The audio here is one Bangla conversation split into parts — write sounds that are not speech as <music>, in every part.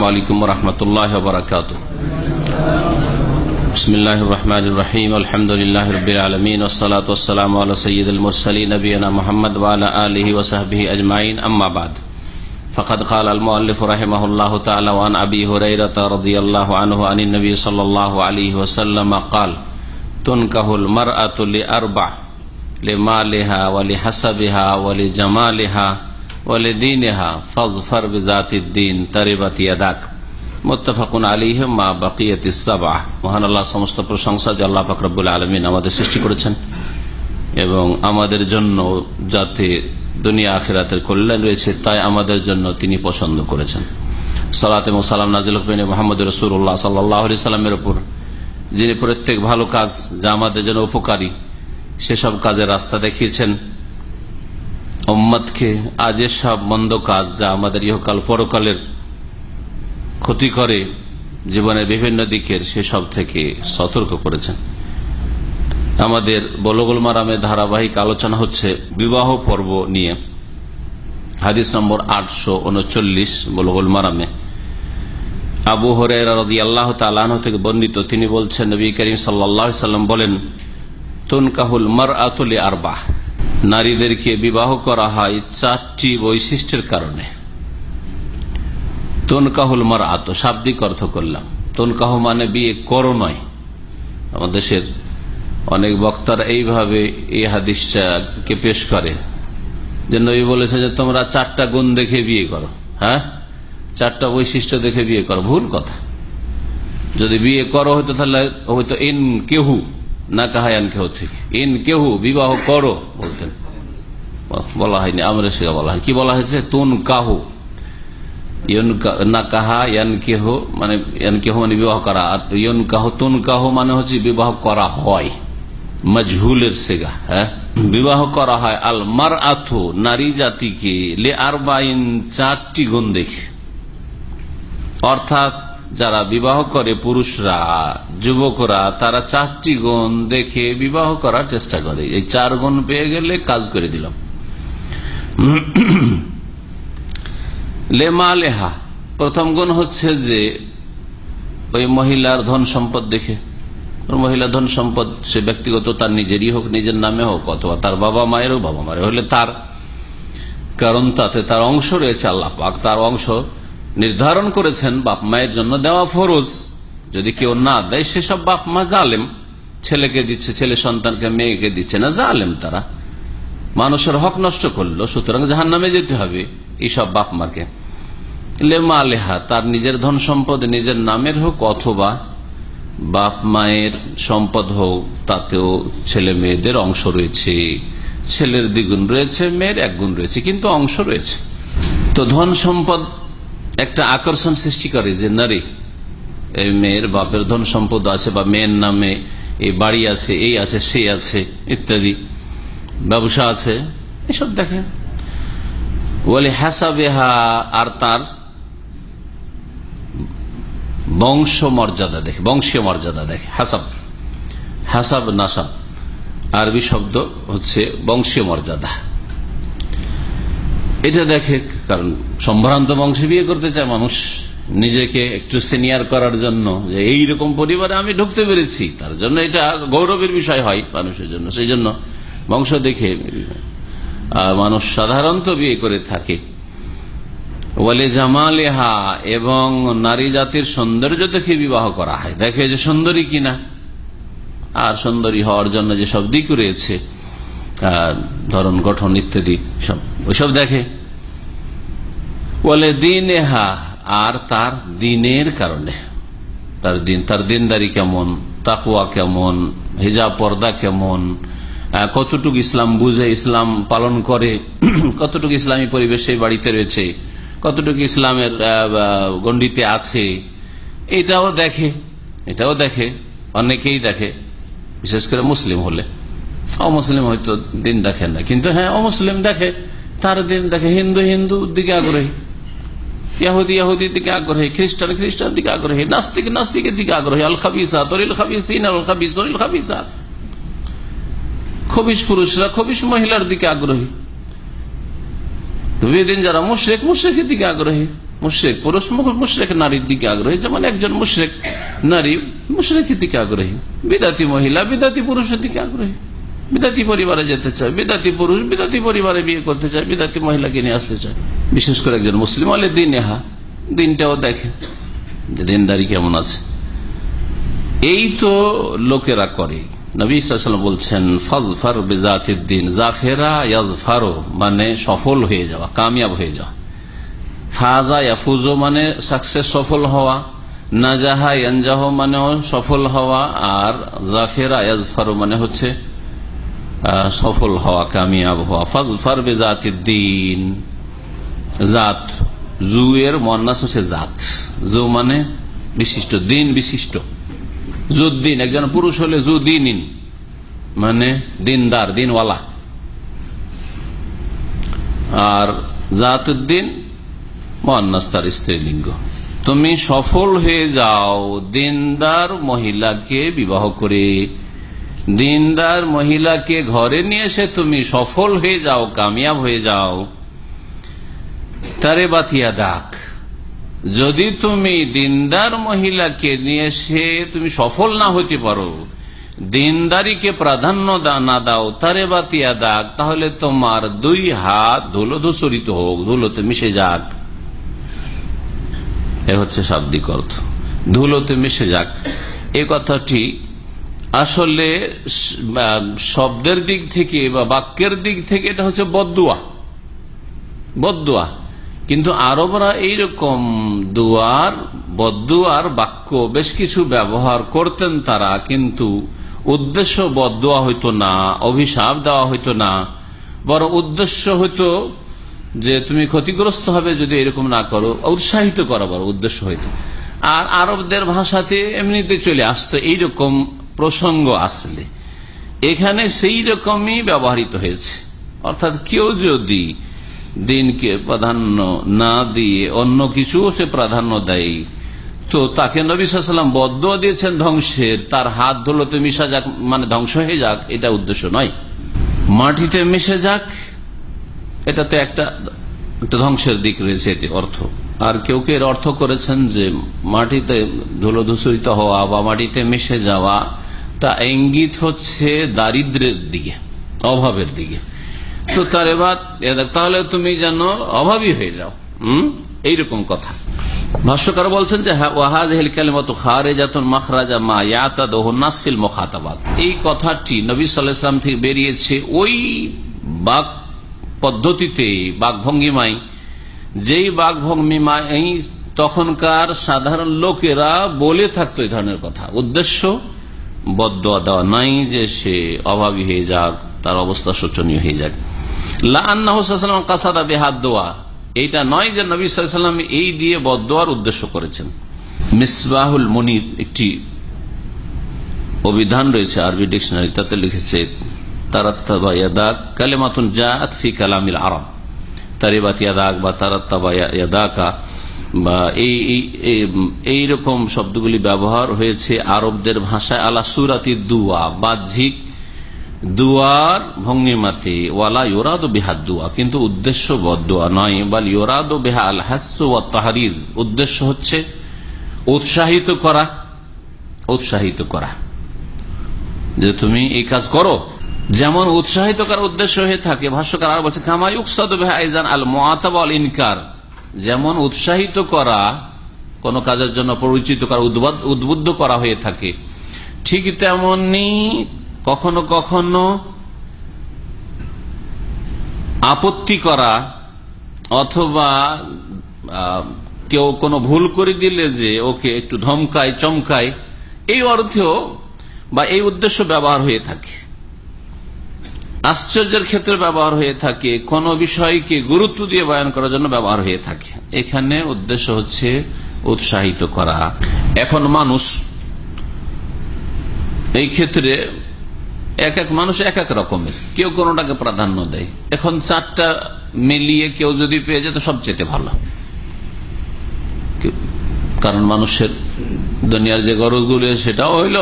السلام عليكم ورحمة الله وبركاته. بسم الله الرحمن الرحيم. الحمد لله رب العالمين. والصلاة والسلام على سيد المرسلين نبينا محمد وعلى آله وصحبه أجمعين. أما بعد فقد قال المؤلف رحمه الله تعالى وعن أبي هريرة رضي الله عنه عن النبي صلى الله عليه وسلم قال تنكه المرأة لأربع لمالها ولحسبها ولجمالها বলে দিন হা ফজফার বেজাতিদ্দিন তারেবাতিয়াদাক মোত্তাফাকুন আলী মা বাকিয়াত ইসাবাহ মহান আল্লাহ সমস্ত প্রশংসা যে আল্লাহ ফাকরবুল আলমিন আমাদের সৃষ্টি করেছেন। এবং আমাদের জন্য যাতে দুনিয়া আখেরাতের কল্যাণ রয়েছে, তাই আমাদের জন্য তিনি পছন্দ করেছেন। সালাতে এবং সালাম নাজিল হুকমিন মোহাম্মদ রসুল্লাহ সাল্লাহামের ওপর যিনি প্রত্যেক ভালো কাজ যা আমাদের জন্য উপকারী, সেসব কাজের রাস্তা দেখিয়েছেন। ওম্মদকে আজ সব মন্দ কাজ যা আমাদের ইহকাল পরকালের ক্ষতি করে জীবনের বিভিন্ন দিকের সেসব থেকে সতর্ক করেছেন। আমাদের বলগুল মারামে ধারাবাহিক আলোচনা হচ্ছে বিবাহ পর্ব নিয়ে। হাদিস নম্বর আটশো উনচল্লিশ বলগুল মারামে। আবু হরে রাজি আল্লাহ তালাহ থেকে বর্ণিত, তিনি বলছেন, নবী করিম সাল্লাম বলেন, তুনকাহুল মার আতুলি আরবাহ। নারীদেরকে বিবাহ করা হয় চারটি বৈশিষ্ট্যের কারণে। তনকাহুল মার আত শাব্দিক অর্থ করলাম। তনকাহ মানে বিয়ে করো নয়। আমাদের দেশের অনেক বক্তারা এইভাবে এই হাদিসটাকে পেশ করে যে নবী বলেছে যে, তোমরা চারটা গুণ দেখে বিয়ে করো। হ্যাঁ? চারটা বৈশিষ্ট্য দেখে বিয়ে করো। ভুল কথা। যদি বিয়ে করো, হয়তো তাহলে হয়তো ইন কেহু, না কাহায়ান কেহ থেকে। ইন কেহু, বিবাহ করো বলতেন। বলা হয়নি আমরা সেটা বলা হয় কি বলা হয়েছে তুন কাহু না কাহা ইয়ান কেহ মানে ইয়ান মানে বিবাহ করা আর ইয়ন কাহ তুন মানে হচ্ছে বিবাহ করা হয় মজহুলের সেগা হ্যাঁ বিবাহ করা হয় আল মার আথু নারী জাতিকে লে আর বাইন চারটি গুণ দেখে অর্থাৎ যারা বিবাহ করে পুরুষরা যুবকরা তারা চারটি গুণ দেখে বিবাহ করার চেষ্টা করে এই চার গুণ পেয়ে গেলে কাজ করে দিলাম লেমা লেহা প্রথম গুণ হচ্ছে যে ওই মহিলার ধন সম্পদ দেখে। মহিলা ধন সম্পদ সে ব্যক্তিগত তার নিজেরই হোক, নিজের নামে হোক, অথবা তার বাবা মায়েরও বাবা মায়ের হলে তার। কারণ তাতে তার অংশ রয়েছে আল্লাহ পাক, তার অংশ নির্ধারণ করেছেন বাপ মায়ের জন্য দেওয়া ফরজ। যদি কেউ না দেয় সেসব বাপ মা জালেম। ছেলেকে দিচ্ছে, ছেলে সন্তানকে, মেয়েকে দিচ্ছে না, জালেম তারা। মানুষের হক নষ্ট করল, সুতরাং জাহান নামে যেতে হবে। এইসব বাপ মাকে। লেমা লেহা তার নিজের ধন সম্পদ নিজের নামের হোক অথবা বাপ মায়ের সম্পদ হোক, তাতেও ছেলে মেয়েদের অংশ রয়েছে। ছেলের দ্বিগুণ রয়েছে, মেয়ের এক গুণ রয়েছে, কিন্তু অংশ রয়েছে। তো ধন সম্পদ একটা আকর্ষণ সৃষ্টি করে যে নারী এই মেয়ের বাপের ধন সম্পদ আছে বা মেয়ের নামে এই বাড়ি আছে, এই আছে, সেই আছে, ইত্যাদি। ব্যবসা আছে, এসব দেখে। বলে হাসাবেহা আর তার বংশ মর্যাদা দেখে বংশীয় মর্যাদা দেখে, হাসাব। হাসাব নাসাব। আরবি শব্দ হচ্ছে বংশীয় মর্যাদা এটা দেখে কারণ সম্ভ্রান্ত বংশে বিয়ে করতে চায় মানুষ, নিজেকে একটু সিনিয়র করার জন্য, যে এইরকম পরিবারে আমি ঢুকতে পেরেছি, তার জন্য এটা গৌরবের বিষয় হয় মানুষের জন্য, সেই জন্য বংশ দেখে মানুষ সাধারণত বিয়ে করে থাকে। বলে জামালেহা এবং নারী জাতির সৌন্দর্য দেখে বিবাহ করা হয়। দেখে যে সুন্দরী কিনা। আর সুন্দরী হওয়ার জন্য যে সব দিক রয়েছে ধরন, গঠন ইত্যাদি সব, ওইসব দেখে। বলে দিন দিনেহা আর তার দিনের কারণে। তার দিন, তার দিনদারি কেমন তাকুয়া কেমন, হিজাব পর্দা কেমন কতটুকু ইসলাম বুঝে, ইসলাম পালন করে, <clears throat> কতটুকু ইসলামী পরিবেশে বাড়িতে রয়েছে, কতটুকু ইসলামের গণ্ডিতে আছে, এটাও দেখে এটাও দেখে, অনেকেই দেখে, বিশেষ করে মুসলিম হলে। অমুসলিম হয়তো দিন দেখে না, কিন্তু হ্যাঁ অমুসলিম দেখে, তার দিন দেখে, হিন্দু হিন্দু দিকে আগ্রহী ইয়াহুদি ইয়াহুদির দিকে আগ্রহী, খ্রিস্টান খ্রিস্টান দিকে আগ্রহী, নাস্তিক, নাস্তিকের দিকে আগ্রহী আল খাবিসা তরিল খাবিসিন আল খাবিস তরিল খাবিসাত খবিস পুরুষরা খবিস মহিলার দিকে আগ্রহী। বেদিন যারা মুশ্রেক, মুশ্রেকের দিকে আগ্রহী। মুশ্রেক পুরুষ মুশ্রেক নারীর দিকে আগ্রহী। যেমন একজন মুশ্রেক নারী মুশ্রেকের দিকে আগ্রহী। বিদাতি মহিলা বিদাতি পুরুষের দিকে আগ্রহী। বিদাতি পরিবারে যেতে চায়, বিদাতি পুরুষ বিদাতি পরিবারে বিয়ে করতে চায়, বিদাতি মহিলাকে নিয়ে আসতে চায়। বিশেষ করে একজন মুসলিম হলে দিন এহা, দিনটাও দেখে যে দিনদারি কেমন আছে। এই তো লোকেরা করে। নবী সাল্লাম বলছেন ফজফার বেজাতির দিন জাফেরা ইয়াজফারো মানে সফল হয়ে যাওয়া, কামিয়াব হয়ে যাওয়া। ফাজা ইয়াফুজো মানে সাকসেস, সফল হওয়া। নাজাহা ইয়ানজাহ মানেও সফল হওয়া। আর জাফেরা ইয়াজফারো মানে হচ্ছে সফল হওয়া, কামিয়াব হওয়া। ফজফার বেজাতির দিন জাত জু এর মন্নাস হচ্ছে জাত। জু মানে বিশিষ্ট, দিন বিশিষ্ট। জুদ্দিন, একজন পুরুষ হলে জুদিন মানে দিনদার, দিনওয়ালা। আর জাতুদ্দিন মহান্নাস তার স্ত্রীলিঙ্গ। তুমি সফল হয়ে যাও, দিনদার মহিলাকে বিবাহ করে। দিনদার মহিলাকে ঘরে নিয়ে এসে তুমি সফল হয়ে যাও, কামিয়াব হয়ে যাও। তারে বাতিয়া ডাক। যদি তুমি দিনদার মহিলাকে নিয়ে সে তুমি সফল না হতে পারো, দিনদারিকে প্রাধান্য না দাও, তারে বাতিয়া দাগ, তাহলে তোমার দুই হাত ধুলো ধূসরিত হোক, ধুলোতে মিশে যাক। এ হচ্ছে শাব্দিক অর্থ। ধুলোতে মিশে যাক। এ কথাটি আসলে শব্দের দিক থেকে বা বাক্যের দিক থেকে এটা হচ্ছে বদুয়া বদুয়া কিন্তু আরবরা এইরকম দুয়ার বদুয়ার বাক্য বেশ কিছু ব্যবহার করতেন তারা, কিন্তু উদ্দেশ্য বদুয়া হইতো না, অভিশাপ দেওয়া হইতো না। বড় উদ্দেশ্য হইতো যে তুমি ক্ষতিগ্রস্ত হবে যদি এরকম না করো, উৎসাহিত করা বড় উদ্দেশ্য হইতো। আর আরবদের ভাষাতে এমনিতে চলে আসতো এইরকম প্রসঙ্গ আসলে। এখানে সেই রকমই ব্যবহৃত হয়েছে। অর্থাৎ কেউ যদি দিনকে প্রাধান্য না দিয়ে অন্য কিছু সে প্রাধান্য দেয়। তো তাকে নবী সাল্লাম বদ্ধ দিয়েছেন ধ্বংসের তার হাত ধুলোতে মিশা যাক মানে ধ্বংস হয়ে যাক। এটা উদ্দেশ্য নয়। মাটিতে মিশে যাক এটা তো একটা একটা ধ্বংসের দিক রয়েছে, এতে অর্থ। আর কেউ কেউ এর অর্থ করেছেন যে মাটিতে ধুলো ধূসরিত হওয়া বা মাটিতে মিশে যাওয়া, তা ইঙ্গিত হচ্ছে দারিদ্রের দিকে, অভাবের দিকে। তো তার এবার তাহলে তুমি যেন অভাবী হয়ে যাও। এইরকম কথা। ভাষ্যকার বলছেন যে হ্যাঁ, ওয়াহাজ হেল কালিমত খারেজাতুন মাখরাজা মা ইয়াতাদহু নাসফিল মুখাতাবাত। এই কথাটি নবী ওয়াসাল্লাম থেকে বেরিয়েছে ওই বাক পদ্ধতিতে বাঘভঙ্গিমাই যেই বাঘভঙ্গিমাই তখনকার সাধারণ লোকেরা বলে থাকতো এই ধরনের কথা। উদ্দেশ্য বদ্ধ দেওয়া নাই যে সে অভাবী হয়ে যাক তার অবস্থা শোচনীয় হয়ে যাক। কাসাদা দোয়া এইটা নয় যে নবী এই দিয়ে বদোয়ার উদ্দেশ্য করেছেন। মিসবাহুল মনির একটি অভিধান রয়েছে আরবি ডিকশনারি, তাতে লিখেছে, তারাত্তাবা ইয়াদাক কালেমাতুন জাত ফি কালামিল আরব। বা বা এই এই শব্দগুলি ব্যবহার হয়েছে আরবদের ভাষায় আলা সুরাতি দুয়া, বাহ্যিক দুয়ার ভঙ্গিমাতে, ওয়ালা ইয়োরাদ বেহাদ দুয়া, কিন্তু উদ্দেশ্য বদুয়া নয়, বাল ইয়োরাদ বেহা আল হাসু তাহারিজ। উদ্দেশ্য হচ্ছে উৎসাহিত করা উৎসাহিত করা। যে তুমি এই কাজ করো, যেমন উৎসাহিত করার উদ্দেশ্য হয়ে থাকে, ভাষ্যকার আর বলছে কামাই উকসাদ বেহাইজান আল মোয়াতাব আল ইনকার। যেমন উৎসাহিত করা, কোন কাজের জন্য পরিচিত করা উদ্বুদ্ধ করা হয়ে থাকে, ঠিক তেমনি কখনো কখনো আপত্তি করা অথবা কেউ কোনো ভুল করে দিলে যে ওকে একটু ধমকায়, চমকায়, এই অর্থেও বা এই উদ্দেশ্য ব্যবহার হয়ে থাকে। আশ্চর্যের ক্ষেত্রে ব্যবহার হয়ে থাকে, কোন বিষয়কে গুরুত্ব দিয়ে বয়ান করার জন্য ব্যবহার হয়ে থাকে। এখানে উদ্দেশ্য হচ্ছে উৎসাহিত করা। এখন মানুষ, এই ক্ষেত্রে এক এক মানুষ এক এক রকমের। কেউ কোনটাকে প্রাধান্য দেয়। এখন চারটা মিলিয়ে কেউ যদি পেয়ে যায়, তো সবচেয়ে ভালো। কারণ মানুষের দুনিয়ার যে গরজগুলো, সেটাও হইল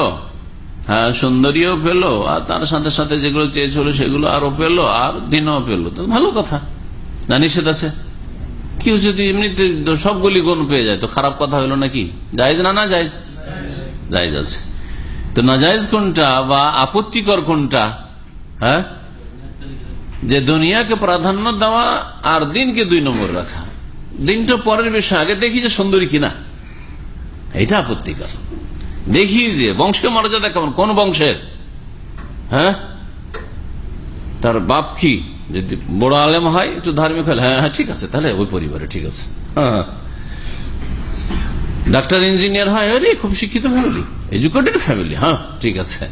হ্যাঁ সুন্দরীও পেল, আর তার সাথে সাথে যেগুলো চেয়েছিল, সেগুলো আরও পেল, আর দিনও পেল। তো ভালো কথা। না, নিষেধ আছে? কেউ যদি এমনিতে সবগুলি গুণ পেয়ে যায়, তো খারাপ কথা হইল নাকি? জায়জ না না জায়জ? জায়জ আছে। তো নাজায়জ কোনটা বা আপত্তিকর কোনটা? হ্যাঁ? যে দুনিয়াকে প্রাধান্য দেওয়া আর দিনকে দুই নম্বর রাখা। দিনটা পরের বিষয়। আগে দেখি যে সুন্দরী কিনা। এটা আপত্তিকর। দেখি যে বংশের মর্যাদা কেমন? কোন বংশের? হ্যাঁ? তার বাপ কি? যদি বড় আলেম হয়, একটু ধার্মিক হলে হ্যাঁ হ্যাঁ ঠিক আছে, তাহলে ওই পরিবারে ঠিক আছে। হ্যাঁ ডাক্তার, ইঞ্জিনিয়ার, হয় আরে খুব শিক্ষিত ফ্যামিলি এডুকেটেড ফ্যামিলি হ্যাঁ ঠিক আছে।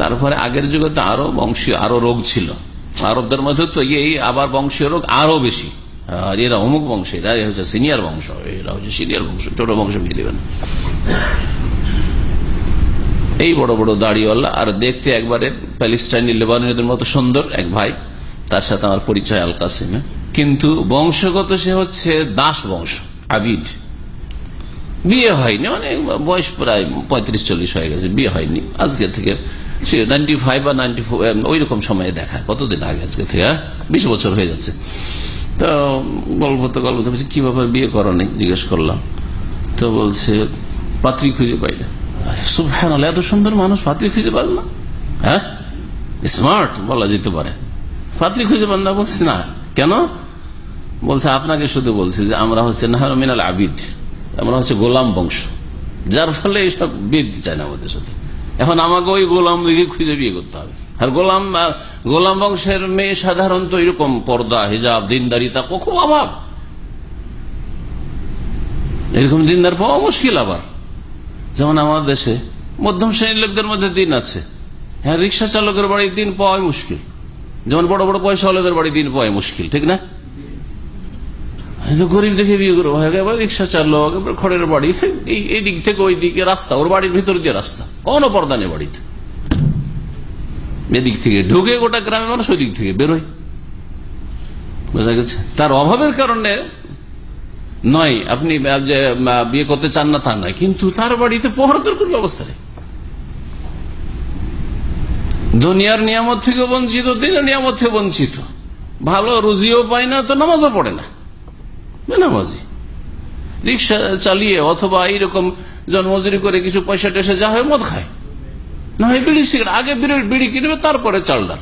তারপরে আগের যুগে তো আরও বংশীয়, আরও রোগ ছিল। আরবদের মধ্যে তো এই আবার বংশীয় রোগ আরও বেশি। আর এরা অমুক বংশ, এরা হচ্ছে সিনিয়র বংশ, এরা হচ্ছে সিনিয়র বংশ, ছোট বংশ বিয়ে দেবেন এই বড় বড় দাড়িওয়ালা, আর দেখতে একবারে প্যালেস্টাইনি লেবানদের মতো সুন্দর এক ভাই, তার সাথে আমার পরিচয় আল কাসিমে কিন্তু বংশগত সে হচ্ছে দাস বংশ, আবিদ। বিয়ে হয়নি মানে বয়স প্রায় পঁয়ত্রিশ, চল্লিশ হয়ে গেছে, বিয়ে হয়নি। আজকে থেকে সে নাইনটি ফাইভ বা নাইনটি ওই রকম সময়ে দেখা। কতদিন আগে আজকে থেকে? বিশ বছর হয়ে যাচ্ছে। তো গল্প তো গল্প, তো কি ব্যাপার, বিয়ে করো নেই জিজ্ঞেস করলাম। তো বলছে, পাত্রী খুঁজে পাই না। সুফান এত সুন্দর মানুষ, পাত্রী খুঁজে পান না? হ্যাঁ? স্মার্ট বলা যেতে পারে। পাত্রী খুঁজে পান না, বলছি, না। কেন? বলছে, আপনাকে শুধু বলছি যে, আমরা হচ্ছে নাহার মিনাল আবিদ। আমরা হচ্ছে গোলাম বংশ। যার ফলে এইসব বিয়ে দিতে চায় না আমাদের সাথে। এখন আমাকে ওই গোলাম দিকে খুঁজে বিয়ে করতে হবে। আর গোলাম গোলাম বংশের মেয়ে সাধারণত এরকম পর্দা, হিজাব দিনদারিতা খুব অভাব। এরকম দিনদার পাওয়া মুশকিল আবার। যেমন আমার দেশে মধ্যম শ্রেণির লোকদের মধ্যে দিন আছে। হ্যাঁ রিক্সা চালকের বাড়ি দিন পাওয়াই মুশকিল। যেমন বড় বড় পয়সা হলেদের বাড়ি দিন পাওয়াই মুশকিল, ঠিক না? গরিব দেখে বিয়ে করব রিক্সা চালক খড়ের বাড়ি, এই দিক থেকে ওই দিকে রাস্তা, ওর বাড়ির ভিতর দিয়ে রাস্তা, কোন পর্দা নেই বাড়িতে। এদিক থেকে ঢুকে গোটা গ্রামের মানুষ ওই দিক থেকে বেরোয়। বোঝা গেছে? তার অভাবের কারণে নয়, আপনি বিয়ে করতে চান না তা নয়, কিন্তু তার বাড়িতে পহরদের কোন ব্যবস্থা নেই। দুনিয়ার নিয়ামত থেকে বঞ্চিত, দিনের নিয়ামত থেকে বঞ্চিত। ভালো রুজিও পায় না, তো নামাজও পড়ে না। নামাজি। রিক্সা চালিয়ে অথবা এইরকম জন্মজুরি করে কিছু পয়সা টয়সা যা হয় মদ খায়। না হয় বিড়ি সিগারেট। আগে বিড়ি কিনবে, তারপরে চাল ডাল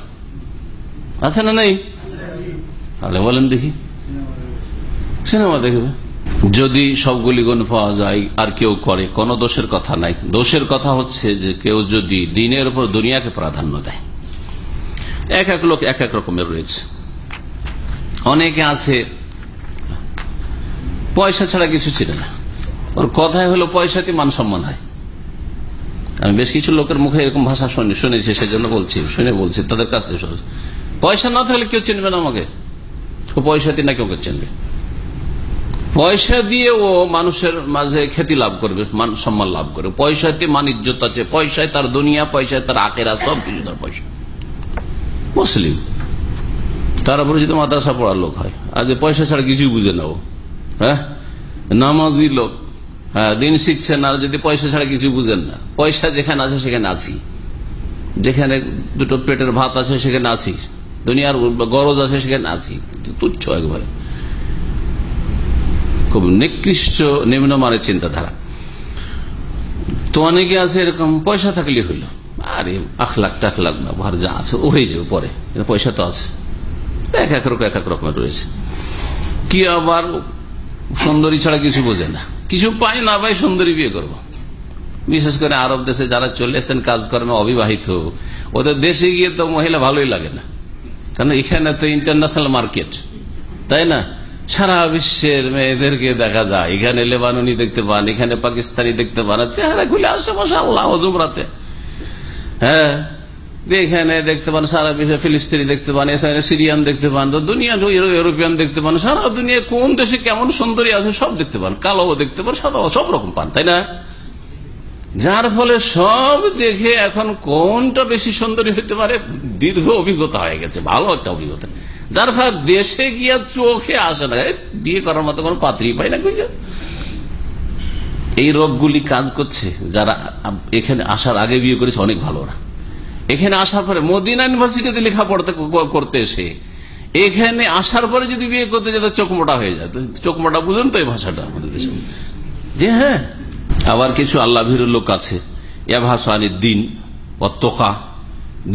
আছে না নেই? তাহলে বলেন দেখি। সিনেমা দেখবে। যদি সবগুলি গুণ পাওয়া যায়, আর কেউ করে, কোন দোষের কথা নাই। দোষের কথা হচ্ছে যে, কেউ যদি দিনের উপর দুনিয়াকে প্রাধান্য দেয়। এক এক লোক এক এক রকমের রয়েছে। অনেকে আছে পয়সা ছাড়া কিছু ছিল না। ওর কথাই হলো পয়সাতে মান সম্মান হয়। আমি বেশ কিছু লোকের মুখে এরকম ভাষা শুনি, শুনেছি, সেজন্য বলছি, শুনে বলছি, তাদের কাছ থেকে পয়সা না থাকলে কেউ চিনবে না আমাকে। ও পয়সাতে না কেউ চিনবে। পয়সা দিয়ে ও মানুষের মাঝে খ্যাতি লাভ করবে, মান, সম্মান লাভ করবে। পয়সাতে মান ইজ্জত আছে, পয়সায় তার দুনিয়া, পয়সায় তার আখেরা, সব কিছু তার পয়সা। মুসলিম। তার উপরে যদি মাদ্রাসা পড়ার লোক হয় আজ পয়সা ছাড়া কিছুই বুঝে নেব হ্যাঁ? নামাজি লোক। হ্যাঁ দিন শিখছেন, আর যদি পয়সা ছাড়া কিছু বুঝেন না। পয়সা যেখানে আছে, সেখানে আছি। যেখানে দুটো পেটের ভাত আছে, সেখানে আছি। দুনিয়ার গরজ আছে, সেখানে আছি। তুচ্ছ একবারে। খুব নিকৃষ্ট নিম্নমানের চিন্তাধারা। তো অনেকে আছে এরকম, পয়সা থাকলে হইল। আরে আখ লাখ টাখ লাখ ব্যবহার যা আছে ও হয়ে যাবে পরে। পয়সা তো আছে। এক এক রকম, এক এক রকমের রয়েছে। কি আবার সুন্দরী ছাড়া কিছু বোঝে না। কিছু পাই না পাই সুন্দরী বিয়ে করব। বিশেষ করে আরব দেশে যারা চলে এসেছেন কাজকর্মে অবিবাহিত, ওদের দেশে গিয়ে তো মহিলা ভালোই লাগে না। কারণ এখানে তো ইন্টারন্যাশনাল মার্কেট তাই না? সারা বিশ্বের মেয়েদেরকে দেখা যায়। এখানে লেবাননি দেখতে পান, এখানে পাকিস্তানি দেখতে পান চেহারা খুলে আসে মশা আল্লাহ জুমরাতে হ্যাঁ? এখানে দেখতে পান, সারা বিশ্বে ফিলিস্তিনি দেখতে পান সিরিয়ান দেখতে পান দুনিয়া ইউরোপিয়ান দেখতে পান, সারা দুনিয়া কোন দেশে কেমন সুন্দরী আছে সব দেখতে পান কালো দেখতে পান সাদা সব রকম পান, তাই না? যার ফলে সব দেখে এখন কোনটা বেশি সুন্দরী হইতে পারে? দীর্ঘ অভিজ্ঞতা হয়ে গেছে, ভালো একটা অভিজ্ঞতা। যার ফলে দেশে গিয়া চোখে আসে না বিয়ে করার মতো কোনো পাত্রী পাই না কইছে। এই রোগগুলি কাজ করছে, যারা এখানে আসার আগে বিয়ে করেছে, অনেক ভালো ওরা। এখানে আসার পরে মদিনা ইউনিভার্সিটিতে লেখা পড়তে করতে এসে, এখানে আসার পরে যদি বিয়ে করতে যেত চোখ মোটা হয়ে যায়। চোখ মোটা বুঝেন তো এই ভাষাটা আমাদের দেশে। যে হ্যাঁ আবার কিছু আল্লাহ ভীর লোক আছে। ইয়া ভাষানি দিন অত্তকা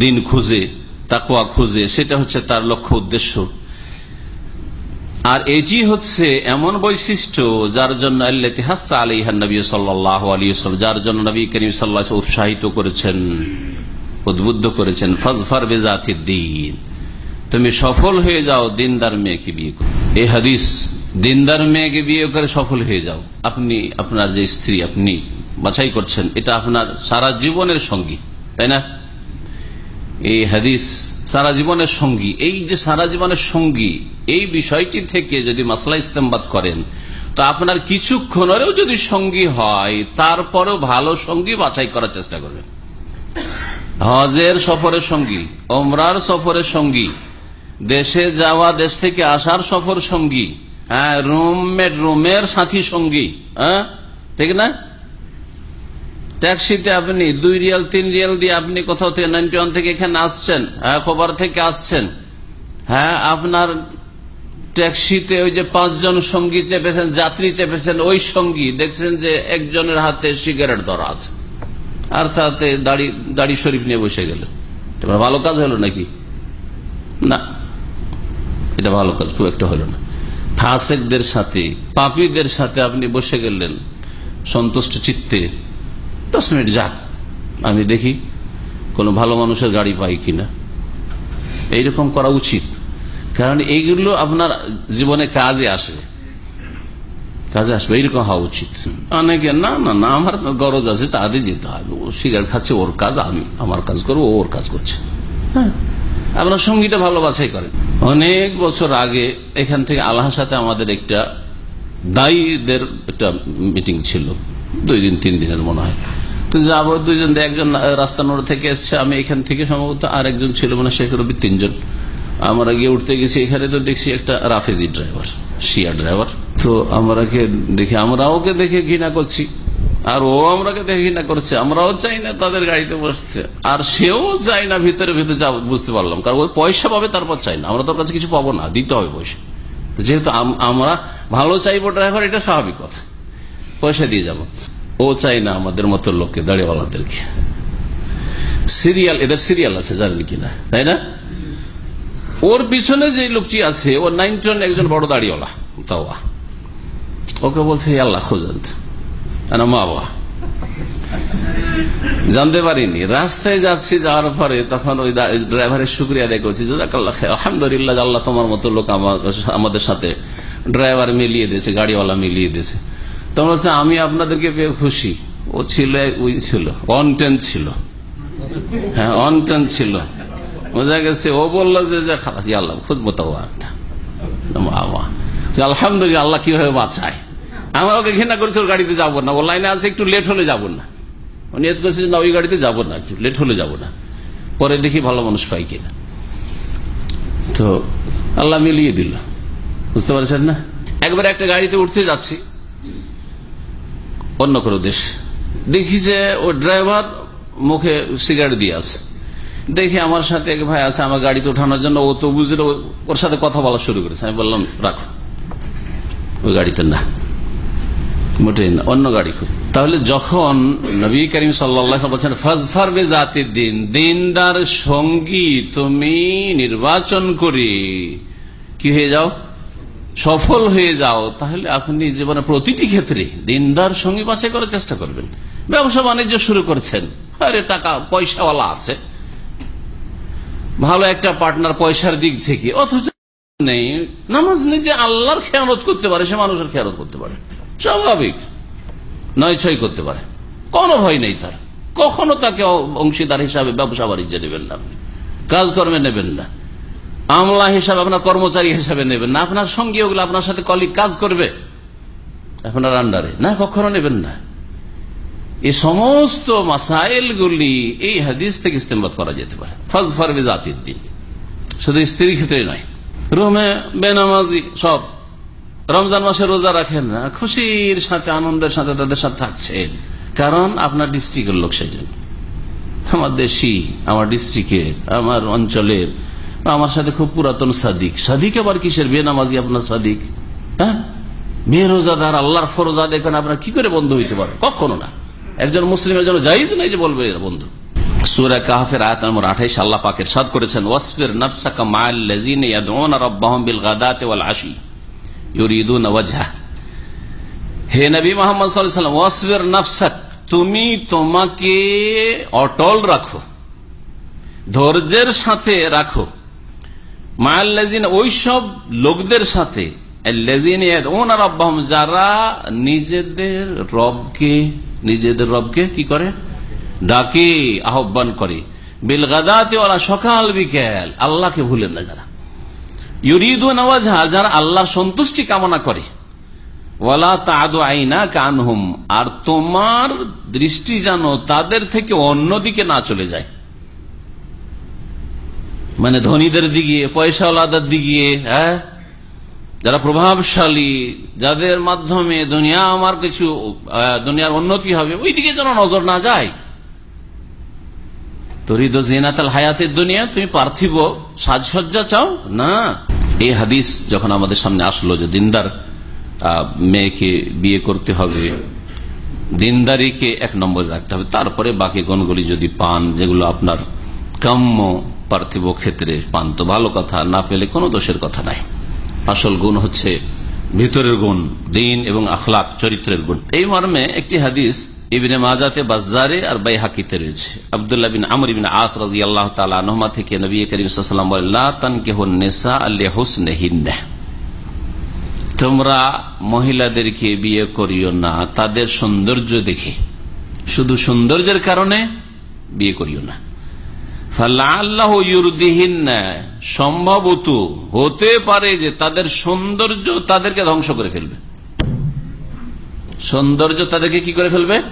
দিন খুঁজে তাকুয়া খুঁজে, সেটা হচ্ছে তার লক্ষ্য উদ্দেশ্য। আর এটি হচ্ছে এমন বৈশিষ্ট্য যার জন্য আল্লাহাস্তা আলিহান নবী সাল্লাহ আলী যার জন্য নবী করিম সাল্লাহ উৎসাহিত করেছেন। উদ্বুদ্ধ করেছেন, ফজফার বেজাতির দিন তুমি সফল হয়ে যাও, দিনদার মেয়েকে বিয়ে করো। এই হাদিস, দিনদার মেয়েকে বিয়ে করে সফল হয়ে যাও। আপনি, আপনার যে স্ত্রী আপনি বাছাই করছেন, এটা আপনার সারা জীবনের সঙ্গী, তাই না? এই হাদিস, সারা জীবনের সঙ্গী, এই যে সারা জীবনের সঙ্গী, এই বিষয়টি থেকে যদি মাসলা ইস্তেমবাদ করেন, তো আপনার কিছুক্ষণেরও যদি সঙ্গী হয়, তারপরেও ভালো সঙ্গী বাছাই করার চেষ্টা করবেন। হজের সফরের সঙ্গী ওমরার সফরের সঙ্গী, দেশে যাওয়া, দেশ থেকে আসার সফর সঙ্গী হ্যাঁ রুমমেট রুমের সাথী সঙ্গী হ্যাঁ ঠিক না? ট্যাক্সিতে আপনি দুই রিয়াল, তিন রিয়াল দিয়ে আপনি কোথাও থেকে নাইনটি ওয়ান থেকে এখানে আসছেন হ্যাঁ খবর থেকে আসছেন হ্যাঁ আপনার ট্যাক্সিতে ওই যে পাঁচজন সঙ্গী চেপেছেন, যাত্রী চেপেছেন, ওই সঙ্গী, দেখছেন যে একজনের হাতে সিগারেট ধরা আছে। আর তাতে দাড়ি দাড়ি শরীফ নিয়ে বসে গেল। এবার ভালো কাজ হলো নাকি? না। এটা ভালো কাজ, খুব একটা হলো না। ফাসেকদের সাথে, পাপীদের সাথে আপনি বসে গেলেন, সন্তুষ্ট চিত্তে। দশ মিনিট যাক, আমি দেখি কোন ভালো মানুষের গাড়ি পাই কিনা। এইরকম করা উচিত। কারণ এইগুলো আপনার জীবনে কাজে আসে। কাজে আসবে এইরকম হওয়া উচিত। অনেকে না না না আমার গরজ আছে তাদের যেতে হবে। ও সিগারেট খাচ্ছে ওর কাজ আমি আমার কাজ করব ওর কাজ করছে। হ্যাঁ। আপনার সঙ্গীটা ভালো বাছাই করেন। অনেক বছর আগে এখান থেকে আল্লাহর সাথে আমাদের একটা দায়ীদের একটা মিটিং ছিল দুই দিন তিন দিনের মনে হয়। তো যাব দুইজন একজন রাস্তা নোড় থেকে এসছে আমি এখান থেকে সম্ভবত আর একজন ছিল মানে শেখ রবি তিনজন। আমরা গিয়ে উঠতে গেছি এখানে তো দেখছি একটা রাফেজি ড্রাইভার শিয়া ড্রাইভার। তো আমরা দেখে আমরা ওকে দেখে ঘৃণা করছি। আর ও আমরাকে দেখে ঘৃণা করছে। আমরাও চাই না তাদের গাড়িতে বসছে আর সেও চাই না ভিতরে ভিতরে যা বুঝতে পারলাম। কারণ ওই পয়সা পাবে, তারপর চাই না। আমরা তোর কাছে কিছু পাবো না, দিতে হবে পয়সা। যেহেতু আমরা ভালো চাইব ড্রাইভার এটা স্বাভাবিক কথা। পয়সা দিয়ে যাব। ও চাই না আমাদের মতো লোককে, দাঁড়িয়েওয়ালাদেরকে। সিরিয়াল এদের সিরিয়াল আছে, জানেন কিনা? তাই না? ওর পিছনে যে লোকটি আছে ও নাইনজন একজন বড় দাড়িওয়ালা তাও ওকে বলছে আল্লাহ, খোঁজেন। মা বাবা? জানতে পারিনি। রাস্তায় যাচ্ছি, যাওয়ার পরে তখন ওই ড্রাইভারের শুক্রিয়া আদায় আলহামদুলিল্লাহ, আল্লাহ তোমার মতো লোক আমাদের সাথে ড্রাইভার মিলিয়ে দিয়েছে, গাড়িওয়ালা মিলিয়ে দিয়েছে। তখন হচ্ছে আমি আপনাদেরকে পেয়ে খুশি। ও ছিল ওই ছিল অন টেন ছিল। হ্যাঁ অন টেন ছিল। বোঝা গেছে, ও বলল যে আল্লাহ খুঁজবো তো আলহামদুলিল্লাহ, আল্লাহ কীভাবে বাঁচায়? আমরা ওকে ঘৃণা করেছি, ওর গাড়িতে যাব না। ও লাইনে আছে, একটু লেট হলে যাব না। নিয়ত করছে না, ওই গাড়িতে যাব না, একটু লেট হলে যাব না। পরে দেখি ভালো মানুষ পাই কিনা। তো আল্লাহ মিলিয়ে দিল। বুঝতে পারছেন না? একবার একটা গাড়িতে উঠতে যাচ্ছি, অন্য কোনো দেশ। দেখি যে, ও ড্রাইভার মুখে সিগারেট দিয়ে আছে। দেখি আমার সাথে এক ভাই আছে, আমার গাড়িতে ওঠানোর জন্য ও তো বুঝে ওর সাথে কথা বলা শুরু করেছে। আমি বললাম, রাখো। ওই গাড়িতে না। মোটেই না, অন্য গাড়ি খুব। তাহলে যখন নবী করিম সাল্লা দিনদার সঙ্গী তুমি নির্বাচন করে। কি হয়ে যাও? সফল হয়ে যাও। তাহলে আপনি জীবনের প্রতিটি ক্ষেত্রে দিনদার সঙ্গী বাছাই করার চেষ্টা করবেন। ব্যবসা বাণিজ্য শুরু করছেন। আরে, টাকা, পয়সাওয়ালা আছে। ভালো একটা পার্টনার পয়সার দিক থেকে। অথচ নেই। নামাজ যে আল্লাহর খেয়ানত করতে পারে, সে মানুষের খেয়ানত করতে পারে। স্বাভাবিক। নয় ছয় করতে পারে। কোনো ভয় নেই তার। কখনো তাকে অংশীদার হিসাবে ব্যবসা বাণিজ্য নেবেন না আপনি। কাজকর্মে নেবেন না। আমলা হিসাবে, আপনার কর্মচারী হিসাবে নেবেন না। আপনার সঙ্গে ওগুলো আপনার সাথে কলিগ কাজ করবে। আপনার আন্ডারে না, কখনো নেবেন না। এই সমস্ত মাসাইলগুলি এই হাদিস থেকে ইস্তেমবাদ করা যেতে পারে। ফজ ফারবে জাতির দিন। শুধু স্ত্রীর ক্ষেত্রে নয়। রুমে বেনামাজি সব রমজান মাসে রোজা রাখেন না, খুশির সাথে, আনন্দের সাথে তাদের সাথে থাকছেন কারণ আপনার ডিস্ট্রিক্টের লোক সেই আমার দেশি, আমার ডিস্ট্রিক্টের আমার অঞ্চলের আমার সাথে খুব পুরাতন সাদিক। সাদিক আবার কিসের? বেনামাজি আপনার সাদিক। হ্যাঁ? বেরোজাদার আল্লাহর ফরোজা দেখবেন আপনার কি করে বন্ধু হইতে পারে? কখনো না। একজন মুসলিমের জন্য যাইজ নাই যে বলবে বন্ধু। সুরা কাহাফের আয়াত আঠাইশ, আল্লাহ পাকের সাদ করেছেন ওয়াসফির নফসাকা মাআল্লাযিনা ইয়াদউনা রাব্বাহুম বিল গাদাতি ওয়াল আশি। ইউরিদুনা ওয়াজহা হে নবী মোহাম্মদ ওয়াসফির নফসাক, তুমি তোমাকে অটল রাখো, ধৈর্যের সাথে রাখো। মায়াল্লাজিন ওই সব লোকদের সাথে যারা নিজেদের রবকে নিজেদের রবকে কি করে? ডাকে, আহ্বান করে। বেলগাদাতে ওরা সকাল বিকেল, আল্লাহকে ভুলেন না যারা। ইউরিদু নওয়াজা যারা আল্লাহ সন্তুষ্টি কামনা করে। ওয়ালা তাদু আইনা কানহুম আর তোমার দৃষ্টি যেন তাদের থেকে অন্যদিকে না চলে যায়। মানে ধনীদের দিকে, পয়সাওয়ালাদের দিকে হ্যাঁ? যারা প্রভাবশালী, যাদের মাধ্যমে দুনিয়া আমার কিছু দুনিয়ার উন্নতি হবে ওই দিকে যেন নজর না যায়। তরিদ জিনাতাল হায়াতের দুনিয়া, তুমি পার্থিব, সাজসজ্জা চাও? না। এই হাদিস যখন আমাদের সামনে আসলো যে দিনদার মেয়েকে বিয়ে করতে হবে, দিনদারিকে এক নম্বরে রাখতে হবে, তারপরে বাকি গণগুলি যদি পান, যেগুলো আপনার কাম্য পার্থিব ক্ষেত্রে পান, তো ভালো কথা, না পেলে কোনো দোষের কথা নাই। আসল গুণ হচ্ছে ভিতরের গুণ, দিন এবং আখলাক, চরিত্রের গুণ। এই মর্মে একটি হাদিস ইবিনে মাজাতে বাজারে আর বাই হাকিতে রয়েছে। আবদুল্লাহ বিন আমর বিন আস রাজি আল্লাহ তালা থেকে নবী করিম সাল্লাম বলেন কে নেশা আল্লাহ হুসনে তোমরা মহিলাদেরকে বিয়ে করিও না, তাদের সৌন্দর্য দেখে। শুধু সৌন্দর্যের কারণে বিয়ে করিও না। আল্লাহ সম্ভবত হতে পারে যে তাদের সৌন্দর্য তাদেরকে ধ্বংস করে ফেলবে। সৌন্দর্য তাদেরকে কি করে ফেলবে?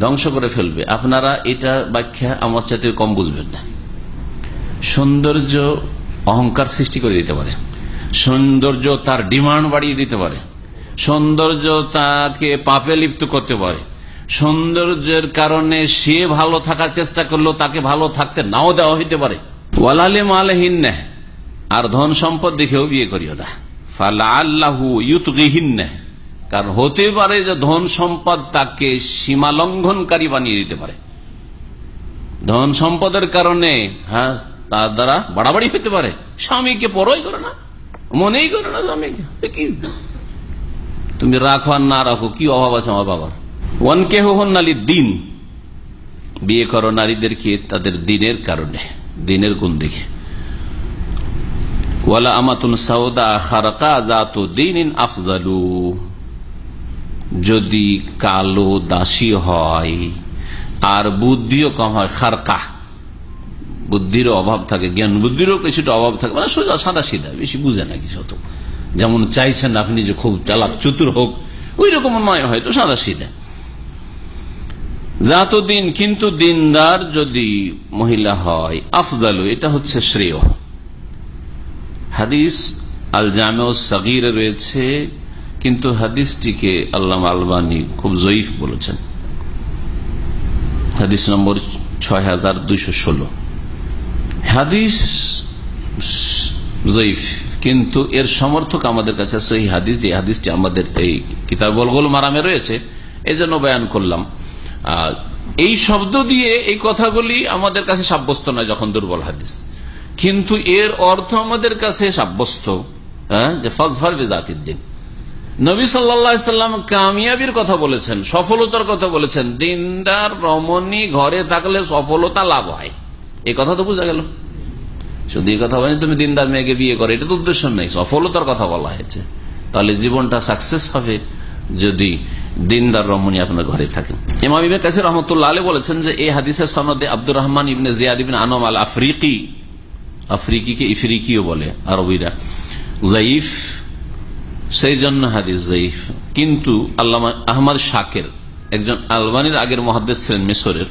ধ্বংস করে ফেলবে। আপনারা এটা ব্যাখ্যা আমার সাথে কম বুঝবেন না। সৌন্দর্য অহংকার সৃষ্টি করে দিতে পারে। সৌন্দর্য তার ডিমান্ড বাড়িয়ে দিতে পারে। সৌন্দর্য তাকে পাপে লিপ্ত করতে পারে। সৌন্দর্যের কারণে সে ভালো থাকার চেষ্টা করল তাকে ভালো থাকতে নাও দেওয়া হইতে পারে। ওয়ালালে মালহীন আর ধন সম্পদ দেখেও বিয়ে করিও না। ফালা আল্লাহু ইউতগিহীন কারণ হতে পারে যে ধন সম্পদ তাকে সীমা লঙ্ঘনকারী বানিয়ে দিতে পারে। ধন সম্পদের কারণে হ্যাঁ তার দ্বারা বাড়াবাড়ি হইতে পারে। স্বামীকে পরই করে না, মনেই করে না স্বামীকে। কি? তুমি রাখো আর না রাখো, কি অভাব আছে আমার বাবার? ওয়ানকে হন নালি দিন। বিয়ে করো নারীদেরকে তাদের দিনের কারণে, দিনের গুণ দেখে। ওয়ালা আমাতুন সাউদা খারকা জাত দিন আফজালু। যদি কালো দাসী হয়, আর বুদ্ধিও কম হয়, খারকা। বুদ্ধির অভাব থাকে, জ্ঞান বুদ্ধিরও কিছুটা অভাব থাকে মানে সোজা সাদা সিধা বেশি বুঝে না কিছু হতো যেমন চাইছেন আপনি যে খুব চালাক, চতুর হোক ওই রকম নয় হয়তো সাদা সিধা জাত দিন কিন্তু দিনদার যদি মহিলা হয়, আফজালু, এটা হচ্ছে শ্রেয়। হাদিস আল জামে সগির রয়েছে কিন্তু হাদিসটিকে আল্লাহ আলবানী খুব জয়ীফ বলেছেন। হাদিস নম্বর ছয় হাজার দুইশো ষোলো। হাদিস জয়ীফ, কিন্তু এর সমর্থক আমাদের কাছে সেই হাদিস, যে হাদিসটি আমাদের এই কিতাব বলগোল মারামে রয়েছে, এই জন্য বয়ান করলাম। এই শব্দ দিয়ে এই কথাগুলি আমাদের কাছে সাব্যস্ত নয় যখন দুর্বল হাদিস। কিন্তু এর অর্থ আমাদের কাছে সাব্যস্ত হ্যাঁ যে ফজফর জাতির দিন। নবী সাল্লাম কামিয়াবির কথা বলেছেন, সফলতার কথা বলেছেন। দিনদার, রমণী ঘরে থাকলে সফলতা লাভ হয়। এই কথা তো বোঝা গেল। শুধু এই কথা বলেনি, তুমি দিনদার মেয়েকে বিয়ে করো, এটা তো উদ্দেশ্য নেই। সফলতার কথা বলা হয়েছে। তাহলে জীবনটা সাকসেস হবে যদি দিনদার, রমণী আপনার ঘরে থাকেন। ইমাম ইবনে কাসির রহমতুল্লাহ আলী বলেছেন যে, এই হাদিসের সনদে আব্দুর রহমান ইবনে জিয়াদ ইবনে আনম আল আফ্রিকি আফ্রিকিকে ইফরিকিও বলে আরবিরা। জাইফ সেই জন্য হাদিস জাইফ কিন্তু আল্লামা আহমদ শাকের একজন আলবানির আগের মহাদেশ ছিলেন মিশরের।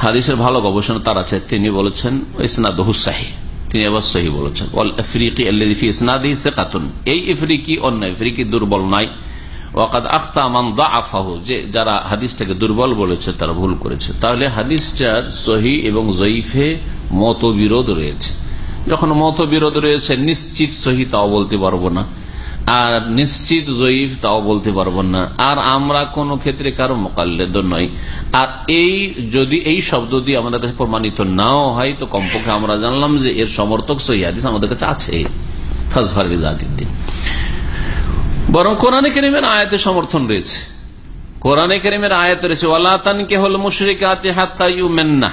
হাদিসের ভালো গবেষণা তার আছে। তিনি বলেছেন ইসনাদ হুসাহি তিনি আবার সহি বলেছেন, ওয়াল আফ্রিকি আল্লাযী ইসনাদি সিকাতুন। এই আফ্রিকি অন্য আফ্রিকি দুর্বল নাই। ওয়াকাদ আখতা মান দাআফাহু। যে যারা হাদিসটাকে দুর্বল বলেছে, তারা ভুল করেছে। তাহলে হাদিসটার সহি এবং জয়ীফে মতবিরোধ রয়েছে। যখন মতবিরোধ রয়েছে, নিশ্চিত সহি তাও বলতে পারব না। আর নিশ্চিত জয়ীফ তাও বলতে পারব না। আর আমরা কোন ক্ষেত্রে কারও মোকাল্লেদ নয় আর এই যদি এই শব্দ দিয়ে আমাদের কাছে প্রমাণিত নাও হয়, তো কমপক্ষে আমরা জানলাম যে এর সমর্থক সহি হাদিস আমাদের কাছে আছে। বরং কোরআনে কেরিমের আয়াতে সমর্থন রয়েছে। কোরআনে কেরিমের আয়াত রয়েছে ওয়ালাতানকে হল মুশরিকাতে হাত্তা ইউমেন্না।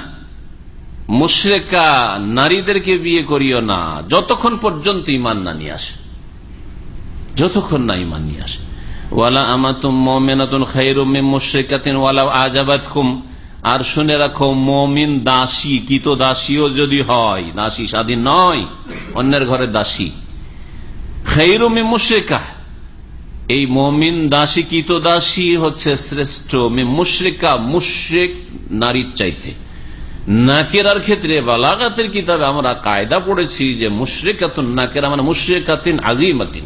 মুশরেকা নারীদেরকে বিয়ে করিও না। যতক্ষণ পর্যন্ত ইমান না নিয়ে আসে। যতক্ষণ না ইমান নিয়ে আসে। ওয়ালা আমাতুম মোমেনাতুন খাইরুম মুশরিকাতিন ওয়ালা আজাবাত আর শুনে রাখো, মমিন দাসী, কিত দাসীও যদি হয়, দাসী স্বাধীন নয়, অন্যের ঘরে দাসী। খাইরুম মুশরিকা। এই মমিন দাসী, কিত দাসী হচ্ছে শ্রেষ্ঠ মে মুশ্রিকা, মুশ্রিক নারীর চাইতে। নাকেরার ক্ষেত্রে বালাগাতের কিতাবে আমরা কায়দা পড়েছি যে মুশ্রিকাতুন নাকেরা মানে মুশ্রিকাতিন আজিমাতিন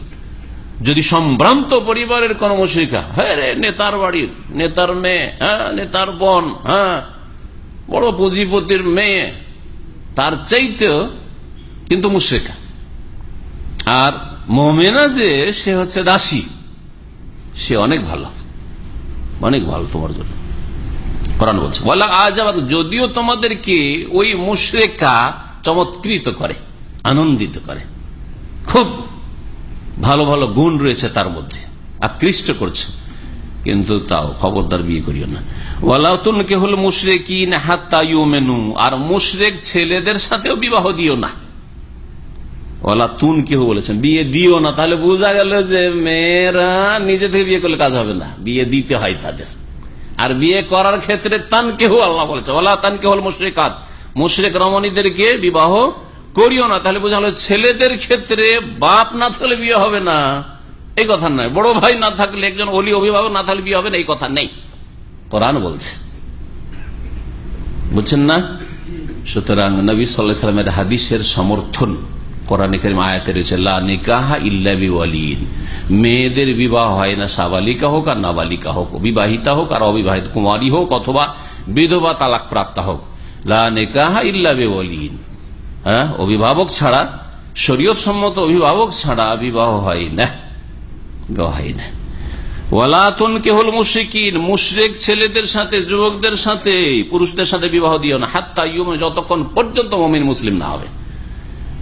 যদি সম্ভ্রান্ত পরিবারের কোন মুশ্রিকা হ্যাঁ রে, নেতার বাড়ির নেতার মেয়ে হ্যাঁ নেতার বোন হ্যাঁ বড় পুঁজিপতির মেয়ে, তার চাইতেও কিন্তু মুশ্রিকা। আর মোমেনা যে, সে হচ্ছে দাসী। সে অনেক ভালো। অনেক ভালো তোমার জন্য। কোরআন বলছে বলা আজ যদিও তোমাদেরকে ওই মুশ্রেকা চমৎকৃত করে, আনন্দিত করে। খুব ভালো ভালো গুণ রয়েছে তার মধ্যে। আকৃষ্ট করছে। কিন্তু তাও খবরদার বিয়ে করিও না। ওয়ালাউতুনকে হল মুশরেকিন হাত্তা ইউমেনু। আর মুশরেক ছেলেদের সাথেও বিবাহ দিও না। ওলা তুন কেউ বলেছেন, বিয়ে দিও না। তাহলে বোঝা গেল যে মেয়েরা নিজে থেকে বিয়ে করলে কাজ হবে না। বিয়ে দিতে হয় তাদের। আর বিয়ে করার ক্ষেত্রে তান কেহ আল্লাহ বলেছে ওলা তান কেহ মুশ্রিকাত। মুশ্রিক রমণীদেরকে বিবাহ করিও না, তাহলে বোঝা ছেলেদের ক্ষেত্রে বাপ না থাকলে বিয়ে হবে না। এই কথা নয়। বড় ভাই না থাকলে, একজন অলি অভিভাবক না থাকলে বিয়ে হবে না, এই কথা নেই। কোরআন বলছে। বুঝছেন না? সুতরাং নবী সাল্লাহ সাল্লামের হাদিসের সমর্থন কোরআনে করিম আয়াতে রয়েছে বিওয়ালিন। মেয়েদের বিবাহ হয় না সাবালিকা হোক আর নাবালিকা হোক, বিবাহিতা হোক আর অবিবাহিত কুমারী হোক অথবা বিধবা তালাক প্রাপ্তা হোক। লা ইল্লা অভিভাবক ছাড়া শরীয়ত সম্মত অভিভাবক ছাড়া বিবাহ হয় না। বিবাহ হয় না। ওয়ালাতুন কেহল মুশরিকিন, মুশরেক ছেলেদের সাথে, যুবকদের সাথে, পুরুষদের সাথে বিবাহ দিও না। হাত্তা ইউম যতক্ষণ পর্যন্ত মমিন মুসলিম না হবে।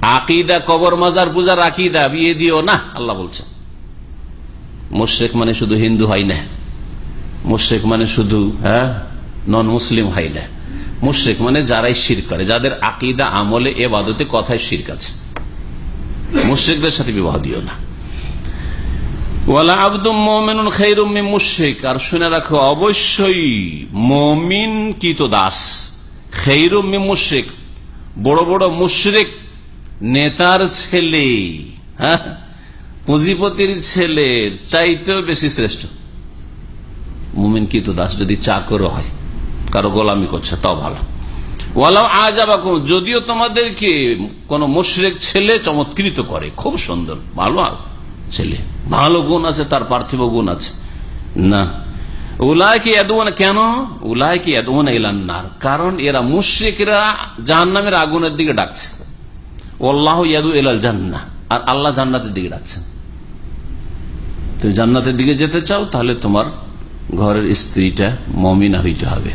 আকিদা, কবর মাজার পূজার আকিদা, বিয়ে দিও না, আল্লাহ বলছেন। মুশ্রেক মানে শুধু হিন্দু হয় না। মুশ্রেক মানে শুধু হ্যাঁ? নন মুসলিম হয় না। মুশ্রেক মানে যারাই শির করে, যাদের আকিদা, আমলে এ বাদতে কথায় শির আছে। মুশ্রেকদের সাথে বিবাহ দিও না। আর অবশ্যই কিত দাস? বড় বড় নেতার ছেলে হ্যাঁ? পুঁজিপতির ছেলের চাইতেও বেশি শ্রেষ্ঠ। মুমিন কি তো দাস? যদি চাকরও হয়। কারও গোলামি করছে, তাও ভালো। ওয়ালাও আজ যদিও তোমাদেরকে কোন মুশ্রেক ছেলে চমৎকৃত করে, খুব সুন্দর, ভালো ছেলে, ভালো গুণ আছে, তার পার্থিব গুণ আছে। না। উলায়কে এদুন কেন? উলায়কে এদুন এলান্নার কারণ এরা মুশ্রিকরা জাহান নামের আগুনের দিকে ডাকছে। ওল্লাহ ইয়াদু এলাল জান্না আর আল্লাহ জান্নাতের দিকে ডাকছেন। তুমি জান্নাতের দিকে যেতে চাও, তাহলে তোমার ঘরের স্ত্রীটা মমিনা হইতে হবে।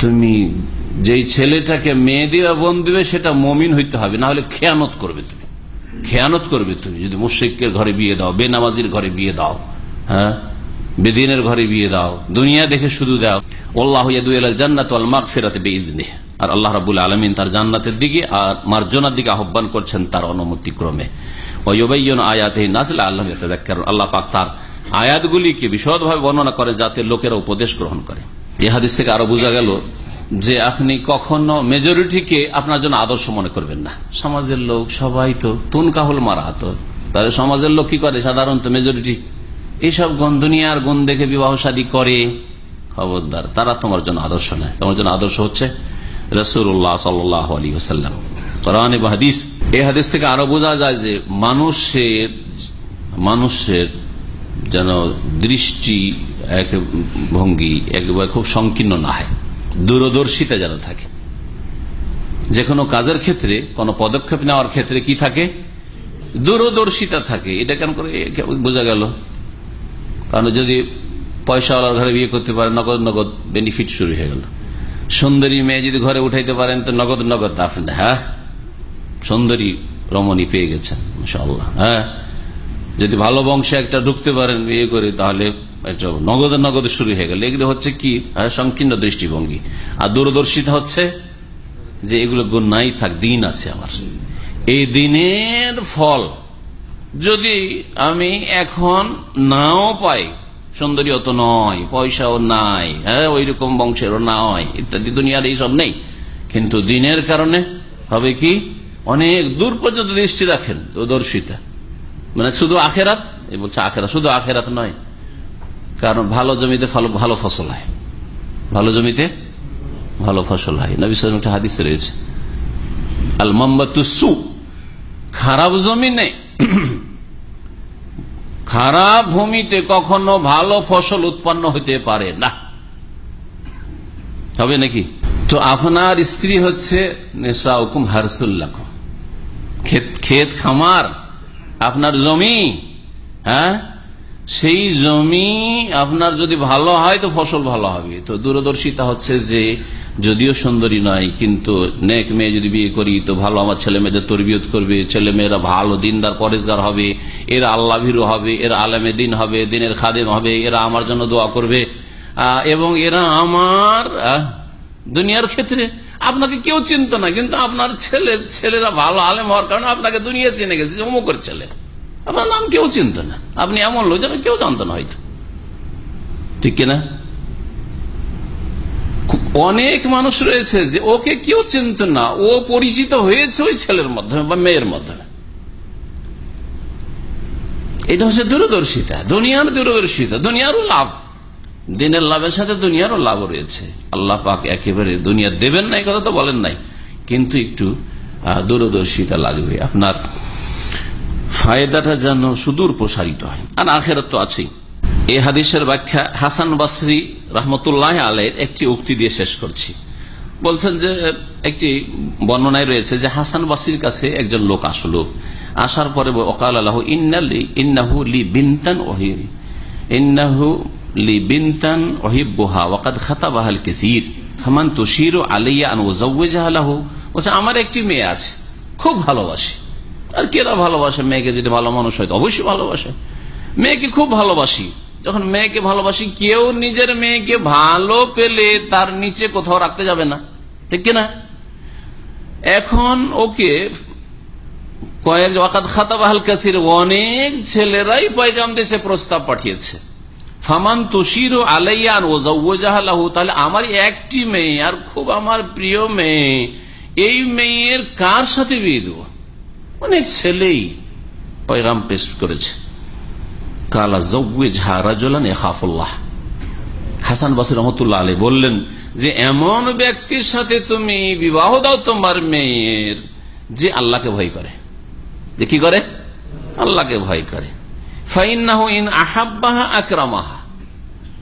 তুমি যেই ছেলেটাকে মেয়ে দিবে, বোন দিবে, সেটা মমিন হইতে হবে। না হলে খেয়ানত করবে তুমি। খেয়ানত করবে তুমি। যদি মুশ্রিকের ঘরে বিয়ে দাও, বেনামাজির ঘরে বিয়ে দাও হ্যাঁ? বেদিনের ঘরে বিয়ে দাও, দুনিয়া দেখে শুধু দাও। আল্লাহ জান্নাত মাগ ফেরাতে বেইজনে আর আল্লাহ রাবুল আলমিন তার জান্নাতের দিকে আর মার্জনার দিকে আহ্বান করছেন তার অনুমতি ক্রমে আল্লাহ পাক তার আয়াতগুলিকে বিশদভাবে বর্ণনা করে যাতে লোকেরা উপদেশ গ্রহণ করে। হাদিস থেকে আরও বোঝা গেল যে আপনি কখনো মেজরিটিকে আপনার জন্য আদর্শ মনে করবেন না। সমাজের লোক সবাই তো তুন কাহুল মারা হতো তাহলে সমাজের লোক কি করে? সাধারণত মেজরিটি এইসব গন দুনিয়ার গুণ দেখে বিবাহ শাদী করে। খবরদার, তারা তোমার জন্য আদর্শ নেয়। তোমার জন্য আদর্শ হচ্ছে রসুল্লাহ সাল্লাহ আলী হাদিস। এই হাদিস থেকে আরও বোঝা যায় যে মানুষের মানুষের যেন দৃষ্টি এক ভঙ্গি, একবার খুব সংকীর্ণ না হয়। দূরদর্শিতা যেন থাকে। যে কোনো কাজের ক্ষেত্রে, কোনো পদক্ষেপ নেওয়ার ক্ষেত্রে কি থাকে? দূরদর্শিতা থাকে। এটা কেন করে? বোঝা গেল। কারণ যদি পয়সাওয়ালার ঘরে বিয়ে করতে পারে, নগদ নগদ বেনিফিট শুরু হয়ে গেল। সুন্দরী মেয়ে যদি ঘরে উঠাইতে পারেন, তো নগদ নগদ আপনি হ্যাঁ? সুন্দরী রমণী পেয়ে গেছেন হ্যাঁ? যদি ভালো বংশে একটা ঢুকতে পারেন বিয়ে করে, তাহলে নগদ নগদ শুরু হয়ে গেল। এগুলো হচ্ছে কি? সংকীর্ণ দৃষ্টিভঙ্গি। আর দূরদর্শিতা হচ্ছে যে এগুলো গুণ নাই থাক, দিন আছে আমার। এই দিনের ফল যদি আমি এখন নাও পাই, সুন্দরী অত নয়, পয়সাও নাই হ্যাঁ ওই রকম বংশেরও নয়, ইত্যাদি, দুনিয়ার এইসব নেই। কিন্তু দিনের কারণে হবে কি? অনেক দূর পর্যন্ত দৃষ্টি রাখেন দর্শিতা মানে শুধু আখেরাত? বলছে আখেরাত, শুধু আখেরাত নয়। কারণ ভালো জমিতে ভালো ফসল হয়। ভালো জমিতে ভালো ফসল হয়। নবী একটা হাদিসে রয়েছে। আল মোহাম্মতু খারাপ জমিনে <clears throat> খারাপ ভূমিতে কখনো ভালো ফসল উৎপন্ন হতে পারে না। হবে নাকি? তো আপনার স্ত্রী হচ্ছে নেশা হুকুম হারসুল্লাহ ক্ষেত খামার, আপনার জমি হ্যাঁ? সেই জমি আপনার যদি ভালো হয় তো ফসল ভালো হবে। তো দূরদর্শিতা হচ্ছে যে, যদিও সুন্দরী নয়, কিন্তু নেক মেয়ে যদি বিয়ে করি, তো ভালো আমার ছেলে মেয়েদের তরবিয়ত করবে, ছেলে মেয়েরা ভালো দিনদার, পরেশগার হবে, এরা আল্লাহ ভীরু হবে, এরা আলেমে দিন হবে, দিনের খাদেম হবে, এরা আমার জন্য দোয়া করবে। এবং এরা আমার দুনিয়ার ক্ষেত্রে আপনাকে কেউ চিনত না, কিন্তু আপনার ছেলে, ছেলেরা ভালো আলেম হওয়ার কারণে আপনাকে দুনিয়া চিনে গেছে অমুকের ছেলে। আপনার নাম কেউ চিনত না। আপনি এমন লোক যেন কেউ জানত না হয়তো। ঠিক কিনা? অনেক মানুষ রয়েছে যে ওকে কেউ চিনত না। ও পরিচিত হয়েছে ওই ছেলের মাধ্যমে বা মেয়ের মাধ্যমে। এটা হচ্ছে দূরদর্শিতা। দুনিয়ার দূরদর্শিতা। দুনিয়ারও লাভ। দিনের লাভের সাথে দুনিয়ারও লাভ রয়েছে। আল্লাহ পাক একেবারে দুনিয়া দেবেন না কথা তো বলেন নাই। কিন্তু একটু দূরদর্শিতা লাগবে। আপনার ফায়দাটা যেন সুদূর প্রসারিত হয়। আর আখেরাত তো আছেই। এ হাদিসের ব্যাখ্যা হাসান বাসরি রহমতুল্লাহ আলের একটি উক্তি দিয়ে শেষ করছি। বলছেন যে, একটি বর্ণনায় রয়েছে যে হাসান বাসির কাছে একজন লোক আসলো। আসার পরে ওকাল আল্লাহ ইন্নাহু লি বিনতান ইন্নাহু বাহাল তুশির আমার একটি মেয়ে আছে, খুব ভালোবাসে। আর কেরা ভালোবাসে? মেয়েকে যদি ভালো মানুষ হয় অবশ্যই ভালোবাসে। মেয়েকে খুব ভালোবাসি। যখন মেয়েকে ভালোবাসি, কেউ নিজের মেয়েকে ভালো পেলে তার নিচে কোথাও রাখতে যাবে না। ঠিক কিনা? এখন ওকে কয়েক ওয়াকাত খাতা বাহাল কাসির, অনেক ছেলেরাই পয়গাম দিয়েছে প্রস্তাব পাঠিয়েছে। ফামান তুষির আলাইয়ান ও জাহালাহু তাহলে আমার একটি মেয়ে আর খুব আমার প্রিয় মেয়ে, এই মেয়ের কার সাথে বিয়ে দেব? অনেক ছেলেই পয়গাম পেশ করেছে। কালা জৌজলান এখাফুল্লাহ হাসান বাসির রহমতুল্লাহ আলী বললেন যে, এমন ব্যক্তির সাথে তুমি বিবাহ দাও তোমার মেয়ের যে আল্লাহকে ভয় করে। যে কি করে? আল্লাহকে ভয় করে। ফাইন্নাহ ইন আহাব্বাহা আকরামাহা।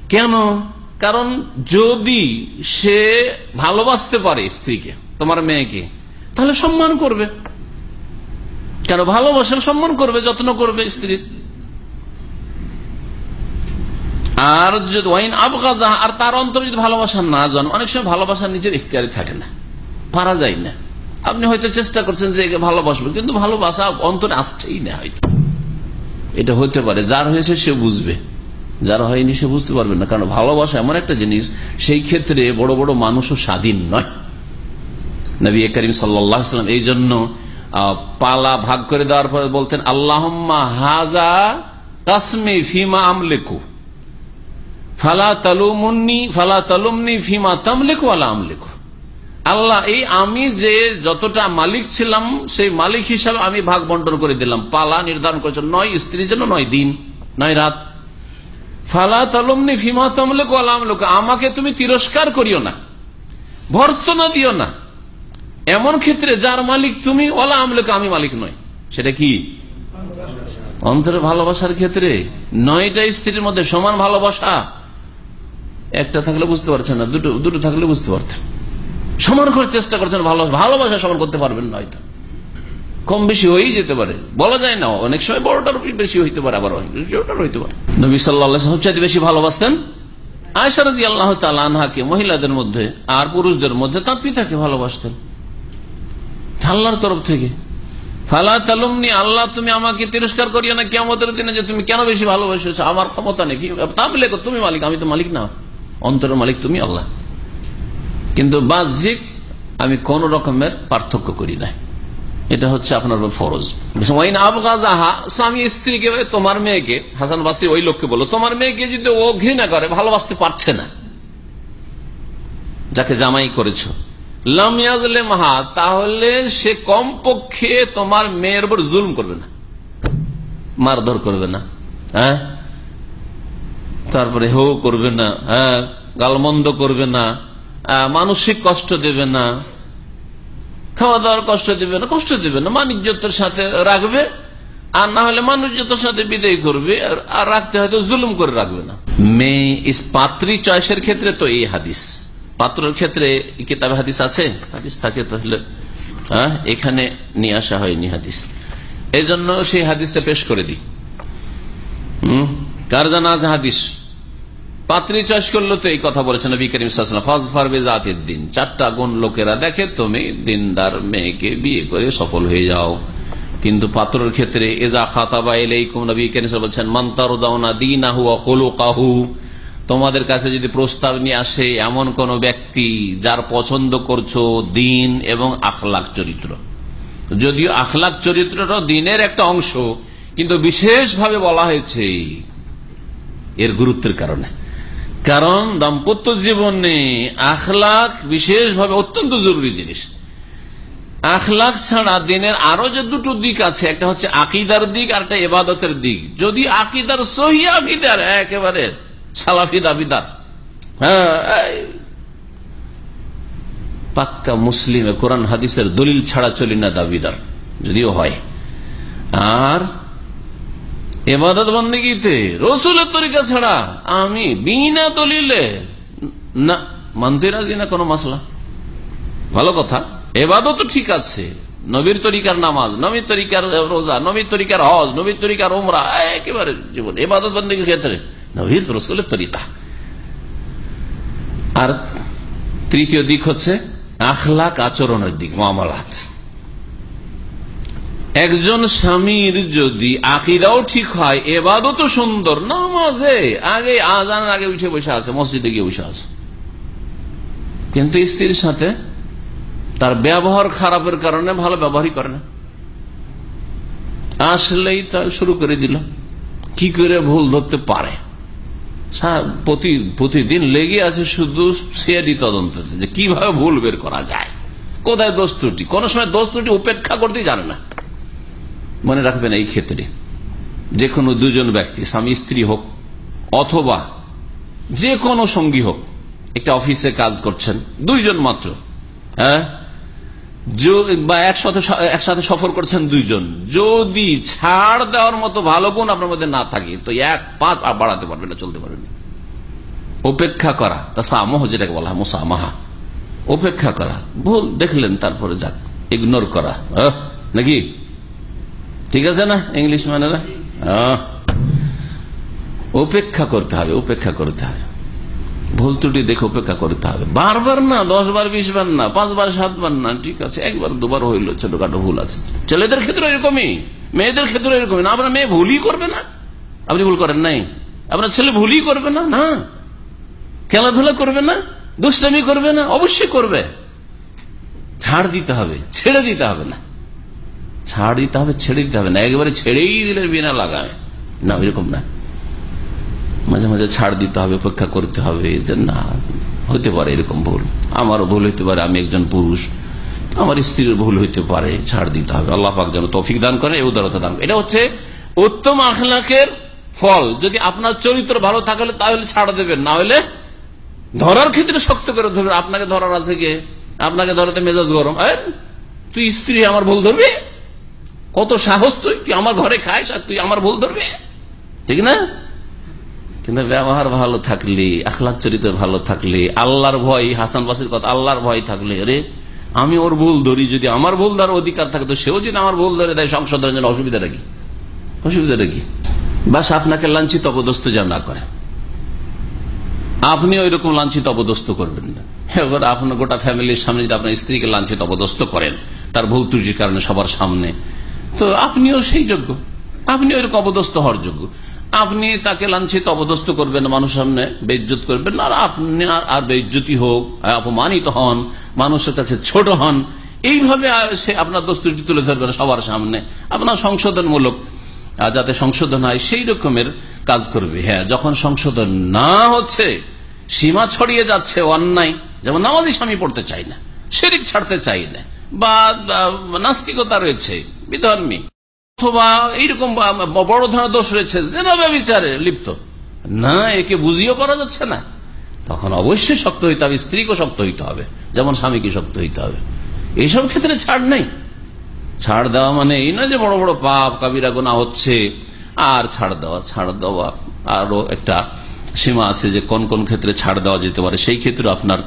কেন? কারণ যদি সে ভালোবাসতে পারে স্ত্রীকে, তোমার মেয়েকে, তাহলে সম্মান করবে। কেন? ভালোবাসার সম্মান করবে, যত্ন করবে স্ত্রীর আর যদি ওয়াইন আবগাজা আর তার অন্তর যদি ভালোবাসা না জান অনেক সময় ভালোবাসা নিজের ইখতিয়ারে থাকে না। পারা যায় না। আপনি হয়তো চেষ্টা করছেন যে একে ভালোবাসবেন, কিন্তু ভালোবাসা অন্তরে আসছেই না হয়তো। এটা হতে পারে, যার হয়েছে সে বুঝবে। যারা হয়নি সে বুঝতে পারবে না, কারণ ভালোবাসা এমন একটা জিনিস, সেই ক্ষেত্রে বড় বড় মানুষও স্বাধীন নয়। নবী করিম সাল্লাম এই জন্য পালা ভাগ করে দেওয়ার পর বলতেন আল্লাহ হাজা কাসমি ফিমা আমলেকু। ফালা তালুমুন্নি, ফালা তালুমনি ফিমা তামলেকু আলা আমলেকু। আল্লাহ, এই আমি যে যতটা মালিক ছিলাম, সেই মালিক হিসাবে আমি ভাগ বন্টন করে দিলাম। পালা নির্ধারণ করেছে নয় স্ত্রীর জন্য নয় দিন, নয় রাত। ফালা তালুমনি ফিমা তামলেকু আলা আমলেকু, আমাকে তুমি তিরস্কার করিও না, ভর্সনা দিও না। এমন ক্ষেত্রে যার মালিক তুমি, ওলা আমলেকু আমি মালিক নয় সেটা কি? অন্তরে ভালোবাসার ক্ষেত্রে নয়টা স্ত্রীর মধ্যে সমান ভালোবাসা। একটা থাকলে বুঝতে পারছেন না, দুটো দুটো থাকলে বুঝতে পারতেন সমান করার চেষ্টা করছেন, ভালোবাসা ভালোবাসা সমান করতে পারবেন না হয়তো। কম বেশি হয়েই যেতে পারে। বলা যায় না, অনেক সময় বড়টার বেশি হইতে পারে, আবার ছোটটার হইতে পারে। নবী সাল্লাহ সবচেয়ে বেশি ভালোবাসতেন আয়সারাজি আল্লাহ আনহাকে মহিলাদের মধ্যে আর পুরুষদের মধ্যে তার পিতাকে ভালোবাসতেন। আল্লাহর তরফ থেকে। ফালা তালুমনি, আল্লাহ তুমি আমাকে তিরস্কার করিও না কেমতের দিনে যে তুমি কেন বেশি ভালোবাসেছো আমার ক্ষমতা নেই। তাহলে তুমি মালিক, আমি তো মালিক না। অন্তরের মালিক তুমি আল্লাহ। কিন্তু বাহ্যিক আমি কোন রকমের পার্থক্য করি না এটা হচ্ছে আপনার ফরজ। ওয়াইন আবগাজাহা, স্বামী স্ত্রীকে তোমার মেয়েকে, হাসান বাসি ওই লোককে বলো, তোমার মেয়েকে যদি ও ঘৃণা করে, ভালোবাসতে পারছে না, যাকে জামাই করেছ লামিয়াজলে মাহা, তাহলে সে কমপক্ষে তোমার মেয়ের উপর জুলম করবে না। মারধর করবে না। হ্যাঁ? তারপরে হো করবে না। হ্যাঁ? গালমন্দ করবে না। মানসিক কষ্ট দেবে না। খাওয়া দাওয়ার কষ্ট দেবে না, কষ্ট দেবে না। মানিজ্যতের সাথে রাখবে, আর না হলে মানুষজতের সাথে বিদায় করবে আর- রাখতে হয়তো জুলুম করে রাখবে না। মেয়ে ইস পাত্রী চয়েসের ক্ষেত্রে তো এই হাদিস। পাত্রের ক্ষেত্রে কিতাবে হাদিস আছে? হাদিস থাকে তাহলে হ্যাঁ? এখানে নিয়ে আসা হয়নি হাদিস। এই জন্য সেই হাদিসটা পেশ করে হম? কার জানা আছে হাদিস? পাত্রী চয়েস করল তো এই কথা বলেছেন দিন। চারটা গুণ লোকেরা দেখে তুমি দিনদার মেয়েকে বিয়ে করে সফল হয়ে যাও। কিন্তু পাত্রের ক্ষেত্রে, এজা খাতাবা ওয়াসাল্লাম বলছেন মান্তারু দাওনা দিনাহু ওয়া খুলুকাহু তোমাদের কাছে যদি প্রস্তাব নিয়ে আসে, এমন কোন ব্যক্তি যার পছন্দ করছ দিন এবং আখলাক চরিত্র। যদিও আখলাক চরিত্রটা দিনের একটা অংশ, কিন্তু বিশেষভাবে বলা হয়েছে এর গুরুত্বের কারণে। কারণ দাম্পত্য জীবনে আখলাক বিশেষভাবে অত্যন্ত জরুরি জিনিস। আখলাক ছাড়া দিনের আরও যে দুটো দিক আছে, একটা হচ্ছে আকিদার দিক আর একটা এবাদতের দিক। যদি আকিদার সহি আকিদার একেবারে সালাফি দাবিদার। হ্যাঁ পাক্কা মুসলিমে কোরআন হাদিসের দলিল ছাড়া চলি না দাবিদার, যদিও হয়। আর এবাদত বন্দীতে রসুলের তরিকা ছাড়া আমি বিনা দলিলে না, মানতে রাজি না কোনো মাসলা। ভালো কথা এবাদত ঠিক আছে, নবীর তরিকার নামাজ, নবীর তরিকার রোজা, নবীর তরিকার হজ, নবীর তরিকার ওমরা একেবারে জীবন, এবাদত বন্দীর ক্ষেত্রে। তরিকা। আর তৃতীয় দিক হচ্ছে আখলাক আচরণের দিক, মামলাত। একজন স্বামীর যদি আকিদাও ঠিক হয় এবাদও তো সুন্দর, নামাজে আগে আজানের আগে উঠে বসে আছে, মসজিদে গিয়ে বসে আছে। কিন্তু স্ত্রীর সাথে তার ব্যবহার খারাপের কারণে ভালো ব্যবহারই করে না। আসলেই তা শুরু করে দিল। কি করে ভুল ধরতে পারে? প্রতিদিন লেগে আছে শুধু সিআইডি তদন্ত যে কীভাবে ভুল বের করা যায়? কোথায় দোষ কোন সময় দোষ উপেক্ষা করতে জানে না। মনে রাখবেন এই ক্ষেত্রে যে কোনো দুজন ব্যক্তি, স্বামী, স্ত্রী হোক, অথবা যে কোনো সঙ্গী হোক, একটা অফিসে কাজ করছেন, দুইজন মাত্র হ্যাঁ? বা একসাথে একসাথে সফর করছেন দুইজন। যদি ছাড় দেওয়ার মতো ভালো গুণ আপনার মধ্যে না থাকে, তো এক পা বাড়াতে পারবেন না, চলতে পারবেন উপেক্ষা করা তা সামহ যেটাকে বলা হয়, মোসামাহা। উপেক্ষা করা, ভুল দেখলেন, তারপরে যাক, ইগনোর করা। নাকি? ঠিক আছে না, ইংলিশ না উপেক্ষা করতে হবে উপেক্ষা করতে হবে। ভুল ত্রুটি দেখে উপেক্ষা করতে হবে। বারবার না দশ বার বিশ বার না, পাঁচবার, সাতবার না, ঠিক আছে, একবার, দুবার হইল, ছোটখাটো ভুল আছে। ছেলেদের ক্ষেত্রে এরকমই, মেয়েদের ক্ষেত্রে এরকমই না, আপনার মেয়ে ভুলই করবে না। আপনি ভুল করেন নাই। আপনার ছেলে ভুলই করবে না না। খেলাধুলা করবে না, দুষ্টামি করবে না, অবশ্যই করবে। ছাড় দিতে হবে, ছেড়ে দিতে হবে না। ছাড় দিতে হবে, ছেড়ে দিতে হবে না। একেবারে ছেড়েই দিলে বিনা লাগায়। না, এরকম না। মাঝে মাঝে ছাড় দিতে হবে, অপেক্ষা করতে হবে যে না হতে পারে এরকম ভুল। আমারও ভুল হইতে পারে, আমি একজন পুরুষ আমার স্ত্রীর ভুল হইতে পারে, ছাড় দিতে হবে। আল্লাহ পাক যেন তৌফিক দান করে উদারতা দান এটা হচ্ছে উত্তম আখলাখের ফল। যদি আপনার চরিত্র ভালো থাকলে তাহলে ছাড় দেবেন, না হলে ধরার ক্ষেত্রে শক্ত করে ধরবেন। আপনাকে ধরার আছে কে? আপনাকে ধরাতে মেজাজ গরম। তুই স্ত্রী, আমার ভুল ধরবি? কত সাহস তুই? তুই আমার ঘরে খাইস আর তুই আমার ভুল ধরবি? ঠিক না? কিন্তু ব্যবহার ভালো থাকলে, আখলাখ চরিত্র ভালো থাকলে, আল্লাহর ভয়, হাসান বাসির কথা, আল্লাহর ভয় থাকলে রে আমি ওর ভুল ধরি, যদি আমার ভুল ধরার অধিকার থাকে, তো সেও যদি আমার ভুল ধরে দেয়, সংশোধনের জন্য অসুবিধাটা কি? অসুবিধাটা কি? বাস আপনাকে লাঞ্ছিত অপদস্থ যেন না করে। আপনি ওই রকম লাঞ্ছিত অপদস্থ করবেন না। এবার আপনার গোটা ফ্যামিলির সামনে যদি আপনার স্ত্রীকে লাঞ্ছিত অপদস্থ করেন, তার ভুল ত্রুটির কারণে সবার সামনে, তো আপনিও সেই যোগ্য। আপনি ওই রকম অপদস্থ হওয়ার যোগ্য। আপনি তাকে লাঞ্ছিত, অপদস্থ করবেন মানুষ সামনে বেজ্জত করবেন আর আপনি আর বেজ্জতি হোক অপমানিত হন, মানুষের কাছে ছোট হন, এইভাবে সে আপনার দস্তুটি তুলে ধরবেন সবার সামনে। আপনার সংশোধনমূলক যাতে সংশোধন হয়, সেই রকমের কাজ করবে। হ্যাঁ যখন সংশোধন না হচ্ছে, সীমা ছড়িয়ে যাচ্ছে অন্যায়। যেমন নামাজি স্বামী পড়তে চাই না, শেরিক ছাড়তে চাই না বা, নাস্তিকতা রয়েছে, বিধর্মী। অথবা এইরকম বড় ধরনের দোষ রয়েছে জেনাবে বিচারে লিপ্ত। না, একে বুঝিও করা যাচ্ছে না। তখন অবশ্যই শক্ত হইতে হবে স্ত্রীকে শক্ত হইতে হবে, যেমন স্বামীকে শক্ত হইতে হবে। এইসব ক্ষেত্রে ছাড় নেই। ছাড় দেওয়া মানে এই না যে বড় বড় পাপ কাবিরা গোনা হচ্ছে, আর ছাড় দেওয়া ছাড় দেওয়া আরও একটা সীমা আছে যে কোন কোন ক্ষেত্রে ছাড় দেওয়া যেতে পারে। সেই ক্ষেত্রে আপনার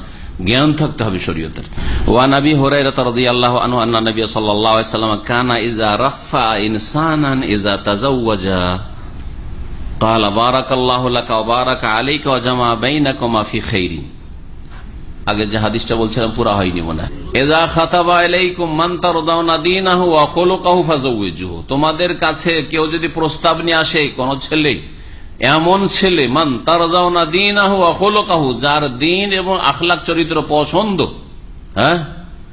জ্ঞান থাকতে হবে শরীয়তের ওয়ানাবি হরাই আল্লাহ আনু আন্না নবী সাল্লাম কানা ইজা রাফা ইনসানান ইজা তাজাওয়াজা قال بارك الله لك وبارك عليك وجمع بينكما في خير আগে যে হাদিসটা বলছিলাম পুরা হয়নি মনে এদা খাতাবা আলাইকুম মান তারদাউনা দীনাহু ওয়া খুলুকাহু ফাজাওয়িজুহু তোমাদের কাছে কেউ যদি প্রস্তাব নিয়ে আসে কোন ছেলে এমন ছেলে, মান তারদাউনা দীনাহু ওয়া খুলুকাহু, যার দিন এবং আখলাক চরিত্র পছন্দ। হ্যাঁ?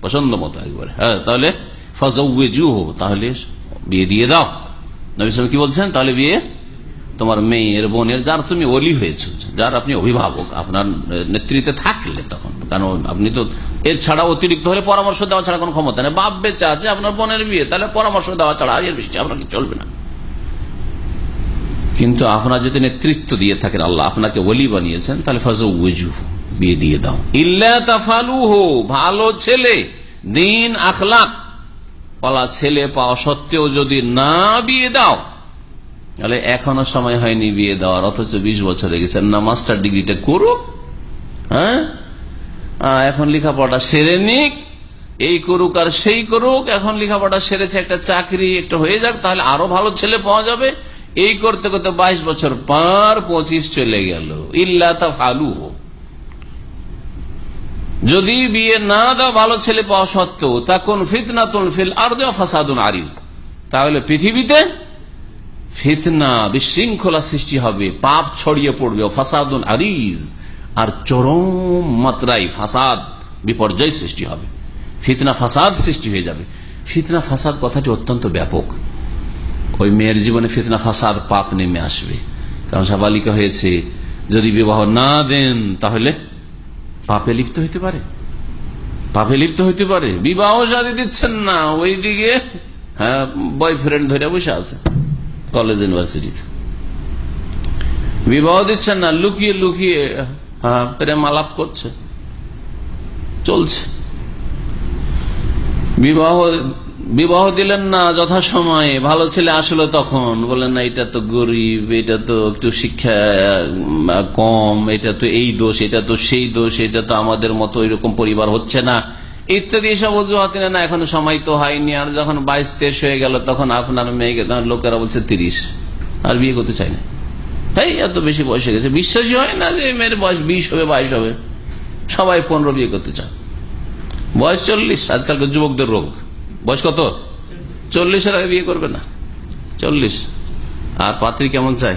পছন্দ মতো একবারে। হ্যাঁ তাহলে ফাজাওয়িজুহু তাহলে বিয়ে দিয়ে দাও। কি বলছেন? তাহলে বিয়ে? তোমার মেয়ের, বোনের, যার তুমি অলি হয়েছ, যার আপনি অভিভাবক, আপনার নেতৃত্বে থাকলে তখন। কারণ আপনি তো এর ছাড়া অতিরিক্ত হলে পরামর্শ দেওয়া ছাড়া কোনো ক্ষমতা নেই। বাপ বেচা আছে, আপনার বোনের বিয়ে, তাহলে পরামর্শ দেওয়া ছাড়া আর এর বেশি আপনার কি চলবে না? কিন্তু আপনার যদি নেতৃত্ব দিয়ে থাকেন, আল্লাহ আপনাকে ওলি বানিয়েছেন, তাহলে ফাজু বিয়ে দিয়ে দাও। ইল্লা হো ভালো ছেলে, দিন আখলাক। পালা ছেলে পাওয়া সত্ত্বেও যদি না বিয়ে দাও, তাহলে এখনও সময় হয়নি বিয়ে দেওয়ার, অথচ বিশ বছর গেছেন না মাস্টার ডিগ্রিটা করুক হ্যাঁ? এখন লেখাপড়া সেরে নিক, এই করুক আর সেই করুক, এখন লেখাপড়া সেরেছে, একটা চাকরি একটা হয়ে যাক, তাহলে আরও ভালো ছেলে পাওয়া যাবে। এই করতে করতে বাইশ বছর পার পঁচিশ চলে গেল। ইল্লা তা ফালু যদি বিয়ে না দাও ভালো ছেলে পাওয়া সত্ত্বেও তা কোন ফিতনা তুলফিল আর দেওয়া ফাসাদুন আরিজ তাহলে পৃথিবীতে ফিতনা, বিশৃঙ্খলা সৃষ্টি হবে, পাপ ছড়িয়ে পড়বে ফাসাদুন আরিজ। আর চরম মাত্রায় ফাসাদ, বিপর্যয় সৃষ্টি হবে। ফিতনা ফাসাদ সৃষ্টি হয়ে যাবে। ফিতনা ফাসাদ কথাটি অত্যন্ত ব্যাপক। ওই মেয়ের জীবনে ফিতনা, ফাসাদ পাপ নেমে আসবে। কারণ সাবালিকা হয়েছে, যদি বিবাহ না দেন, তাহলে পাপে লিপ্ত হইতে পারে। পাপে লিপ্ত হইতে পারে। বিবাহ সাথে দিচ্ছেন না। ওইদিকে হ্যাঁ বয়ফ্রেন্ড ধরে বসে আছে কলেজ ইউনিভার্সিটিতে বিবাহ দিচ্ছেন না, লুকিয়ে লুকিয়ে হ্যাঁ প্রেম আলাপ করছে। চলছে। বিবাহ বিবাহ দিলেন না যথাসময়ে, ভালো ছেলে আসলো তখন। বলেন না, এটা তো গরিব, এটা তো একটু শিক্ষা কম, এটা তো এই দোষ, এটা তো সেই দোষ, এটা তো আমাদের মতো এরকম পরিবার হচ্ছে না। ইত্যাদি সব অজুহাত না, এখন সময় তো হয়নি। আর যখন বাইশ, তেইশ হয়ে গেল, তখন আপনার মেয়েকে লোকেরা বলছে, তিরিশ, আর বিয়ে করতে চাই না। এই এত বেশি বয়স হয়ে গেছে। বিশ্বাসই হয় না যে মেয়ের বয়স বিশ হবে, বাইশ হবে। সবাই পনেরো বিয়ে করতে চায়। বয়স চল্লিশ, আজকালকার যুবকদের রোগ। বয়স কত? চল্লিশের আগে বিয়ে করবে না। চল্লিশ। আর পাত্রী কেমন চাই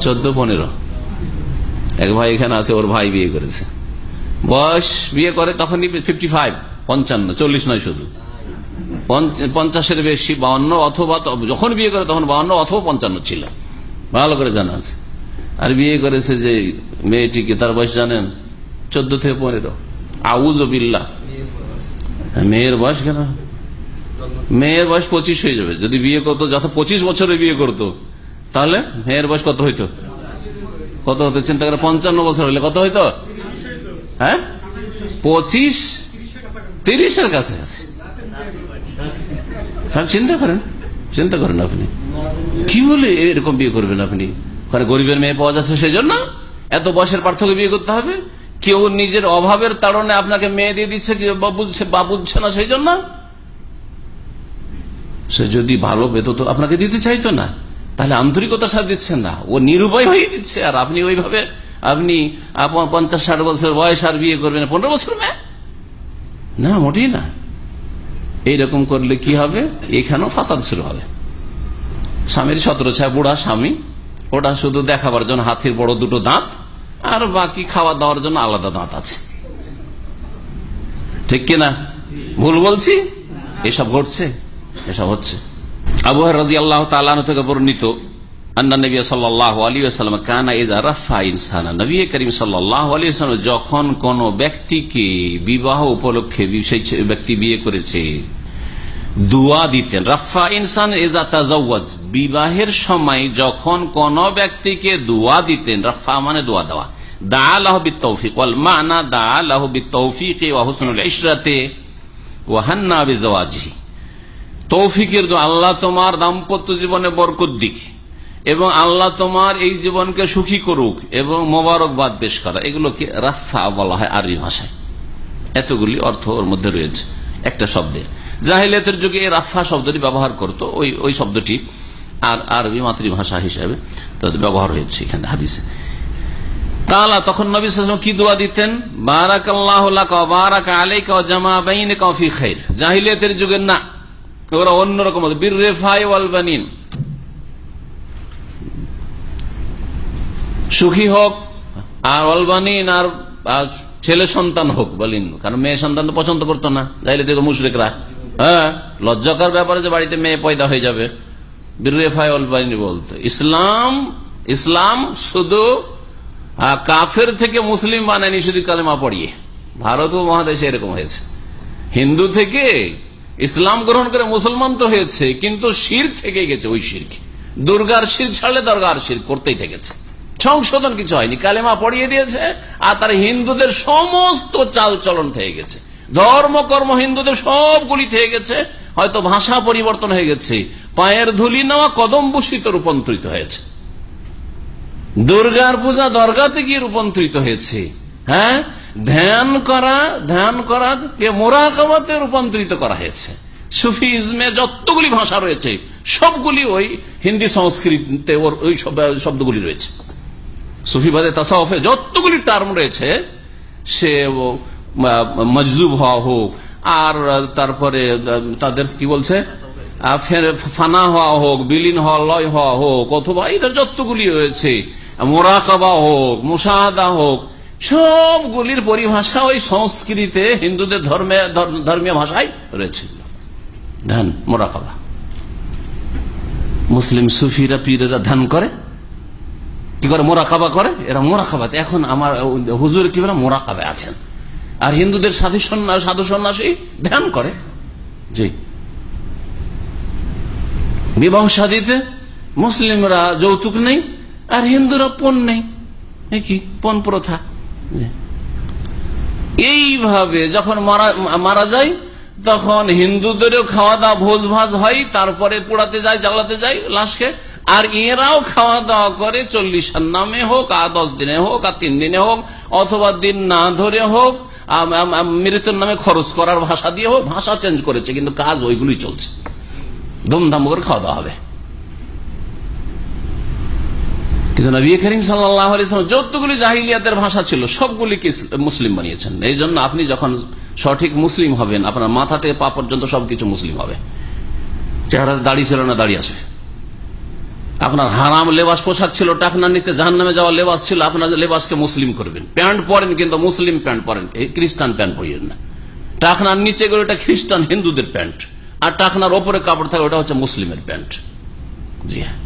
চোদ্দ, পনেরো। এক ভাই এখানে আছে, ওর ভাই বিয়ে করেছে। বয়স বিয়ে করে তখনই ফিফটি ফাইভ পঞ্চান্ন, চল্লিশ নয় শুধু। পঞ্চাশের বেশি, বাউন্ন অথবা যখন বিয়ে করে তখন বাউন্ন অথবা পঞ্চান্ন ছিল। ভালো করে জানা আছে। আর বিয়ে করেছে যে মেয়েটিকে, তার বয়স জানেন? চোদ্দ থেকে পনেরো। আউজ বিল্লা মেয়ের বয়স কেন? মেয়ের বয়স পঁচিশ হয়ে যাবে। যদি বিয়ে করতো, যত পঁচিশ বছরে বিয়ে করতো, তাহলে মেয়ের বয়স কত হইতো? কত হতো? চিন্তা করে পঞ্চান্ন বছর হলে কত হইতো? হ্যাঁ? পঁচিশ তিরিশের কাছে আছে। তাহলে চিন্তা করেন চিন্তা করেন আপনি। কি বলে এরকম বিয়ে করবেন আপনি? গরিবের মেয়ে পাওয়া যাচ্ছে সেই জন্য এত বয়সের পার্থক্য বিয়ে করতে হবে। কেউ নিজের অভাবের তাড়নে আপনাকে মেয়ে দিয়ে দিচ্ছে বুঝছে, বা বুঝছে না, সেই জন্য? সে যদি ভালো পেত তো আপনাকে দিতে চাইতো না। তাহলে আন্তরিকতার সাথে দিচ্ছেন না। ও নিরুপায় হয়ে দিচ্ছে। আর আপনি ওইভাবে, আপনি আপনার পঞ্চাশ ষাট বছর বয়স আর বিয়ে করবেন পনেরো বছর মেয়ে? না, মোটেই না। এইরকম করলে কি হবে? এখানেও ফাসাদ শুরু হবে। স্বামীর সতেরো ছায় বুড়া স্বামী, ওটা শুধু দেখাবার জন্য হাতির বড় দুটো দাঁত আর বাকি খাওয়া দাওয়ার জন্য আলাদা দাঁত আছে। ঠিক কিনা ভুল বলছি? এসব ঘটছে, এসব হচ্ছে। আবু রাজি আল্লাহ থেকে বর্ণিত যখন কোন ব্যক্তিকে বিবাহ উপলক্ষে ব্যক্তি বিয়ে করেছে দোয়া দিতেন। রাফা ইনসান বিবাহের সময় যখন কোন ব্যক্তিকে দোয়া দিতেন, রাফা মানে দোয়া দেওয়া। দা দা হান্না তৌফিকের আল্লাহ তোমার দাম্পত্য জীবনে বরকত দিক এবং আল্লাহ তোমার এই জীবনকে সুখী করুক এবং মোবারকবাদ পেশ করা। এগুলোকে রাফা বলা হয় আরবি ভাষায়। এতগুলি অর্থ ওর মধ্যে রয়েছে। একটা শব্দে। জাহিলিয়াতের যুগে রাফা শব্দটি ব্যবহার করতো, ওই ওই শব্দটি আর আরবি মাতৃভাষা হিসাবে তাদের ব্যবহার হয়েছে এখানে হাদিসে। কালা, তখন নবী কি দোয়া দিতেন? জাহিলিয়াতের যুগে না, ওরা অন্যরকম রেফাই সুখী হোক আর অলবানিন আর ছেলে সন্তান হোক বলিন, কারণ মেয়ে সন্তান তো পছন্দ করতো না যাইলে তো মুশরেকরা। হ্যাঁ লজ্জাকার ব্যাপারে যে বাড়িতে মেয়ে পয়দা হয়ে যাবে বলতো। ইসলাম ইসলাম শুধু কাফের থেকে মুসলিম বানায়নি শুধু কালেমা পড়িয়ে। ভারত ও মহাদেশে এরকম হয়েছে। হিন্দু থেকে ইসলাম গ্রহণ করে মুসলমান তো হয়েছে, কিন্তু শির থেকে গেছে ওই শির দুর্গার শির ছাড়লে দরগার শির করতেই থেকেছে। সংশোধন কিছু হয়নি। কালেমা পড়িয়ে দিয়েছে, আর তার হিন্দুদের সমস্ত চাল চলন থেকে গেছে। ধর্ম, কর্ম হিন্দুদের সবগুলি থেকে গেছে। হয়তো ভাষা পরিবর্তন হয়ে গেছে। পায়ের ধুলি নেওয়া কদম বূষিত রূপান্তরিত হয়েছে। দুর্গার পূজা দরগাতে গিয়ে রূপান্তরিত হয়েছে। হ্যাঁ? ধ্যান করা ধ্যান করা, কে মোরাকাবাতে রূপান্তরিত করা হয়েছে। সুফিজমে যতগুলি ভাষা রয়েছে, সবগুলি ওই হিন্দি সংস্কৃতিতে ওর ওই শব্দগুলি রয়েছে। সুফিবাদে তাসাউফে যতগুলি টার্ম রয়েছে, সে মজজুব হওয়া হোক, আর, তারপরে, তাদের কি বলছে? ফানা হওয়া হোক, বিলীন হওয়া, লয় হওয়া হোক, অথবা এদের যতগুলি রয়েছে, মোরাকাবা হোক মুসাহাদা হোক, সবগুলির পরিভাষা ওই সংস্কৃতিতে হিন্দুদের ধর্ম- ধর্মীয় ভাষায় রয়েছে। ধ্যান মোরাকাবা। মুসলিম সুফিরা, পীরেরা ধ্যান করে। কি করে, মোরাকাবা করে? এরা মোরাকাবাতে। এখন আমার হুজুর কি বলে, মোরাকাবে আছেন। আর হিন্দুদের সাধু সাধু সন্ন্যাসী ধ্যান করে। জি। বিবাহ সাদিতে মুসলিমরা যৌতুক নেই, আর হিন্দুরা পণ নেই। কি? পণ প্রথা। এইভাবে যখন মারা মারা যায়, তখন হিন্দুদেরও খাওয়া দাওয়া ভোজ ভাজ হয়, তারপরে পোড়াতে যায়, জ্বালাতে যায়, লাশকে আর এরাও খাওয়া দাওয়া করে চল্লিশের নামে হোক, আর দশ দিনে হোক, আর তিন দিনে হোক, অথবা দিন না ধরে হোক মৃত্যুর নামে খরচ করার ভাষা দিয়ে হোক, ভাষা চেঞ্জ করেছে, কিন্তু কাজ ওইগুলোই চলছে। ধুমধাম করে খাওয়া দাওয়া হবে। কিন্তু নবী করিম সাল্লাম যতগুলি জাহিলিয়াতের ভাষা ছিল সবগুলিকে মুসলিম বানিয়েছেন। এই জন্য আপনি যখন সঠিক মুসলিম হবেন, আপনার মাথা থেকে পা পর্যন্ত সবকিছু মুসলিম হবে। চেহারা দাড়ি ছিল না দাঁড়িয়ে আসবে আপনার হারাম লেবাস পোশাক ছিল, টাকনার নিচে জাহান নামে যাওয়া লেবাস ছিল, আপনার লেবাসকে মুসলিম করবেন। প্যান্ট পরেন কিন্তু মুসলিম প্যান্ট পরেন খ্রিস্টান প্যান্ট পরিয়েন না। টাকনার নিচে গেলে ওটা খ্রিস্টান হিন্দুদের প্যান্ট, আর টাকনার ওপরে কাপড় থাকে ওটা হচ্ছে মুসলিমের প্যান্ট। জি হ্যাঁ।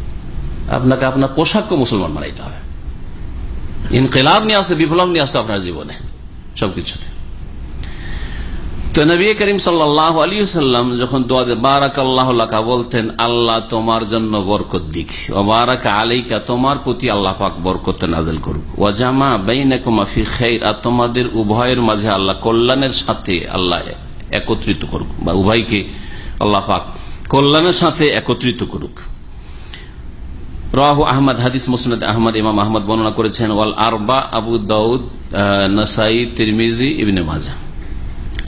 আপনাকে আপনার পোশাককে মুসলমান বানাইতে হবে। ইনকেলাব নিয়ে আসতে বিপ্লব নিয়ে আসতে আপনার জীবনে, সবকিছুতে। তো নবী করিম সাল্লাহ আলী সাল্লাম যখন বারাক আল্লাহ বলতেন, আল্লাহ তোমার জন্য বরকত দিক। ও বারাক আলাইকা, তোমার প্রতি আল্লাহ পাক বরকত নাজেল করুক। ও জামা বেইনাকুমাফি খের আর তোমাদের উভয়ের মাঝে আল্লাহ কল্যাণের সাথে আল্লাহ একত্রিত করুক। বা উভয়কে আল্লাহ পাক কল্যাণের সাথে একত্রিত করুক। রাহু আহমদ, হাদিস মুসনাদ আহমদ, ইমাম আহমদ বর্ণনা করেছেন, ওয়াল আরবা আবু দাউদ নাসাই, তিরমিজি, ইবনে মাজা।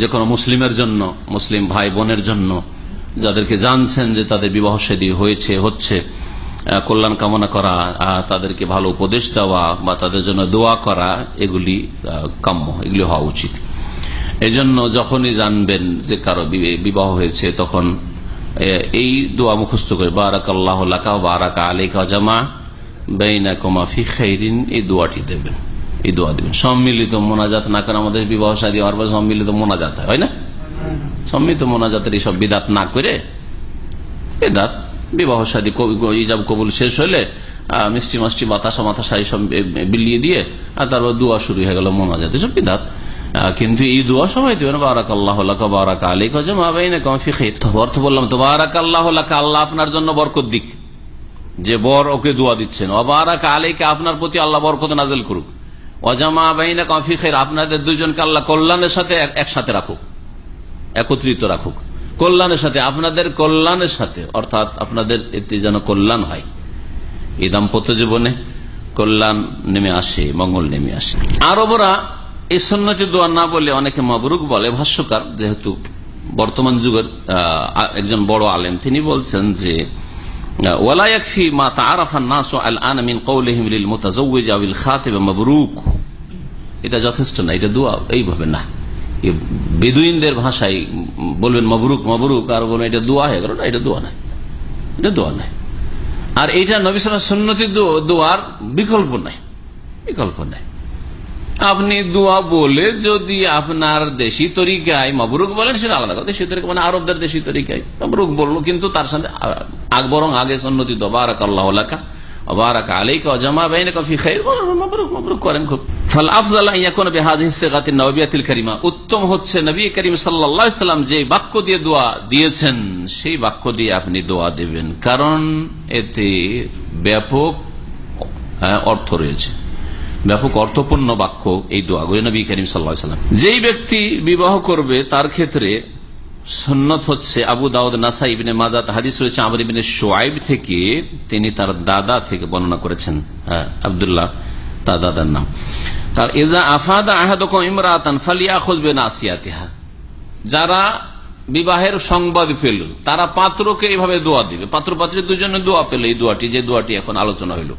যে কোনো মুসলিমের জন্য, মুসলিম ভাই বোনের জন্য, যাদেরকে জানছেন যে তাদের বিবাহ সেদী হয়েছে, হচ্ছে কল্যাণ কামনা করা তাদেরকে ভালো উপদেশ দেওয়া বা তাদের জন্য দোয়া করা, এগুলি কাম্য, এগুলি হওয়া উচিত। এই জন্য যখনই জানবেন যে কারও বিবাহ হয়েছে, তখন এই দোয়া মুখস্থ করে বারাক আল্লাহ বারাকা আলিকা জামা বেইনা কমাফি খেরিন এই দোয়াটি দেবেন। এই দোয়া দেবেন। সম্মিলিত মোনাজাত না করে আমাদের বিবাহ সাদী হওয়ার পর সম্মিলিত মোনাজাত হয় না? সম্মিলিত মোনাজাতের এইসব বিদাত না করে বেদাত। বিবাহ সাদী ইজাব কবুল শেষ হলে মিষ্টি মাষ্টি, বাতাসা মাতাসা এইসব বিলিয়ে দিয়ে, আর তারপর দোয়া শুরু হয়ে গেল মোনাজাত। এসব বিদাত। কিন্তু এই দোয়া সবাই দেবেন বারাক আল্লাহ বারাক আলী অর্থ বললাম তো বারাক আল্লাহ আল্লাহ আপনার জন্য বরকত দিক। যে বর ওকে দোয়া দিচ্ছেন অবারাক আলীকে আপনার প্রতি আল্লাহ বরকত নাজেল করুক। অজামা বাইনা কফি আপনাদের দুজনকে আল্লাহ কল্যাণের সাথে একসাথে রাখুক, একত্রিত রাখুক। কল্যাণের সাথে, আপনাদের কল্যাণের সাথে, অর্থাৎ আপনাদের এতে যেন কল্যাণ হয়। এই দাম্পত্য জীবনে কল্যাণ নেমে আসে, মঙ্গল নেমে আসে। আরবরা এই সন্ন্যতি দোয়া না বলে অনেকে মবরুক বলে, ভাষ্যকার, যেহেতু বর্তমান যুগের একজন বড় আলেম, তিনি বলছেন যে এটা যথেষ্ট না, এটা না। বেদুইনদের ভাষায় বলবেন মবরুক মবরুক, আর বলবেন এটা দোয়া হয়ে গেল না, এটা দোয়া নাই। এটা দোয়া নাই। আর এইটা নবী সুন্নতি দোয়ার বিকল্প নাই। বিকল্প নাই। আপনি দোয়া বলে যদি আপনার দেশি তরিকায় মবরুক বলেন, সেটা আলাদা কথা। দেশি তরিকা মানে আরবদের দেশি তরিকায় মবরুক বলল, কিন্তু তার সাথে বরং আগে সন্নতি বারাক আল্লাহ বারাক আলাইকা জামা বাইনা কফি খাই মবরুক করেন খুব। উত্তম হচ্ছে নবী করিম সাল্লাম যে বাক্য দিয়ে দোয়া দিয়েছেন, সেই বাক্য দিয়ে আপনি দোয়া দেবেন। কারণ এতে ব্যাপক অর্থ রয়েছে। ব্যাপক অর্থপূর্ণ বাক্য এই দোয়া নবী করিম সাল্লাম। যেই ব্যক্তি বিবাহ করবে, তার ক্ষেত্রে সন্নত হচ্ছে আবু দাউদ নাসা ইবিনে মাজাত হাদিস রয়েছে আমর ইবিনে সোয়াইব থেকে তিনি তার দাদা থেকে বর্ণনা করেছেন। হ্যাঁ আবদুল্লাহ, তার দাদার নাম। তার এজা আফাদা আহাদকম ইমরাতান ফালিয়া খুঁজবে না আসিয়াতিহা যারা বিবাহের সংবাদ পেল, তারা পাত্রকে এইভাবে দোয়া দিবে। পাত্র পাত্রের দুজনে দোয়া পেল, এই দোয়াটি, যে দোয়াটি এখন আলোচনা হইল।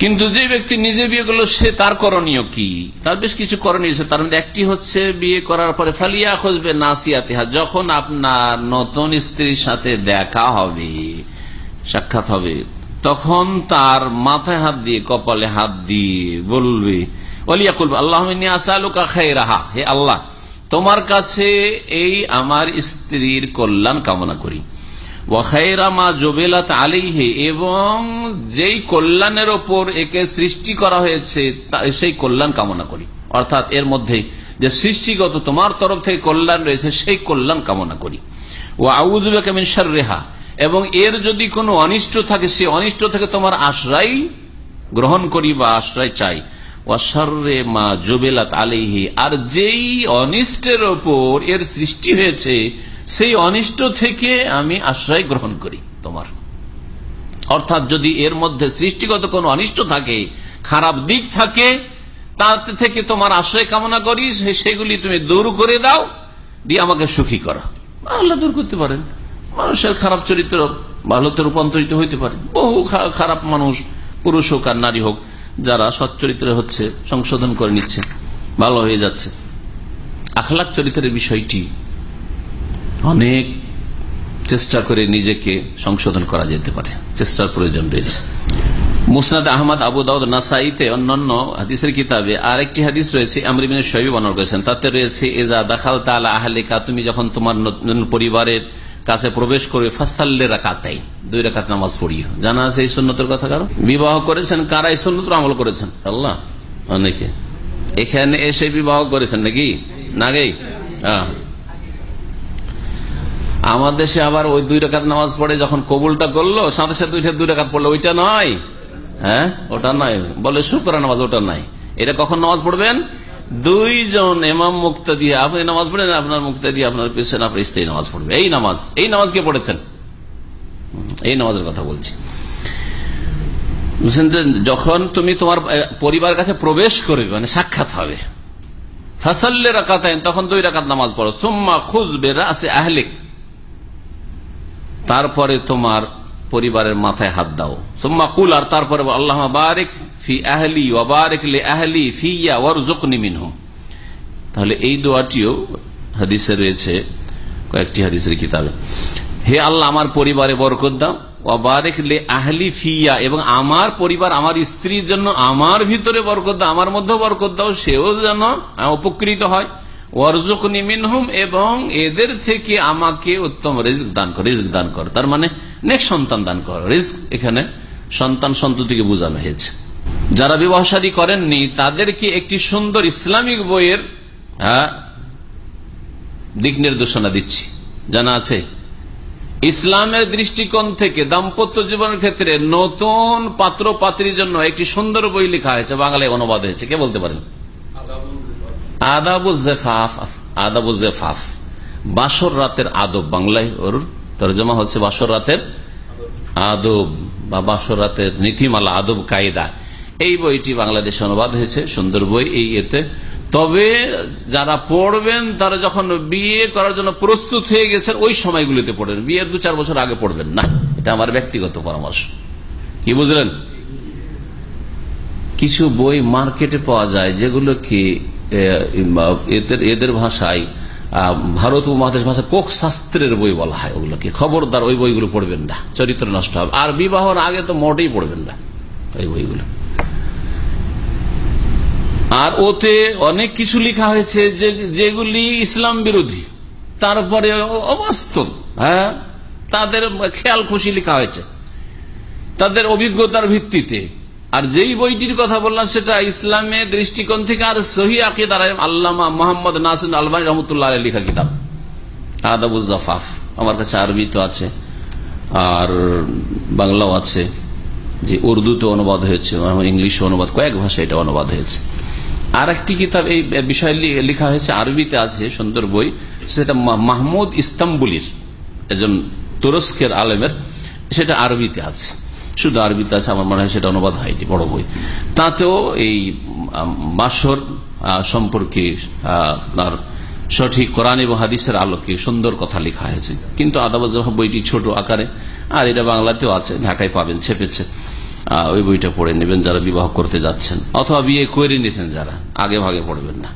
কিন্তু যে ব্যক্তি নিজে বিয়ে করল, সে তার করণীয় কি? তার বেশ কিছু করণীয় তার মধ্যে একটি হচ্ছে বিয়ে করার পরে, ফালিয়া খুঁজবে নাসিয়াতিহা, যখন আপনার নতুন স্ত্রীর সাথে দেখা হবে, সাক্ষাৎ হবে, তখন তার মাথায় হাত দিয়ে, কপালে হাত দিয়ে বলবে অলিয়া করবে আল্লাহ খাই রাহা হে আল্লাহ, তোমার কাছে এই আমার স্ত্রীর কল্যাণ কামনা করি। ওয়াখাইরামা জোবেলাত আলিহে এবং যেই কল্যাণের ওপর একে সৃষ্টি করা হয়েছে সেই কল্যাণ কামনা করি। অর্থাৎ এর মধ্যে যে সৃষ্টিগত তোমার তরফ থেকে কল্যাণ রয়েছে, সেই কল্যাণ কামনা করি। ও আউজুবেকামিন রেহা এবং এর যদি কোনো অনিষ্ট থাকে, সে অনিষ্ট থেকে তোমার আশ্রয় গ্রহণ করি বা আশ্রয় চাই। ওয়াসর্রে মা জোবেলাত আলিহি আর যেই অনিষ্টের ওপর এর সৃষ্টি হয়েছে সেই অনিষ্ট থেকে আমি আশ্রয় গ্রহণ করি তোমার। অর্থাৎ যদি এর মধ্যে সৃষ্টিগত কোনো অনিষ্ট থাকে, খারাপ দিক থাকে, তাতে থেকে তোমার আশ্রয় কামনা করি সেগুলি তুমি দূর করে দাও, দিয়ে আমাকে সুখী করো। আল্লাহ দূর করতে পারেন। মানুষের খারাপ চরিত্র ভালোতে রূপান্তরিত হইতে পারে। বহু খারাপ মানুষ, পুরুষ হোক আর নারী হোক, যারা সৎ সচ্চরিত্রে হচ্ছে, সংশোধন করে নিচ্ছে, ভালো হয়ে যাচ্ছে। আখলাক চরিত্রের বিষয়টি অনেক চেষ্টা করে নিজেকে সংশোধন করা যেতে পারে। চেষ্টার প্রয়োজন রয়েছে। মুসনাদ আহমদ, আবু দাউদ, নাসাইতে অন্যান্য হাদিসের কিতাবে আরেকটি হাদিস রয়েছে আমরিবিন শহীদ বর্ণনা করেছেন। তাতে রয়েছে এজা দাখাল তালা আহলিকা তুমি যখন তোমার পরিবারের কাছে প্রবেশ করবে, ফাসাল্লে রাকাতাই দুই রাকাত নামাজ পড়িও। জানা আছে এই সন্ন্যতের কথা কারও? বিবাহ করেছেন কারা? এই সন্ন্যত আমল করেছেন। আল্লাহ, অনেকে। এখানে এসে বিবাহ করেছেন নাকি? নাগেই? হ্যাঁ আমার দেশে আবার ওই দুই রেখাত নামাজ পড়ে যখন কবুলটা করল, সাথে সাথে দুই রেখাত পড়ল। ওইটা নয়। হ্যাঁ? ওটা নয়। বলে শুক্র নামাজ, ওটা নাই এটা কখন নামাজ পড়বেন? দুইজন এমাম মুক্তা দিয়ে আপনি নামাজ পড়েন, আপনার মুক্তা দিয়ে আপনার পিছনে, আপনার স্ত্রী নামাজ পড়বে। এই নামাজ এই নামাজ কে পড়েছেন? এই নামাজের কথা বলছি। যখন তুমি তোমার পরিবার কাছে প্রবেশ করবে মানে সাক্ষাৎ হবে, ফাসাল্লে রাকাতাইন, তখন দুই রাকাত নামাজ পড়ো। সুম্মা খুঁজবে রাসে আহলিক। তারপরে তোমার পরিবারের মাথায় হাত দাও। সুম্মা কুল, আর তারপরে আল্লাহ বারেক ফি আহলি ওয়াবারেক লে আহলি ফিয়া ওয়ারজুকনি মিনহুম তাহলে এই দোয়াটিও হাদিসে রয়েছে, কয়েকটি হাদিসের কিতাবে। হে আল্লাহ, আমার পরিবারে বরকত দাও। ওয়াবারেক লে আহলি ফিয়া, এবং আমার পরিবার, আমার স্ত্রীর জন্য আমার ভিতরে বরকত দাও, আমার মধ্যে বরকত দাও, সেও যেন উপকৃত হয়। ওয়ারজুকনি মিনহুম এবং এদের থেকে আমাকে উত্তম রিস্ক দান কর রিস্ক দান কর। তার মানে নেক সন্তান দান কর। রিস্ক এখানে সন্তান সন্ততিকে বোঝানো হয়েছে। যারা বিবাহ শাদী করেননি তাদেরকে একটি সুন্দর ইসলামিক বইয়ের হ্যাঁ, দিক নির্দেশনা দিচ্ছি। জানা আছে ইসলামের দৃষ্টিকোণ থেকে দাম্পত্য জীবনের ক্ষেত্রে নতুন পাত্র পাত্রীর জন্য একটি সুন্দর বই লেখা হয়েছে বাংলায় অনুবাদ হয়েছে। কে বলতে পারেন? আদাবুজেফাফ বাসর রাতের আদব বাংলায় ওর হচ্ছে বাসর রাতের আদব বা বাসর রাতের নীতিমালা, আদব কায়দা। এই বইটি বাংলাদেশে অনুবাদ হয়েছে, সুন্দর বই এই এতে। তবে যারা পড়বেন, তারা যখন বিয়ে করার জন্য প্রস্তুত হয়ে গেছেন, ওই সময়গুলিতে পড়বেন বিয়ের দু চার বছর আগে পড়বেন না। এটা আমার ব্যক্তিগত পরামর্শ। কি বুঝলেন? কিছু বই মার্কেটে পাওয়া যায়, যেগুলো কি এদের এদের ভাষায় ভারত উপমহাদেশ ভাষায় কোক শাস্ত্রের বই বলা হয় ওগুলোকে। খবরদার ওই বইগুলো পড়বেন না, চরিত্র নষ্ট হবে। আর বিবাহর আগে তো মোটেই পড়বেন না ওই বইগুলো। আর ওতে অনেক কিছু লিখা হয়েছে যেগুলি ইসলাম বিরোধী। তারপরে অবাস্তব হ্যাঁ? তাদের খেয়াল খুশি লেখা হয়েছে। তাদের অভিজ্ঞতার ভিত্তিতে আর যেই বইটির কথা বললাম, সেটা ইসলামের দৃষ্টিকোণ থেকে আর সহি আকিদার আল্লামা মোহাম্মদ নাসিন আলবানী রহমতুল্লাহ আলী লেখা কিতাব। আদাবুজাফাফ আমার কাছে আরবি তো আছে, আর বাংলাও আছে, যে উর্দুতে অনুবাদ হয়েছে ইংলিশে অনুবাদ, কয়েক ভাষায় এটা অনুবাদ হয়েছে। আর একটি কিতাব এই বিষয়ে লেখা হয়েছে, আরবিতে আছে, সুন্দর বই, সেটা মাহমুদ ইস্তাম্বুলির, একজন তুরস্কের আলেমের, সেটা আরবিতে আছে। শুধু আরবিতে আছে আমার মনে হয় সেটা অনুবাদ হয়নি বড় বই। তাতেও এই আম, বাসর সম্পর্কে আপনার সঠিক কোরআন এবং হাদিসের আলোকে সুন্দর কথা লেখা হয়েছে। কিন্তু আদাবাজ বইটি ছোট আকারে আর এটা বাংলাতেও আছে ঢাকায় পাবেন ছেপেছে ওই বইটা পড়ে নেবেন যারা বিবাহ করতে যাচ্ছেন। অথবা বিয়ে করে নিয়েছেন যারা আগে ভাগে পড়বেন না।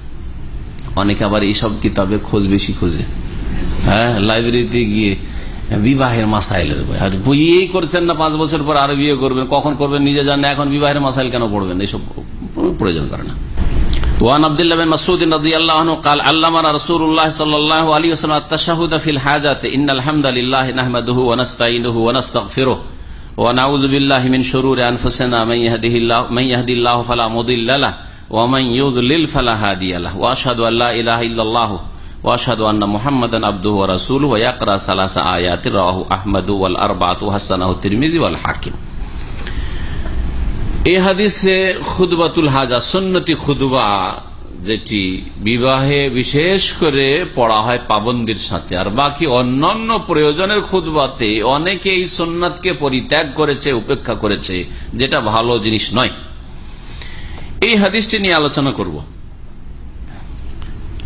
অনেকে আবার এইসব কিতাবের খোঁজ বেশি খোঁজে। হ্যাঁ লাইব্রেরিতে গিয়ে বিবাহের মাসাইলের বই আর বিয়েই করছেন না পাঁচ বছর পর আরো বিয়ে করবেন কখন করবেন নিজে জানেন এখন বিবাহের মাসাইল কেন পড়বেন এইসব প্রয়োজন করে না وعن عبد الله بن مسعود رضي الله عنه قال علمنا رسول الله صلى الله عليه وسلم التشهد في الحاجات ان الحمد لله نحمده ونستعينه ونستغفره ونعوذ بالله من شرور انفسنا من يهده الله من يهدي الله فلا مضل له ومن يضلل فلا هادي له واشهد ان لا اله الا الله ওয়াশাদু আন্না মোহাম্মদান আব্দু রাসুল ওয়াকরা সালাসা আয়াতি রাহু আহমদ ওয়াল আরবাত হাসানাহ তিরমিজি হাকিম এই হাদিসে খুদবাতুল হাজা, সন্নতি খুদবা যেটি বিবাহে বিশেষ করে পড়া হয় পাবন্দির সাথে, আর বাকি অন্যান্য প্রয়োজনের খুদবাতে অনেকে এই সন্ন্যাতকে পরিত্যাগ করেছে, উপেক্ষা করেছে, যেটা ভালো জিনিস নয়। এই হাদিসটি নিয়ে আলোচনা করব।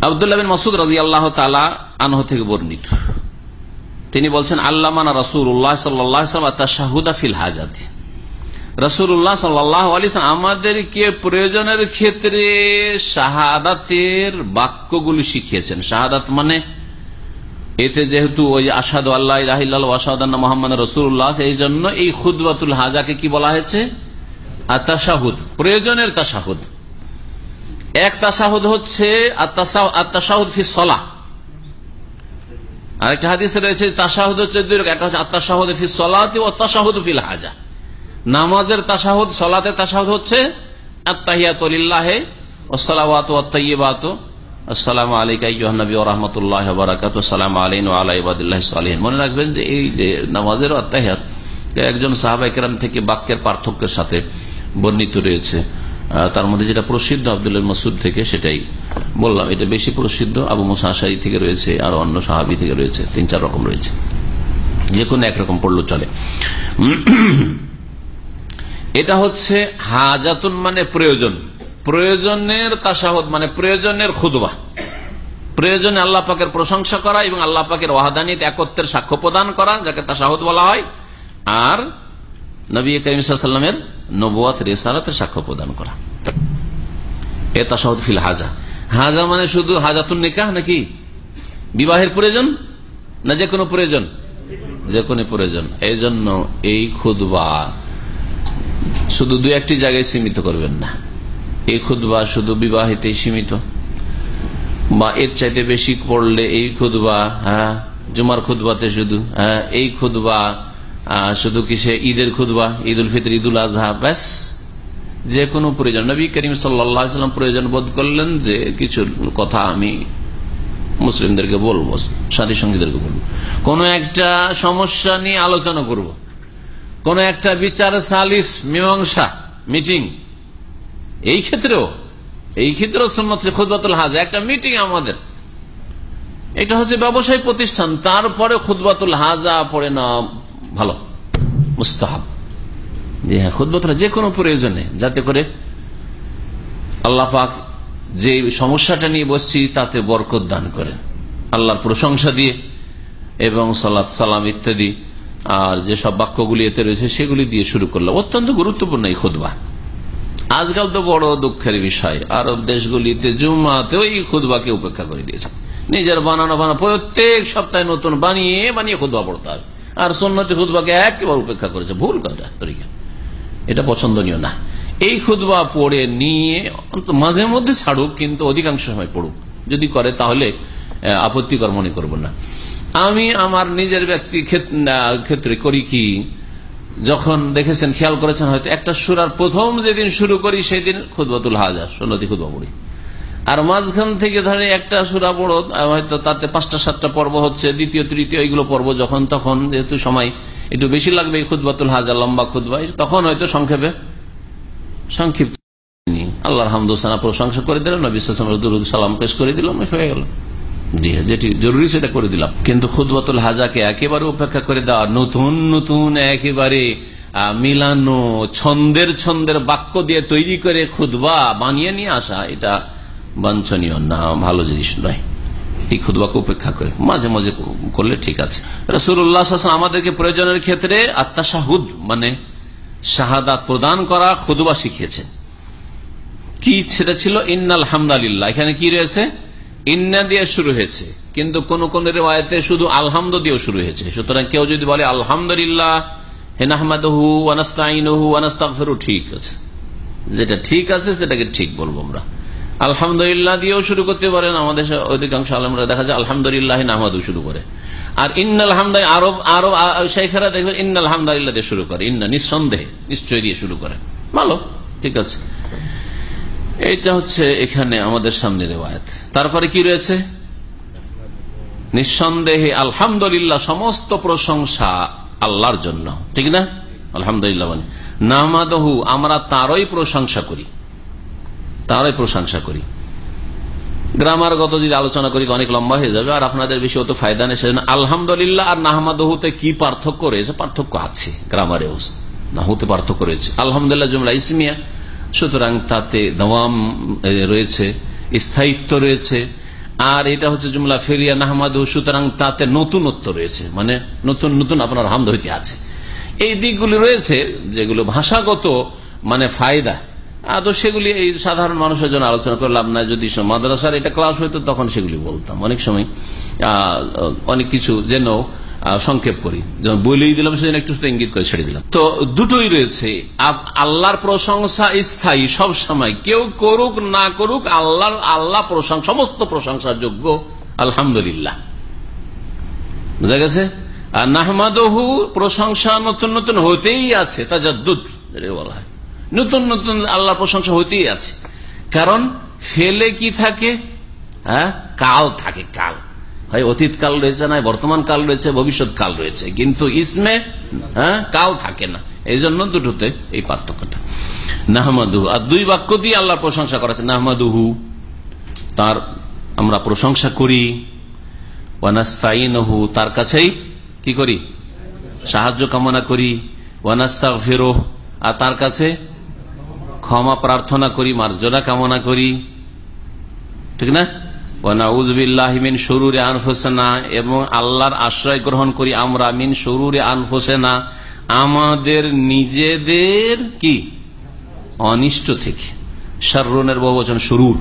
আবদুল্লাহ বিন মাসুদ রাজি আল্লাহ তালা আনহ থেকে বর্ণিত। তিনি বলছেন, আল্লামানা রসুল উল্লাহ সাল্লাহ ফিল হাজাদ রসুল্লাহ সাল্লাহ আলিসাম আমাদেরকে প্রয়োজনের ক্ষেত্রে শাহাদাতের বাক্যগুলি শিখিয়েছেন। শাহাদাত মানে এতে যেহেতু ওই আসাদ আল্লাহ রাহিল্লাহ আসাদান্না মোহাম্মদ রসুল্লাহ এই জন্য এই খুদবাতুল হাজাকে কি বলা হয়েছে? আর আত্মাশাহুদ প্রয়োজনের তাসাহুদ এক তাসাহুদ হচ্ছে আরেকটা হাদিসে রয়েছে তাসাহুদ হচ্ছে দুই রকম, একটা হচ্ছে আত্মাশাহুদ ফি সলাতে ফিল হাজা। নামাজের তাসাহুদ সলাতের তাসাহুদ হচ্ছে মনে রাখবেন যে এই যে নামাজের একজন সাহাবা থেকে বাক্যের পার্থক্যের সাথে বর্ণিত রয়েছে। তার মধ্যে যেটা প্রসিদ্ধ আব্দুল মসুদ থেকে সেটাই বললাম। এটা বেশি প্রসিদ্ধ। আবু মুসা থেকে রয়েছে, আর অন্য সাহাবি থেকে রয়েছে, তিন চার রকম রয়েছে। যে কোনো একরকম পড়ল চলে। <clears throat> এটা হচ্ছে হাজাতুন মানে প্রয়োজন। প্রয়োজনের তাসাহদ মানে প্রয়োজনের খুদবা। প্রয়োজনে আল্লাহ পাকের প্রশংসা করা এবং আল্লাহ পাকের ওয়াহাদানিত একত্রের সাক্ষ্য প্রদান করা, যাকে তাসাহদ বলা হয়। আর নবী করিমের নবুয়াত রেসারাতের সাক্ষ্য প্রদান করা। এ তাসাহদ ফিল হাজা। হাজা মানে শুধু হাজাতুন নিকাহ নাকি বিবাহের প্রয়োজন না যে কোনো প্রয়োজন? যে কোনো প্রয়োজন। এই জন্য এই খুদবা শুধু দু একটি জায়গায় সীমিত করবেন না। এই খুদবা শুধু বিবাহিতেই সীমিত। বা এর চাইতে বেশি পড়লে এই খুদবা হ্যাঁ জুমার খুদবাতে শুধু হ্যাঁ এই খুদবা শুধু কিসে ঈদের খুদবা ঈদ উল ফিতর ঈদ উল আজহা, ব্যাস। যে কোনো প্রয়োজন। নবী করিম সাল্লাম প্রয়োজন বোধ করলেন যে কিছু কথা আমি মুসলিমদেরকে বলব, সাথী সঙ্গীদেরকে বলব। কোন একটা সমস্যা নিয়ে আলোচনা করব। কোন একটা বিচার সালিস, মীমাংসা, মিটিং। এই ক্ষেত্রেও এই ক্ষেত্রেও সন্ন্যত খুদবাতুল হাজা। একটা মিটিং আমাদের। এটা হচ্ছে ব্যবসায়ী প্রতিষ্ঠান। তারপরে খুদবাতুল হাজা পড়ে না ভালো, মুস্তাহাব। যে হ্যাঁ খুদবতরা যে কোনো প্রয়োজনে, যাতে করে আল্লাহ পাক যে সমস্যাটা নিয়ে বসছি, তাতে বরকত দান করেন। আল্লাহর প্রশংসা দিয়ে এবং সালাত, সালাম ইত্যাদি, আর যেসব বাক্যগুলি এতে রয়েছে, সেগুলি দিয়ে শুরু করলাম। অত্যন্ত গুরুত্বপূর্ণ এই খুদবা আজকাল তো বড় দুঃখের বিষয়। আরব দেশগুলিতে জুমাতেও এই খুদবাকে উপেক্ষা করে দিয়েছে। নিজের বানানো বানা প্রত্যেক সপ্তাহে নতুন বানিয়ে বানিয়ে খুদবা পড়তে হবে। আর সন্ন্যতি খুদবাকে একেবারে উপেক্ষা করেছে। ভুল কথা, তরিকা। এটা পছন্দনীয় না। এই খুদবা পড়ে নিয়ে মাঝে মধ্যে ছাড়ুক, কিন্তু অধিকাংশ সময় পড়ুক। যদি করে, তাহলে আপত্তিকর মনে করব না। আমি আমার নিজের ব্যক্তি ক্ষেত্রে করি কি, যখন দেখেছেন, খেয়াল করেছেন হয়তো, একটা সুরার প্রথম যেদিন শুরু করি, সেদিন খুদবাতুল হাজার সন্নতি খুদবা পড়ি। আর মাঝখান থেকে ধরে একটা সুরা পড়ো হয়তো তাতে পাঁচটা, সাতটা পর্ব হচ্ছে, দ্বিতীয়, তৃতীয় এইগুলো পর্ব যখন, তখন, যেহেতু সময় একটু বেশি লাগবে এই খুদবাতুল হাজার লম্বা খুদবা তখন হয়তো সংক্ষেপে সংক্ষিপ্ত আল্লাহর হামদোসানা প্রশংসা করে দিলাম, নবী সালাম পেশ করে দিলাম হয়ে গেল। জি হ্যাঁ যেটি জরুরি সেটা করে দিলাম। কিন্তু খুদবাতুল হাজাকে একেবারে উপেক্ষা করে দেওয়া, নতুন নতুন, একেবারে মিলানো, ছন্দের ছন্দের বাক্য দিয়ে তৈরি করে খুদবা বানিয়ে নিয়ে আসা, এটা বাঞ্ছনীয় না, ভালো জিনিস নয়। এই খুদবাকে উপেক্ষা করে। মাঝে মাঝে করলে ঠিক আছে। রসুল্লাহ আমাদেরকে প্রয়োজনের ক্ষেত্রে আত্মাশাহুদ মানে শাহাদাত প্রদান করা খুদবা শিখিয়েছেন কি সেটা ছিল? ইন্নাল হামদালিল্লাহ। এখানে কি রয়েছে? ইন্না দিয়ে শুরু হয়েছে। কিন্তু কোন কোন রেওয়ায়তে শুধু আলহামদ দিয়েও শুরু হয়েছে। সুতরাং কেউ যদি বলে, আলহামদুলিল্লাহ হেনাহমাদহু আনাস্তাইনহু আনাস্তাগফিরু ঠিক আছে। যেটা ঠিক আছে, সেটাকে ঠিক বলব আমরা। আলহামদুলিল্লাহ দিয়েও শুরু করতে পারেন। আমাদের অধিকাংশ আলমরা দেখা যায় আলহামদুলিল্লাহ নাহমাদু শুরু করে। আর ইন্নাল হামদাই আরব আরব শেখেরা দেখবেন ইন্নাল হামদালিল্লাহ দিয়ে শুরু করে। ইন্না নিঃসন্দেহে নিশ্চয় দিয়ে শুরু করে। ভালো, ঠিক আছে। এইটা হচ্ছে এখানে আমাদের সামনে রেওয়ায়ত। তারপরে কি রয়েছে? নিঃসন্দেহে আলহামদুলিল্লাহ সমস্ত প্রশংসা আল্লাহর জন্য। ঠিক না? আলহামদুলিল্লাহ মানে। নামাদহু আমরা তারই প্রশংসা করি। তারই প্রশংসা করি। গ্রামারগত যদি আলোচনা করি, অনেক লম্বা হয়ে যাবে, আর আপনাদের বেশি অত ফায়দা নেই। সেজন্য আলহামদুলিল্লাহ আর নাহমাদহুতে কি পার্থক্য রয়েছে? পার্থক্য আছে গ্রামারেও নাহুতে পার্থক্য রয়েছে। আলহামদুলিল্লাহ, জুমলা ইসমিয়া, সুতরাং তাতে দওয়াম রয়েছে, স্থায়িত্ব রয়েছে, আর এটা হচ্ছে জুমলা ফেরিয়া নাহমাদ, সুতরাং তাতে নতুনত্ব রয়েছে মানে নতুন নতুন আপনার হামদ হইতে আছে। এই দিকগুলি রয়েছে যেগুলো ভাষাগত মানে ফায়দা তো সেগুলি এই সাধারণ মানুষের জন্য আলোচনা করলাম না যদি মাদ্রাসার এটা ক্লাস হইতো, তখন সেগুলি বলতাম। অনেক সময় অনেক কিছু যেন সংক্ষেপ করি। যেমন বলেই দিলাম সেদিন একটু ইঙ্গিত করে ছেড়ে দিলাম। তো দুটোই রয়েছে। আল্লাহর প্রশংসা স্থায়ী সব সময়। কেউ করুক, না করুক, আল্লাহর, আল্লাহ প্রশংসা সমস্ত প্রশংসার যোগ্য। আলহামদুলিল্লাহ। বুঝা গেছে? আর নাহমাদহু প্রশংসা নতুন নতুন হতেই আছে। তাজাদ্দুদ বলা হয়। নতুন নতুন আল্লাহ প্রশংসা হতেই আছে। কারণ ফেলে কি থাকে? হ্যাঁ? কাল থাকে, কাল। হয় অতীত কাল রয়েছে না বর্তমান কাল রয়েছে, ভবিষ্যৎ কাল রয়েছে। কিন্তু ইসমে হ্যাঁ কাল থাকে না। এই জন্য দুটোতে এই পার্থক্যটা। নাহমাদুহু আর দুই বাক্য দিয়ে আল্লাহ প্রশংসা করেছে নাহমাদুহু, তার আমরা প্রশংসা করি। ওয়ানাস্তাইনহু তার কাছেই কি করি? সাহায্য কামনা করি। ওয়ানাস্তা ফেরো আর তার কাছে ক্ষমা প্রার্থনা করি, মার্জনা কামনা করি। ঠিক না? ওয়ানাউজবিল্লাহমিন শরুরে আনফোসেনা, এবং আল্লাহর আশ্রয় গ্রহণ করি আমরা মিন শরুরে আনফোসেনা। আমাদের নিজেদের কি? অনিষ্ট থেকে। শারুনের বহুবচন শরুর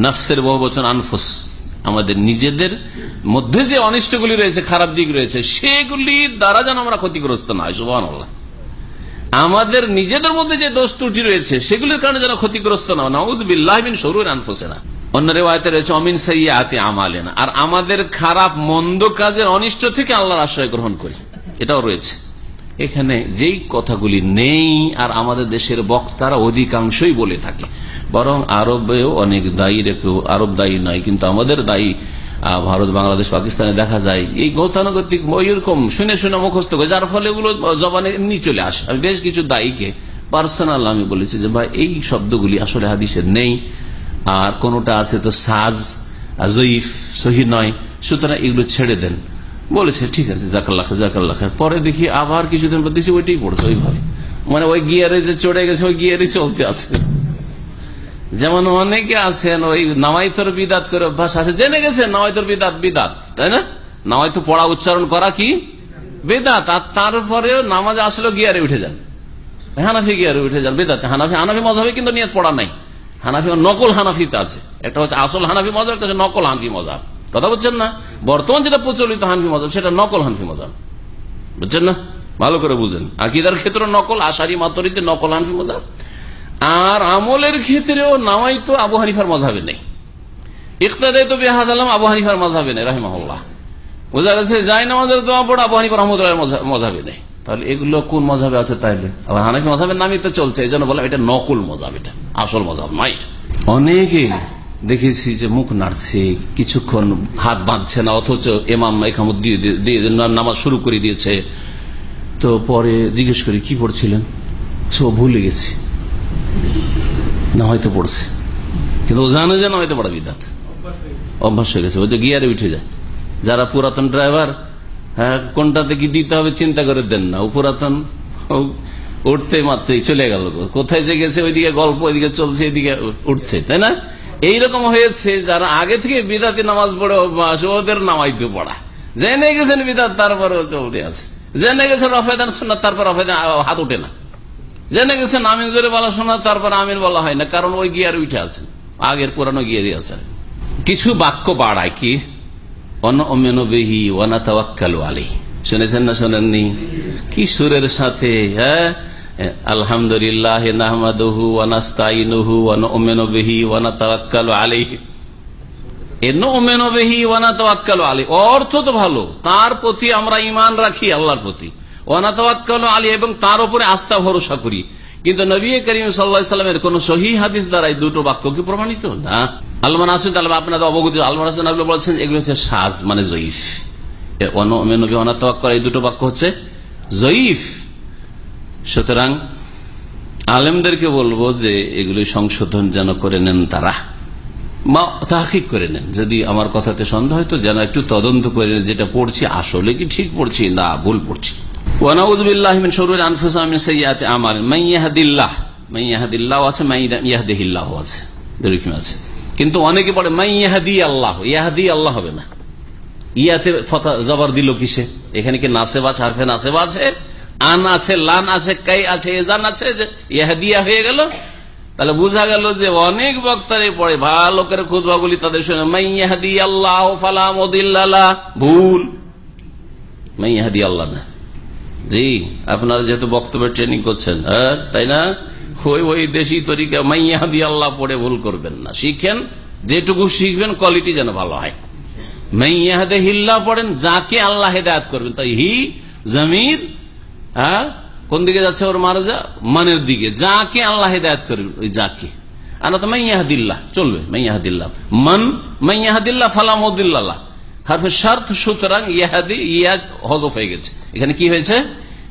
নফসের বহুবচন আনফোস। আমাদের নিজেদের মধ্যে যে অনিষ্টগুলি রয়েছে, খারাপ দিক রয়েছে, সেগুলির দ্বারা যেন আমরা ক্ষতিগ্রস্ত না হয় সুবাহ আমাদের নিজেদের মধ্যে যে দোষ ত্রুটি রয়েছে, সেগুলির কারণে যেন ক্ষতিগ্রস্ত না আর আমাদের খারাপ, মন্দ কাজের অনিষ্ট থেকে আল্লাহর আশ্রয় গ্রহণ করি। এটাও রয়েছে। এখানে যেই কথাগুলি নেই, আর আমাদের দেশের বক্তারা অধিকাংশই বলে থাকে। বরং আরবেও অনেক দায়ী রেখেও, আরব দায়ী নয়, কিন্তু আমাদের দায়ী ভারত, বাংলাদেশ, পাকিস্তানে দেখা যায়, এই গতানুগতিক এরকম শুনে শুনে মুখস্থ করে, যার ফলে এগুলো জবানে এমনি চলে আসে। আমি বেশ কিছু দায়ীকে পার্সোনাল আমি বলেছি যে, ভাই, এই শব্দগুলি আসলে হাদিসের নেই, আর কোনটা আছে তো সাজ জয়ীফ, সহি নয়, সুতরাং এগুলো ছেড়ে দেন। বলেছে, ঠিক আছে, জাকাল্লাহ জাকাল্লাহ পরে দেখি আবার কিছুদিন পর দেখছি ওইটাই পড়ছে, ওইভাবে। মানে ওই গিয়ারে যে চড়ে গেছে, ওই গিয়ারে চলতে আছে। যেমন অনেকে আছেন, ওই নামাইতর বিদাত করে অভ্যাস আছে। জেনে গেছেন নামাইতর বিদাত বিদাত, তাই না? নামাইতো পড়া উচ্চারণ করা কি? বেদাত। আর তারপরে নামাজ আসলে, গিয়ারে উঠে যান। হানাফি গিয়ারে উঠে যান, বেদাত। হানাফি হানাফি মজাবে কিন্তু নিয়ত পড়া নাই। হানাফি নকল হানাফিতে আছে। একটা হচ্ছে আসল হানাফি মজাব একটা হচ্ছে নকল হানফি মজাব কথা বলছেন না? বর্তমান যেটা প্রচলিত হানফি মজাব সেটা নকল হানফি মজাব বুঝছেন না? ভালো করে বুঝেন। আকিদার ক্ষেত্রে নকল, আশারি মাতরিতে নকল হানফি মজাব আর আমলের ক্ষেত্রেও নামাই তো আবু হানিফার মজাবে নেই। ইকতাদাই তো বেহাজ আলম আবু হানিফার মজাবে নেই, রাহিমাহুল্লাহ। বোঝা গেছে, যাই নামাজের দোয়া পড়ে আবু হানিফার রহমতুল্লাহ মজাবে নেই। তাহলে এগুলো কোন মজাবে আছে তাইলে? আবার হানাফি মজাবের নামই তো চলছে, এই জন্য বললাম এটা নকল মজাব এটা আসল মজাব নয় অনেকে দেখেছি যে মুখ নাড়ছে, কিছুক্ষণ হাত বাঁধছে না, অথচ এমাম এখামত নামাজ শুরু করে দিয়েছে। তো পরে জিজ্ঞেস করি, কি পড়ছিলেন? সো ভুলে গেছি না, হয়তো পড়ছে। কিন্তু ও জানে যে না, হয়তো পড়া বিদাত। অভ্যাস হয়ে গেছে। ওই যে গিয়ারে উঠে যায়। যারা পুরাতন ড্রাইভার হ্যাঁ কোনটাতে কি দিতে হবে চিন্তা করে দেন না। ও পুরাতন উঠতে মাত্রই চলে গেল। কোথায় যে গেছে, ওইদিকে গল্প, ওইদিকে চলছে, এদিকে উঠছে, তাই না? এইরকম হয়েছে যারা আগে থেকে বিদাতি নামাজ পড়ে অভ্যাস, ওদের নামাইতে পড়া। জেনে গেছেন বিদাত তারপরে চলতে আছে। জেনে গেছেন রফেদান শোনা তারপর রফেদান হাত উঠে না। জেনে গেছেন আমিন জোরে বলা শোনা, তারপর আমিন বলা হয় না, কারণ ওই গিয়ার উঠে আছেন। আগের পুরানো গিয়ারই আছে। কিছু বাক্য বাড়ায় কি? শুনেছেন না শোনেননি? কি সুরের সাথে হ্যাঁ? আলহামদুলিল্লাহ অর্থ তো ভালো, তার প্রতি আমরা ইমান রাখি, আল্লাহর প্রতি। ওয়ানাতাওয়াক্কালু আলী এবং তার উপরে আস্থা ভরসা করি। কিন্তু নবী করিম সাল্লামের কোন সহি হাদিস দ্বারা এই দুটো বাক্য কি প্রমাণিত? না। আলমান আসুদ আলম আপনাদের অবগত আলমান আসুদ বলছেন, এগুলো হচ্ছে সাজ মানে জয়ীফ। এই দুটো বাক্য হচ্ছে জয়ীফ। সুতরাং আলেমদেরকে বলব যে এগুলি সংশোধন যেন করে নেন তারা। মা, তাহকিক করে নেন। যদি আমার কথাতে সন্দেহ হয় তো যেন একটু তদন্ত করে নেন, যেটা পড়ছি আসলে কি ঠিক পড়ছি না ভুল পড়ছি। ওয়ানাউজবিল্লাহমিন শরুর আনফুসামিন সৈয়াতে আমার মাইয়াহাদিল্লাহ মাইয়াহাদিল্লাহ আছে মাইয়াহদিহিল্লাহ আছে। এরকম আছে। কিন্তু অনেকে পড়ে মাইয়াহাদি আল্লাহ ইয়াহাদি আল্লাহ হবে না। ইয়াতে জবর দিল কিসে? এখানে কি নাসেব আছে, হারফে নাসেব আছে? আন আছে, লান আছে, কাই আছে এজান আছে যে ইহাদিয়া হয়ে গেল। তাহলে বোঝা গেল যে অনেক বক্তারে পড়ে ভালো করে খুদবাগুলি তাদের শুনে মাইয়াহাদি আল্লাহ ফালামদিল্লাহ ভুল। মাইয়াহাদি আল্লাহ না। জি, আপনারা যেহেতু বক্তব্যের ট্রেনিং করছেন হ্যাঁ তাই না? ওই ওই দেশি তরিকা মাইয়াহাদি আল্লাহ পড়ে ভুল করবেন না। শিখেন, যেটুকু শিখবেন কোয়ালিটি যেন ভালো হয়। মাইয়াহাদে হিল্লা পড়েন, যাকে আল্লাহ হেদায়ত করবেন, তাই হি, জমির হ্যাঁ কোন দিকে যাচ্ছে ওর মারজা? মানের দিকে। যাকে আল্লাহ হেদায়ত করবেন, ওই যাকে। আর তো মাইয়াহাদিল্লাহ চলবে মাইয়াহাদিল্লাহ মান মাইয়াহাদিল্লাহ ফালামুদ্দিল্লাহ হারফে শর্ত সুতরাং ইয়াহাদি, ইয়া হজফ হয়ে গেছে। এখানে কি হয়েছে?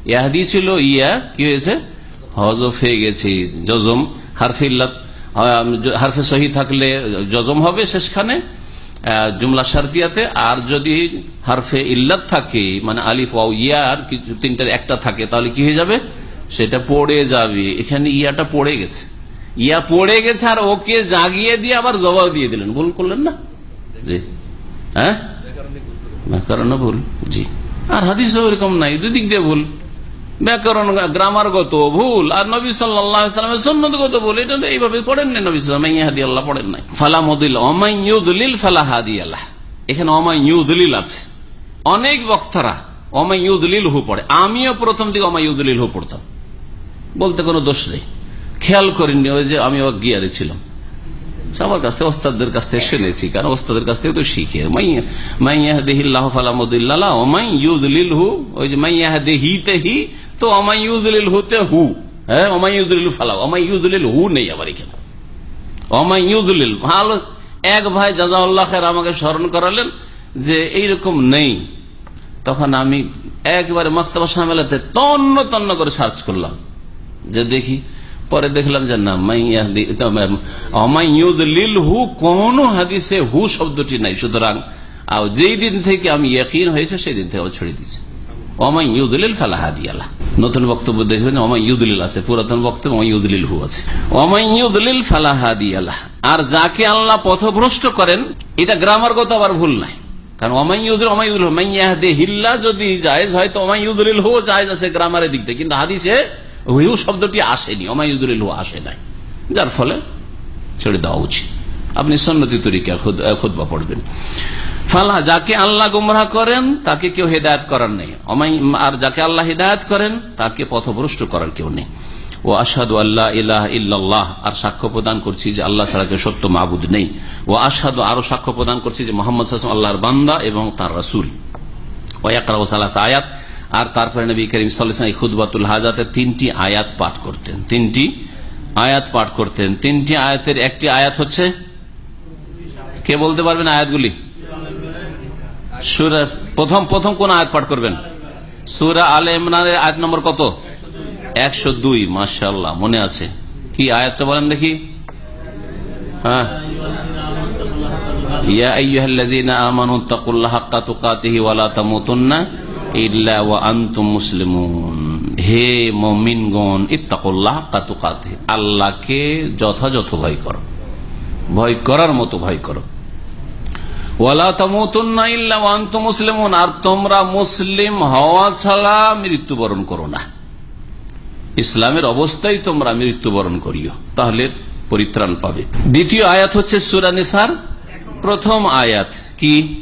ইয়াহাদি ছিল, ইয়া, কি হয়েছে? হজফ হয়ে গেছে জজম হারফে হারফে সহি থাকলে জজম হবে শেষখানে জুমলা শারতিয়াতে। আর যদি হারফে ইল্লাত থাকে মানে আলিফ, ওয়াও ইয়ার তিনটার একটা থাকে, তাহলে কি হয়ে যাবে? সেটা পড়ে যাবে। এখানে ইয়াটা পড়ে গেছে। ইয়া পড়ে গেছে আর ওকে জাগিয়ে দিয়ে আবার জবাব দিয়ে দিলেন। ভুল করলেন না? জি। হ্যাঁ? ব্যাকরণ ভুল, জি। আর হাদিস ওরকম নাই দুদিক দিয়ে ভুল। ব্যাকরণ, গ্রামারগত ভুল, আর নবী সাল্লামের সন্ন্যতগত ভুল, এটা এইভাবে পড়েন নাই নবী সাল্লাহাদি আল্লাহ পড়েন নাই। ফালা মদিল ফালামুদ্দিল ফালা হাদি আল্লাহ। এখানে অমাইয়ুদলিল আছে। অনেক বক্তারা অমাইয়ুদলিল হু পড়ে। আমিও প্রথম দিকে অমাইয়ুদলিল হু পড়তাম। বলতে কোনো দোষ নেই। খেয়াল করিনি, ওই যে আমি গিয়ারে ছিলাম। সবার কাছ থেকে ওস্তাদের কাছ থেকে শুনেছি, কারণ ওস্তাদের কাছ থেকে তো শিখে। মাইয়াহদিল্লাহ ফালামুদুল্লাহ ওমাইয়ুদলিল হু ওই যে মাইয়াহদিহিতে হি তো অমাইয়ুদলিল হুতে হু হ্যাঁ অমাইয়ুদলিল ফালা অমাইয়ুদলিল হু নেই এখানে। ভালো, এক ভাই জাজাউল্লাহ আমাকে স্মরণ করালেন যে এইরকম নেই। তখন আমি একবারে মক্তবা সামেলাতে তন্ন তন্ন করে সার্চ করলাম। যে দেখি পরে দেখলাম যে না মাইয়াদিল হু কোন হাদিসে হু শব্দটি নাই। সুতরাং যেই দিন থেকে আমি ইয়কিন হয়েছে, সেই দিন থেকে ছেড়ে ফালাহাদি আল্লাহ নতুন বক্তব্য দেখবেন আছে, পুরাতন বক্তব্য হু আছে। আর যাকে আল্লাহ পথভ্রষ্ট করেন, এটা গ্রামারগত আবার ভুল নাই। কারণ অমাইউদুল অমাইউদুল মাইয়াহদে হিল্লা যদি জায়েজ হয়, তো হু জায়েজ আছে গ্রামারের দিক থেকে। কিন্তু হাদিসে হুইউ শব্দটি আসেনি অমায়ুদুল আসে নাই। যার ফলে ছেড়ে দেওয়া উচিত। আপনি সন্নতি তরিকা খুদবা পড়বেন। ফালা, যাকে আল্লাহ গুমরাহ করেন, তাকে কেউ হেদায়ত করার নেই। আর যাকে আল্লাহ হেদায়ত করেন, তাকে পথভ্রষ্ট করার কেউ নেই। ও আসাদু আল্লাহ ইলাহ ইল্লাল্লাহ, আর সাক্ষ্য প্রদান করছি যে আল্লাহ ছাড়া কেউ সত্য মাহবুদ নেই। ও আসাদু আরও সাক্ষ্য প্রদান করছি যে মোহাম্মদ আল্লাহর বান্দা এবং তার রাসুল। ওয়াকরা আয়াত আর তারপরে নবী করিম সাল্লাম খুদবাতুল হাজাতে তিনটি আয়াত পাঠ করতেন। তিনটি আয়াত পাঠ করতেন। তিনটি আয়াতের একটি আয়াত হচ্ছে, কে বলতে পারবেন আয়াতগুলি? সুরা প্রথম প্রথম কোন আয়াত পাঠ করবেন? সুরা আলে ইমরানের আয়াত নম্বর কত? একশো দুই মাসাল্লাহ মনে আছে। কি আয়াতটা বলেন দেখি। হ্যাঁ। ইয়া আইয়ুহাল্লাযীনা আমানু, তাকুল্লাহা হাক্কা তুকাতিহি ওয়া তামুতুন্না। ইল্লা ওয়া আনতুম মুসলিমুন। হে মুমিনগণ, ইত্তাকুল্লাহ হাক্কা তুকাতিহি। আল্লাহকে যথাযথ ভয় করো। ভয় করার মতো ভয় করো। মুসলিমুন। আর তোমরা মুসলিম হওয়া ছাড়া মৃত্যুবরণ করো না। ইসলামের অবস্থায় তোমরা মৃত্যুবরণ করিও। তাহলে পরিত্রাণ পাবে। দ্বিতীয় আয়াত হচ্ছে সুরানিসার প্রথম আয়াত কি?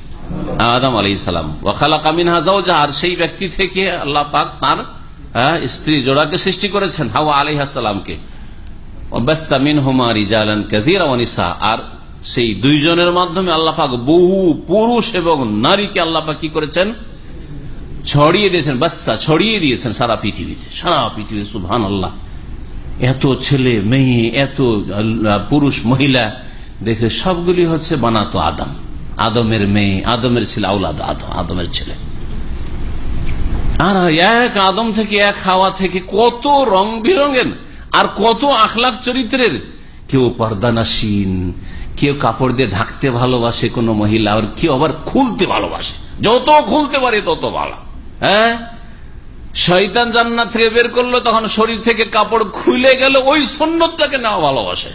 আদম আলী ইসলাম ওয়াখালা কামিন হাজাউজা আর সেই ব্যক্তি থেকে আল্লাহ পাক তার স্ত্রী জোড়াকে সৃষ্টি করেছেন, হাওয়া আলী হাসালামকে আর সেই দুইজনের মাধ্যমে বহু পুরুষ এবং নারীকে আল্লাহ কি করেছেন? ছড়িয়ে দিয়েছেন বাচ্চা ছড়িয়ে দিয়েছেন সারা পৃথিবীতে, সারা পৃথিবী সুহান আল্লাহ এত ছেলে, মেয়ে, এত পুরুষ, মহিলা দেখে সবগুলি হচ্ছে বানাতো আদম। আদমের মেয়ে, আদমের ছেলে আউলাদ আদম, আদমের ছেলে। আর এক আদম থেকে এক হাওয়া থেকে কত রং বিরঙের আর কত আখলাখ চরিত্রের। কেউ পর্দানাসীন কেউ কাপড় দিয়ে ঢাকতে ভালোবাসে কোন মহিলা, আর কেউ আবার খুলতে ভালোবাসে। যত খুলতে পারে তত ভালো। হ্যাঁ? শৈতান জান্নাত থেকে বের করল, তখন শরীর থেকে কাপড় খুলে গেল, ওই সন্ন্যতটাকে নেওয়া ভালোবাসে।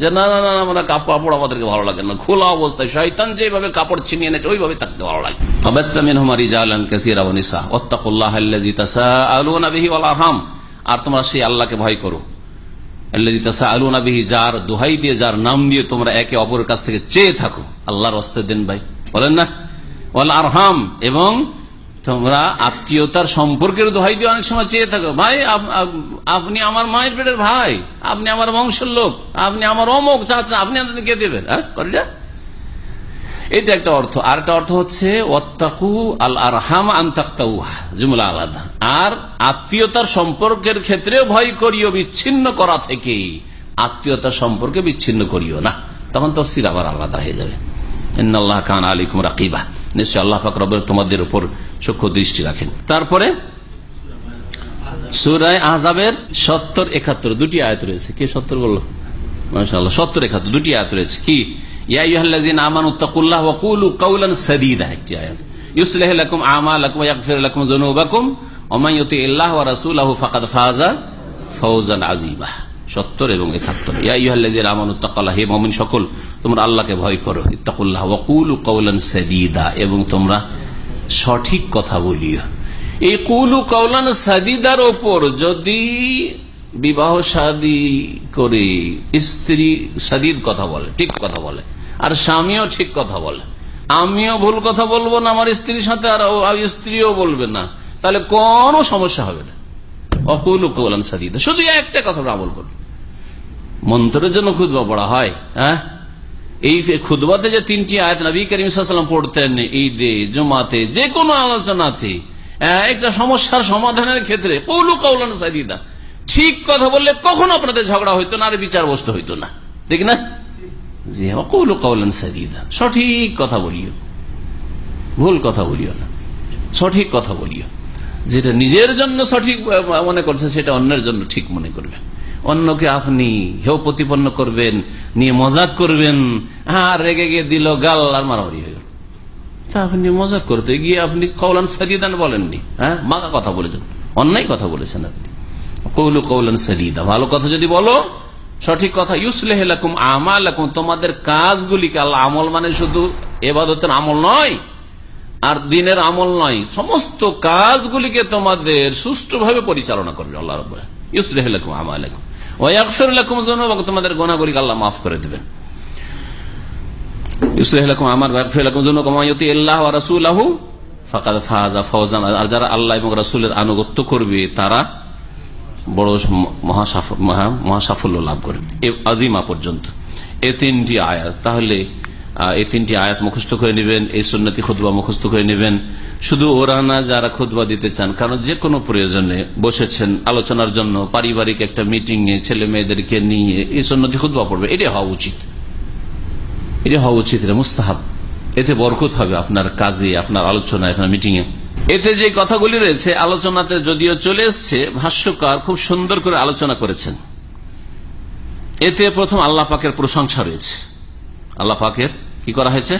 যে, না না না আমরা কাপড় আমাদেরকে ভালো লাগে না। খোলা অবস্থায় শৈতান যেভাবে কাপড় ছিনিয়ে এনেছে, ওইভাবে থাকতে ভালো লাগে। আর তোমরা সেই আল্লাহকে ভয় করো। যার দোহাই দিয়ে, যার নাম দিয়ে তোমরা একে অপরের কাছ থেকে চেয়ে থাকো। আল্লাহর হস্তে দেন ভাই। বলেন না? ওয়াল আরহাম এবং তোমরা আত্মীয়তার সম্পর্কের দোহাই দিয়ে অনেক সময় চেয়ে থাকো। ভাই, আপ- আপ- আপনি আমার মায়ের পেটের ভাই, আপনি আমার বংশের লোক, আপনি আমার অমুক চাচা, আপনি কে দেবেন? হ্যাঁ এটা একটা অর্থ। আর একটা অর্থ হচ্ছে আল আরহাম আলাদা। আর আত্মীয়তার সম্পর্কের ক্ষেত্রে ভয় করিও, বিচ্ছিন্ন করা থেকে আত্মীয়তার সম্পর্কে বিচ্ছিন্ন করিও না। তখন তফসির আবার আলাদা হয়ে যাবে। ইন্নাল্লাহ কান আলিকুম রাকিবা। নিশ্চয় আল্লাহ রবের তোমাদের উপর সূক্ষ্ম দৃষ্টি রাখেন। তারপরে সুরায় আজাবের সত্তর একাত্তর, দুটি আয়াত রয়েছে। কে সত্তর বলল? মাশাআল্লাহ, সত্তর একাত্তর, দুটি আয়াত রয়েছে। কি? ইয়া আয়াত। ইউসলিহু লাকুম আযীমা। সত্তর এবং একাত্তর। ইয়া তাকুল্লাহ হে মুমিন সকল, তোমরা আল্লাহকে ভয় করো। ইত্তাকুল্লাহ ওয়া কুলু কাওলান সাদীদা, এবং তোমরা সঠিক কথা বলিও। এই কুলু কৌলান সাদিদার ওপর যদি বিবাহ শাদী করে স্ত্রী সাদিদ কথা বলে, ঠিক কথা বলে, আর স্বামীও ঠিক কথা বলে, আমিও ভুল কথা বলব না, আমার স্ত্রীর সাথে আর স্ত্রীও বলবে না, তাহলে কোনো সমস্যা হবে না। শুধু একটা কথা আমল করব মন্ত্রের জন্য খুদবা পড়া হয় হ্যাঁ? এই খুদবাতে যে তিনটি আয়াত নবী পড়তেন, ঈদে, জমাতে, যে কোনো আলোচনাতে একটা সমস্যার সমাধানের ক্ষেত্রে কৌলু কৌলান সাদিদা। ঠিক কথা বললে কখনো আপনাদের ঝগড়া হইতো না, আর বিচার বস্তু হইতো না। ঠিক না? জি কৌলু কৌলান সাদিদা। সঠিক কথা বলিও। ভুল কথা বলিও না। সঠিক কথা বলিও। যেটা নিজের জন্য সঠিক মনে করছে, সেটা অন্যের জন্য ঠিক মনে করবেন অন্যকে আপনি হেউ প্রতিপন্ন করবেন, নিয়ে মজাক করবেন হ্যাঁ রেগে গিয়ে দিল, গাল, আর মারামারি হয়ে গেল। তা আপনি মজাক করতে গিয়ে আপনি কৌলান সাদিদান বলেননি হ্যাঁ? মাগা কথা বলেছেন। অন্যায় কথা বলেছেন আপনি। কৌলু কৌলান সাদিদা ভালো কথা যদি বলো, সঠিক কথা ইউসলেহলাকুম আমাল তোমাদের কাজগুলিকে আল্লাহ আমল মানে শুধু এবাদতের আমল নয় আর দিনের আমল নয়, সমস্ত কাজগুলিকে তোমাদের সুষ্ঠুভাবে পরিচালনা করবে আল্লাহ তোমাদের গোনাগুলিকে আল্লাহ মাফ করে দেবেন। আনুগত্য করবে, তারা বড় মহাসাফ- মহা- মহাসাফল্য লাভ করবে। পর্যন্ত। এ তিনটি আয়াত। তাহলে এই তিনটি আয়াত মুখস্থ করে নেবেন, এই সুন্নতি খুদবা মুখস্থ করে নেবেন। শুধু ওরা না, যারা খুদবা দিতে চান, কারণ যে কোনো প্রয়োজনে বসেছেন আলোচনার জন্য, পারিবারিক একটা মিটিং এ, ছেলে মেয়েদেরকে নিয়ে এই সুন্নতি খুদবা পড়বে এটা হওয়া উচিত। এটা হওয়া উচিত, এটা মুস্তাহাব। এতে বরকত হবে আপনার কাজে, আপনার আলোচনা আপনার মিটিং এ। এতে যে কথাগুলি রয়েছে, আলোচনাতে যদিও চলে এসছে, ভাষ্যকার খুব সুন্দর করে আলোচনা করেছেন। এতে প্রথম আল্লাহ পাকের প্রশংসা রয়েছে। আল্লাহ পাকের কি করা হয়েছে?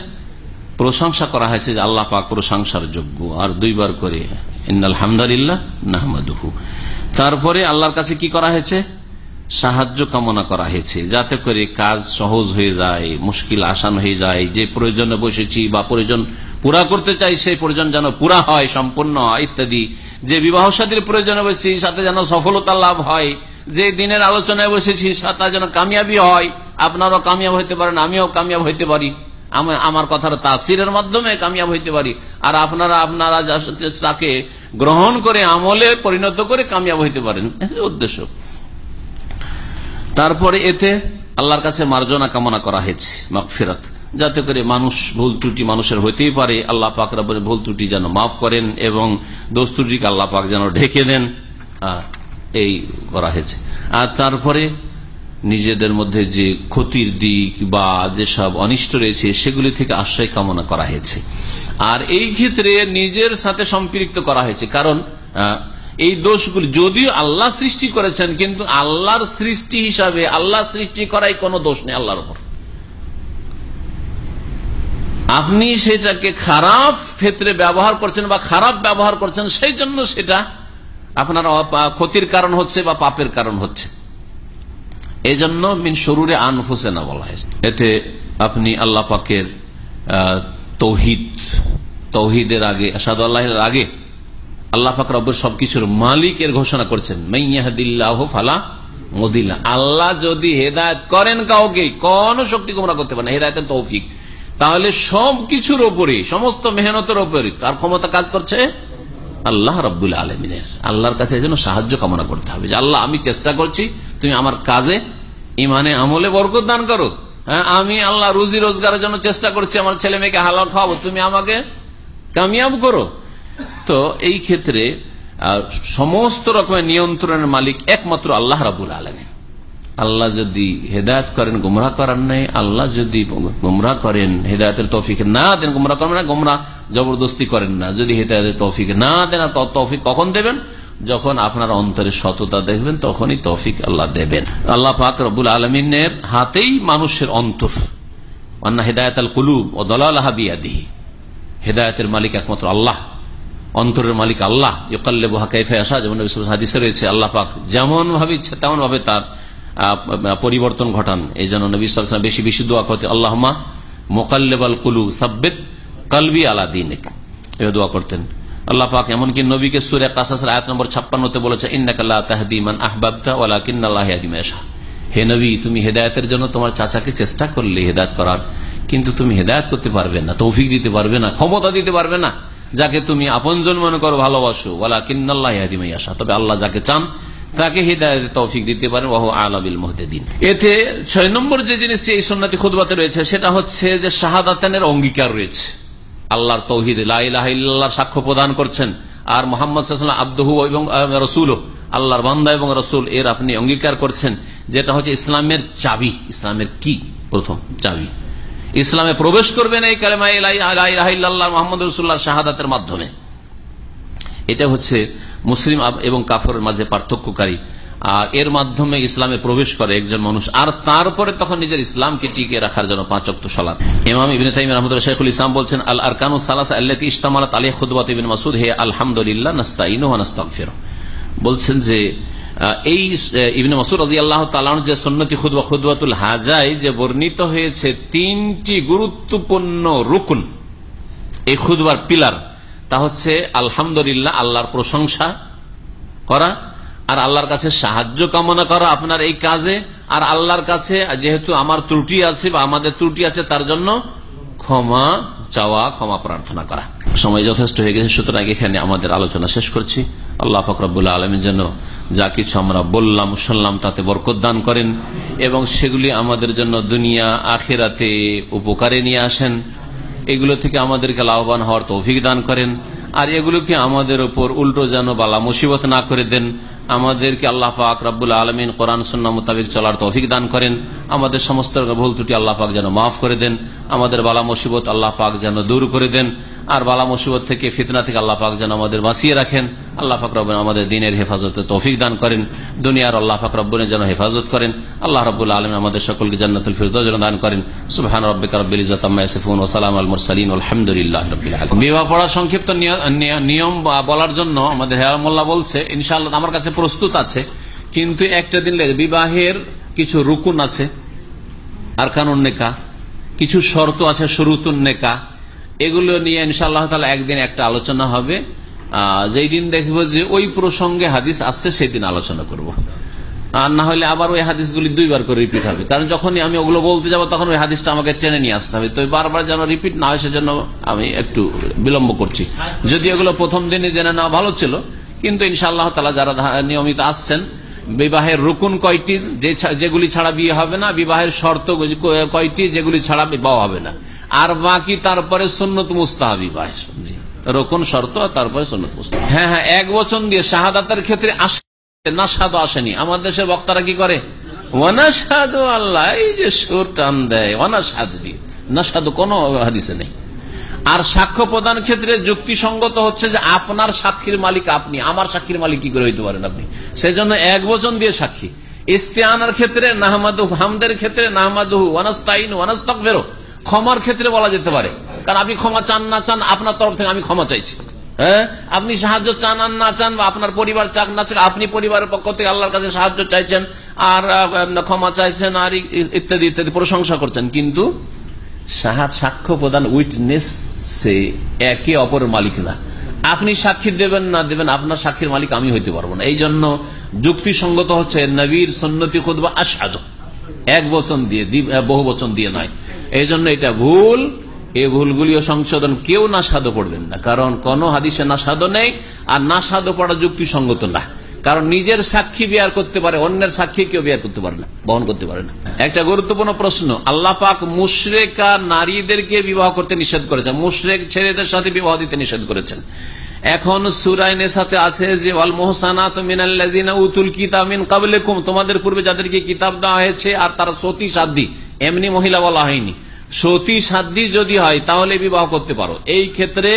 প্রশংসা করা হয়েছে যে আল্লাহ পাক প্রশংসার যোগ্য। আর দুইবার করে আলহামদুলিল্লাহ নাহমাদুহু। তারপরে আল্লাহর কাছে কি করা হয়েছে? সাহায্য কামনা করা হয়েছে, যাতে করে কাজ সহজ হয়ে যায়, মুশকিল আসান হয়ে যায়, যে প্রয়োজনে বসেছি বা প্রয়োজন পুরা করতে চাই, সেই প্রয়োজন যেন পুরা হয়, সম্পূর্ণ হয়, ইত্যাদি। যে বিবাহ সাদীর প্রয়োজনে বসেছি, সাথে যেন সফলতা লাভ হয়। যে দিনের আলোচনায় বসেছি তা যেন কামিয়াবি হয় আপনারাও কামিয়াব হইতে পারেন, আমিও কামিয়াব হইতে পারি। আমার কথার তাসিরের মাধ্যমে কামিয়াব হইতে পারি। আর আপনারা আপনারা তাকে গ্রহণ করে, আমলে পরিণত করে কামিয়াব হইতে পারেন। উদ্দেশ্য। তারপরে এতে আল্লাহর কাছে মার্জনা কামনা করা হয়েছে, মাগফিরাত। যাতে করে মানুষ ভুল ত্রুটি মানুষের হইতেই পারে। আল্লাহ পাক ভুল ত্রুটি যেন মাফ করেন এবং দোষ আল্লাহ পাক যেন ঢেকে দেন। এই করা হয়েছে। আর তারপরে নিজেদের মধ্যে যে ক্ষতির দিক বা যেসব অনিষ্ট রয়েছে, সেগুলি থেকে আশ্রয় কামনা করা হয়েছে। আর এই ক্ষেত্রে নিজের সাথে সম্পৃক্ত করা হয়েছে। কারণ এই দোষগুলি যদিও আল্লাহ সৃষ্টি করেছেন, কিন্তু আল্লাহর সৃষ্টি হিসাবে আল্লাহ সৃষ্টি করাই কোনো দোষ নেই আল্লাহর উপর। আপনি সেটাকে খারাপ ক্ষেত্রে ব্যবহার করছেন বা খারাপ ব্যবহার করছেন, সেই জন্য সেটা আপনার ক্ষতির কারণ হচ্ছে বা পাপের কারণ হচ্ছে। এই জন্য মিন শরুরে আন হোসেনা বলা হয়েছে। এতে আপনি আল্লাহ পাকের তৌহিদ, তৌহিদের আগে আসাদ আল্লাহের আগে আল্লাহ পাক রব্বর সবকিছুর মালিকের ঘোষণা করছেন মাইয়াহদিল্লাহ ফালা মদিল্লা। আল্লাহ যদি হেদায়ত করেন কাউকে, কোন শক্তি গোমরা করতে পারে না, হেদায়তের তৌফিক। তাহলে সবকিছুর ওপরে সমস্ত মেহনতের ওপরে কার ক্ষমতা কাজ করছে আল্লাহ রব্বুল আলমিনের। আল্লাহর কাছে জন্য সাহায্য কামনা করতে হবে যে, আল্লাহ, আমি চেষ্টা করছি, তুমি আমার কাজে, ইমানে, আমলে বরকত দান করো। হ্যাঁ আমি আল্লাহ রুজি রোজগারের জন্য চেষ্টা করছি, আমার ছেলে মেয়েকে হালাল খাওয়াবো, তুমি আমাকে কামিয়াব করো। তো এই ক্ষেত্রে সমস্ত রকমের নিয়ন্ত্রণের মালিক একমাত্র আল্লাহ রাবুল আলমী আল্লাহ যদি হেদায়ত করেন গুমরা করার নেই। আল্লাহ যদি গুমরা করেন, হেদায়তের তৌফিক না দেন গুমরা করেন না গুমরা জবরদস্তি করেন না। যদি হেদায়তের তৌফিক না দেন তৌফিক কখন দেবেন? যখন আপনার অন্তরে সততা দেখবেন, তখনই তৌফিক আল্লাহ দেবেন। আল্লাহ পাক রবুল আলমিনের হাতেই মানুষের অন্তর। আন্না হেদায়ত আল কুলুব ও দলাল বিয়াদিহি। হেদায়তের মালিক একমাত্র আল্লাহ। অন্তরের মালিক আল্লাহ। ইকাল্লে বহা কাইফে আসা যেমন হাদিসে রয়েছে, আল্লাহ পাক যেমন ভাবে ইচ্ছে তেমন ভাবে তার পরিবর্তন ঘটান। এই জন্য নবী ওয়াসাল্লাম বেশি বেশি দোয়া করতে আল্লাহমা মোকাল্লেবাল কুলু সাব্বেত কালবি আলা এভাবে দোয়া করতেন। আল্লাহ পাক এমনকি নবীকে সুরে কাসাসের আয়াত নম্বর ছাপ্পান্নতে বলেছে ইন্নাকাল্লাহ তাহদিমান আহবাবতা ওয়ালা কিন্নাল্লাহ হে নবী, তুমি হেদায়তের জন্য তোমার চাচাকে চেষ্টা করলে হেদায়ত করার, কিন্তু তুমি হেদায়ত করতে পারবে না, তৌফিক দিতে পারবে না, ক্ষমতা দিতে পারবে না, যাকে তুমি আপনজন মনে করো ভালোবাসো ওয়ালা কিন্নাল্লাহ আসা তবে আল্লাহ যাকে চান তাকে হৃদায়ত তৌফিক দিতে পারেন ওহ আলাবিল মহদিন এতে ছয় নম্বর যে জিনিসটি এই সন্ন্যতি খুদবাতে রয়েছে, সেটা হচ্ছে যে শাহাদাতানের অঙ্গীকার রয়েছে। আল্লাহর তৌহিদ লাইলাহিল্লাহর সাক্ষ্য প্রদান করছেন। আর মোহাম্মদ আব্দহু এবং রসুল আল্লাহর বান্দা এবং রসুল, এর আপনি অঙ্গীকার করছেন, যেটা হচ্ছে ইসলামের চাবি। ইসলামের কি? প্রথম চাবি। ইসলামে প্রবেশ করবেন এই কালেমা মোহাম্মদ রসুল্লাহ শাহাদাতের মাধ্যমে। এটা হচ্ছে মুসলিম এবং কাফরের মাঝে পার্থক্যকারী। আর এর মাধ্যমে ইসলামে প্রবেশ করে একজন মানুষ। আর তারপরে তখন নিজের ইসলামকে টিকে রাখার জন্য পাঁচক্ত সালাত। ইমাম ইবিন তাইম রহমদুল্লাহ শেখুল ইসলাম বলছেন, আল আরকানু সালাস আল্লাতি ইস্তামালাত আলী খুদবাত ইবিন মাসুদ হে আলহামদুলিল্লাহ নাস্তাইন ওয়া নাস্তাগফির। বলছেন যে এই ইবিন মাসুদ রাজি আল্লাহ তালার যে সন্নতি খুদবা খুদবাতুল হাজাই যে বর্ণিত হয়েছে তিনটি গুরুত্বপূর্ণ রুকুন। এই খুদবার পিলার তা হচ্ছে আলহামদুলিল্লাহ আল্লাহর প্রশংসা করা আর আল্লাহর কাছে সাহায্য কামনা করা আপনার এই কাজে। আর আল্লাহর কাছে যেহেতু আমার ত্রুটি আছে বা আমাদের ত্রুটি আছে, তার জন্য ক্ষমা চাওয়া, ক্ষমা প্রার্থনা করা। সময় যথেষ্ট হয়ে গেছে, সুতরাং এখানে আমাদের আলোচনা শেষ করছি। আল্লাহ ফকরাবুল্লাহ আলমের জন্য যা কিছু আমরা বললাম, শুনলাম, তাতে বরকত দান করেন এবং সেগুলি আমাদের জন্য দুনিয়া, আখেরাতে উপকারে নিয়ে আসেন। এগুলো থেকে আমাদেরকে লাভবান হওয়ার তৌফিক দান করেন। আর এগুলোকে আমাদের উপর উল্টো যেন বালা মুসিবত না করে দেন। আমাদেরকে আল্লাহ পাক রব্বুল আলমিন কোরআন সুন্না মোতাবেক চলার তৌফিক দান করেন। আমাদের সমস্ত ভুল ত্রুটি আল্লাহ পাক যেন মাফ করে দেন। আমাদের বালা মুসিবত আল্লাহ পাক যেন দূর করে দেন। আর বালা মুসিবত থেকে, ফিতনা থেকে আল্লাহ পাক যেন আমাদের বাঁচিয়ে রাখেন। আল্লাহ রব্বন আমাদের দিনের হেফাজতে তৌফিক দান করেন। দুনিয়ার আল্লাহ পাক যেন হেফাজত করেন। আল্লাহ রব্বুল আলম আমাদের সকলকে জান্নাতুল ফিরদৌস যেন দান করেন। সুবহান রব্বিকা আল বিবাহ পড়া সংক্ষিপ্ত নিয়- নিয়- নিয়ম বলার জন্য আমাদের হেয়ার মোল্লা বলছে, ইনশাআল্লাহ আমার কাছে প্রস্তুত আছে, কিন্তু একটা দিন বিবাহের কিছু রুকুন আছে আর কানুন নেকা, কিছু শর্ত আছে, শুরুতুন নেকা এগুলো নিয়ে ইনশাআল্লাহ তালা একদিন একটা আলোচনা হবে। যেই দিন দেখব যে ওই প্রসঙ্গে হাদিস আসছে, সেই দিন আলোচনা করব। আর না হলে আবার ওই হাদিসগুলি দুইবার করে রিপিট হবে। কারণ যখনই আমি ওগুলো বলতে যাব, তখন ওই হাদিসটা আমাকে টেনে নিয়ে আসতে হবে। তো বারবার যেন রিপিট না হয়, সেজন্য আমি একটু বিলম্ব করছি। যদি এগুলো প্রথম দিনে জেনে নেওয়া ভালো ছিল, কিন্তু ইনশাআল্লাহ তালা যারা নিয়মিত আসছেন বিবাহের রুকুন কয়টি যেগুলি ছাড়া বিয়ে হবে না, বিবাহের শর্ত কয়টি? যেগুলি ছাড়া বিবাহ হবে না। আর বাকি তারপরে সুন্নত মুস্তাহাবি বিবাহ রকুন শর্ত, তারপরে সুন্নত মুস্তাহাব। হ্যাঁ হ্যাঁ এক বচন দিয়ে শাহাদাতের ক্ষেত্রে আসে না সাধু আসেনি। আমাদের দেশের বক্তারা কি করে? ওয়ানাসাদু আল্লাহ, এই যে সুর টান দেয় ওয়ানাসাদু দিয়ে। না সাধু কোনো হাদিসে নেই। আর সাক্ষ্য প্রদান ক্ষেত্রে যুক্তিসঙ্গত হচ্ছে যে আপনার সাক্ষীর মালিক আপনি, আমার সাক্ষীর মালিক কি করে হইতে পারেন আপনি? সেজন্য এক বচন দিয়ে সাক্ষী। ইস্তেআনার ক্ষেত্রে নাহমাদু হামদের ক্ষেত্রে নাহমাদুহু, ওয়ানাস্তাইন ওয়ানাস্তাক ফেরো ক্ষমার ক্ষেত্রে বলা যেতে পারে। কারণ আপনি ক্ষমা চান না চান, আপনার তরফ থেকে আমি ক্ষমা চাইছি। হ্যাঁ? আপনি সাহায্য চান আর না চান বা আপনার পরিবার চাক না চাক, আপনি পরিবারের পক্ষ থেকে আল্লাহর কাছে সাহায্য চাইছেন আর ক্ষমা চাইছেন আর ইত্যাদি ইত্যাদি প্রশংসা করছেন। কিন্তু সাহায্য সাক্ষ্য প্রদান উইটনেস একে অপরের মালিক না। আপনি সাক্ষী দেবেন না দেবেন আপনার সাক্ষীর মালিক আমি হইতে পারব না। এই জন্য যুক্তিসঙ্গত হচ্ছে নবীর সন্নতি খুদবা আসাদ এক বচন দিয়ে বহু বচন দিয়ে নয়। এই জন্য এটা ভুল। এই ভুলগুলিও সংশোধন কেউ না সাধু পড়বেন না। কারণ কোন হাদিসে না সাধু নেই আর না সাধু পড়া যুক্তিসঙ্গত না। কারণ নিজের সাক্ষী বিয়ার করতে পারে, অন্যের সাক্ষী কেউ বিয়ার করতে পারে না, বহন করতে পারে না। একটা গুরুত্বপূর্ণ প্রশ্ন, আল্লাহ পাক মুশরেকা নারীদেরকে বিবাহ করতে নিষেধ করেছেন, মুশরেক ছেলেদের সাথে বিবাহ দিতে নিষেধ করেছেন। এখন সুরাইনের সাথে আছে যে অল মোহসানাত মিনাল্লাযিনা উতুল কিতাব মিন ক্বাবলিকুম, তোমাদের পূর্বে যাদেরকে কিতাব দেওয়া হয়েছে আর তারা সতী সাধ্যী এমনি মহিলা বলা হয়নি। সতী সাধ্যী যদি হয়, তাহলে বিবাহ করতে পারো। এই ক্ষেত্রে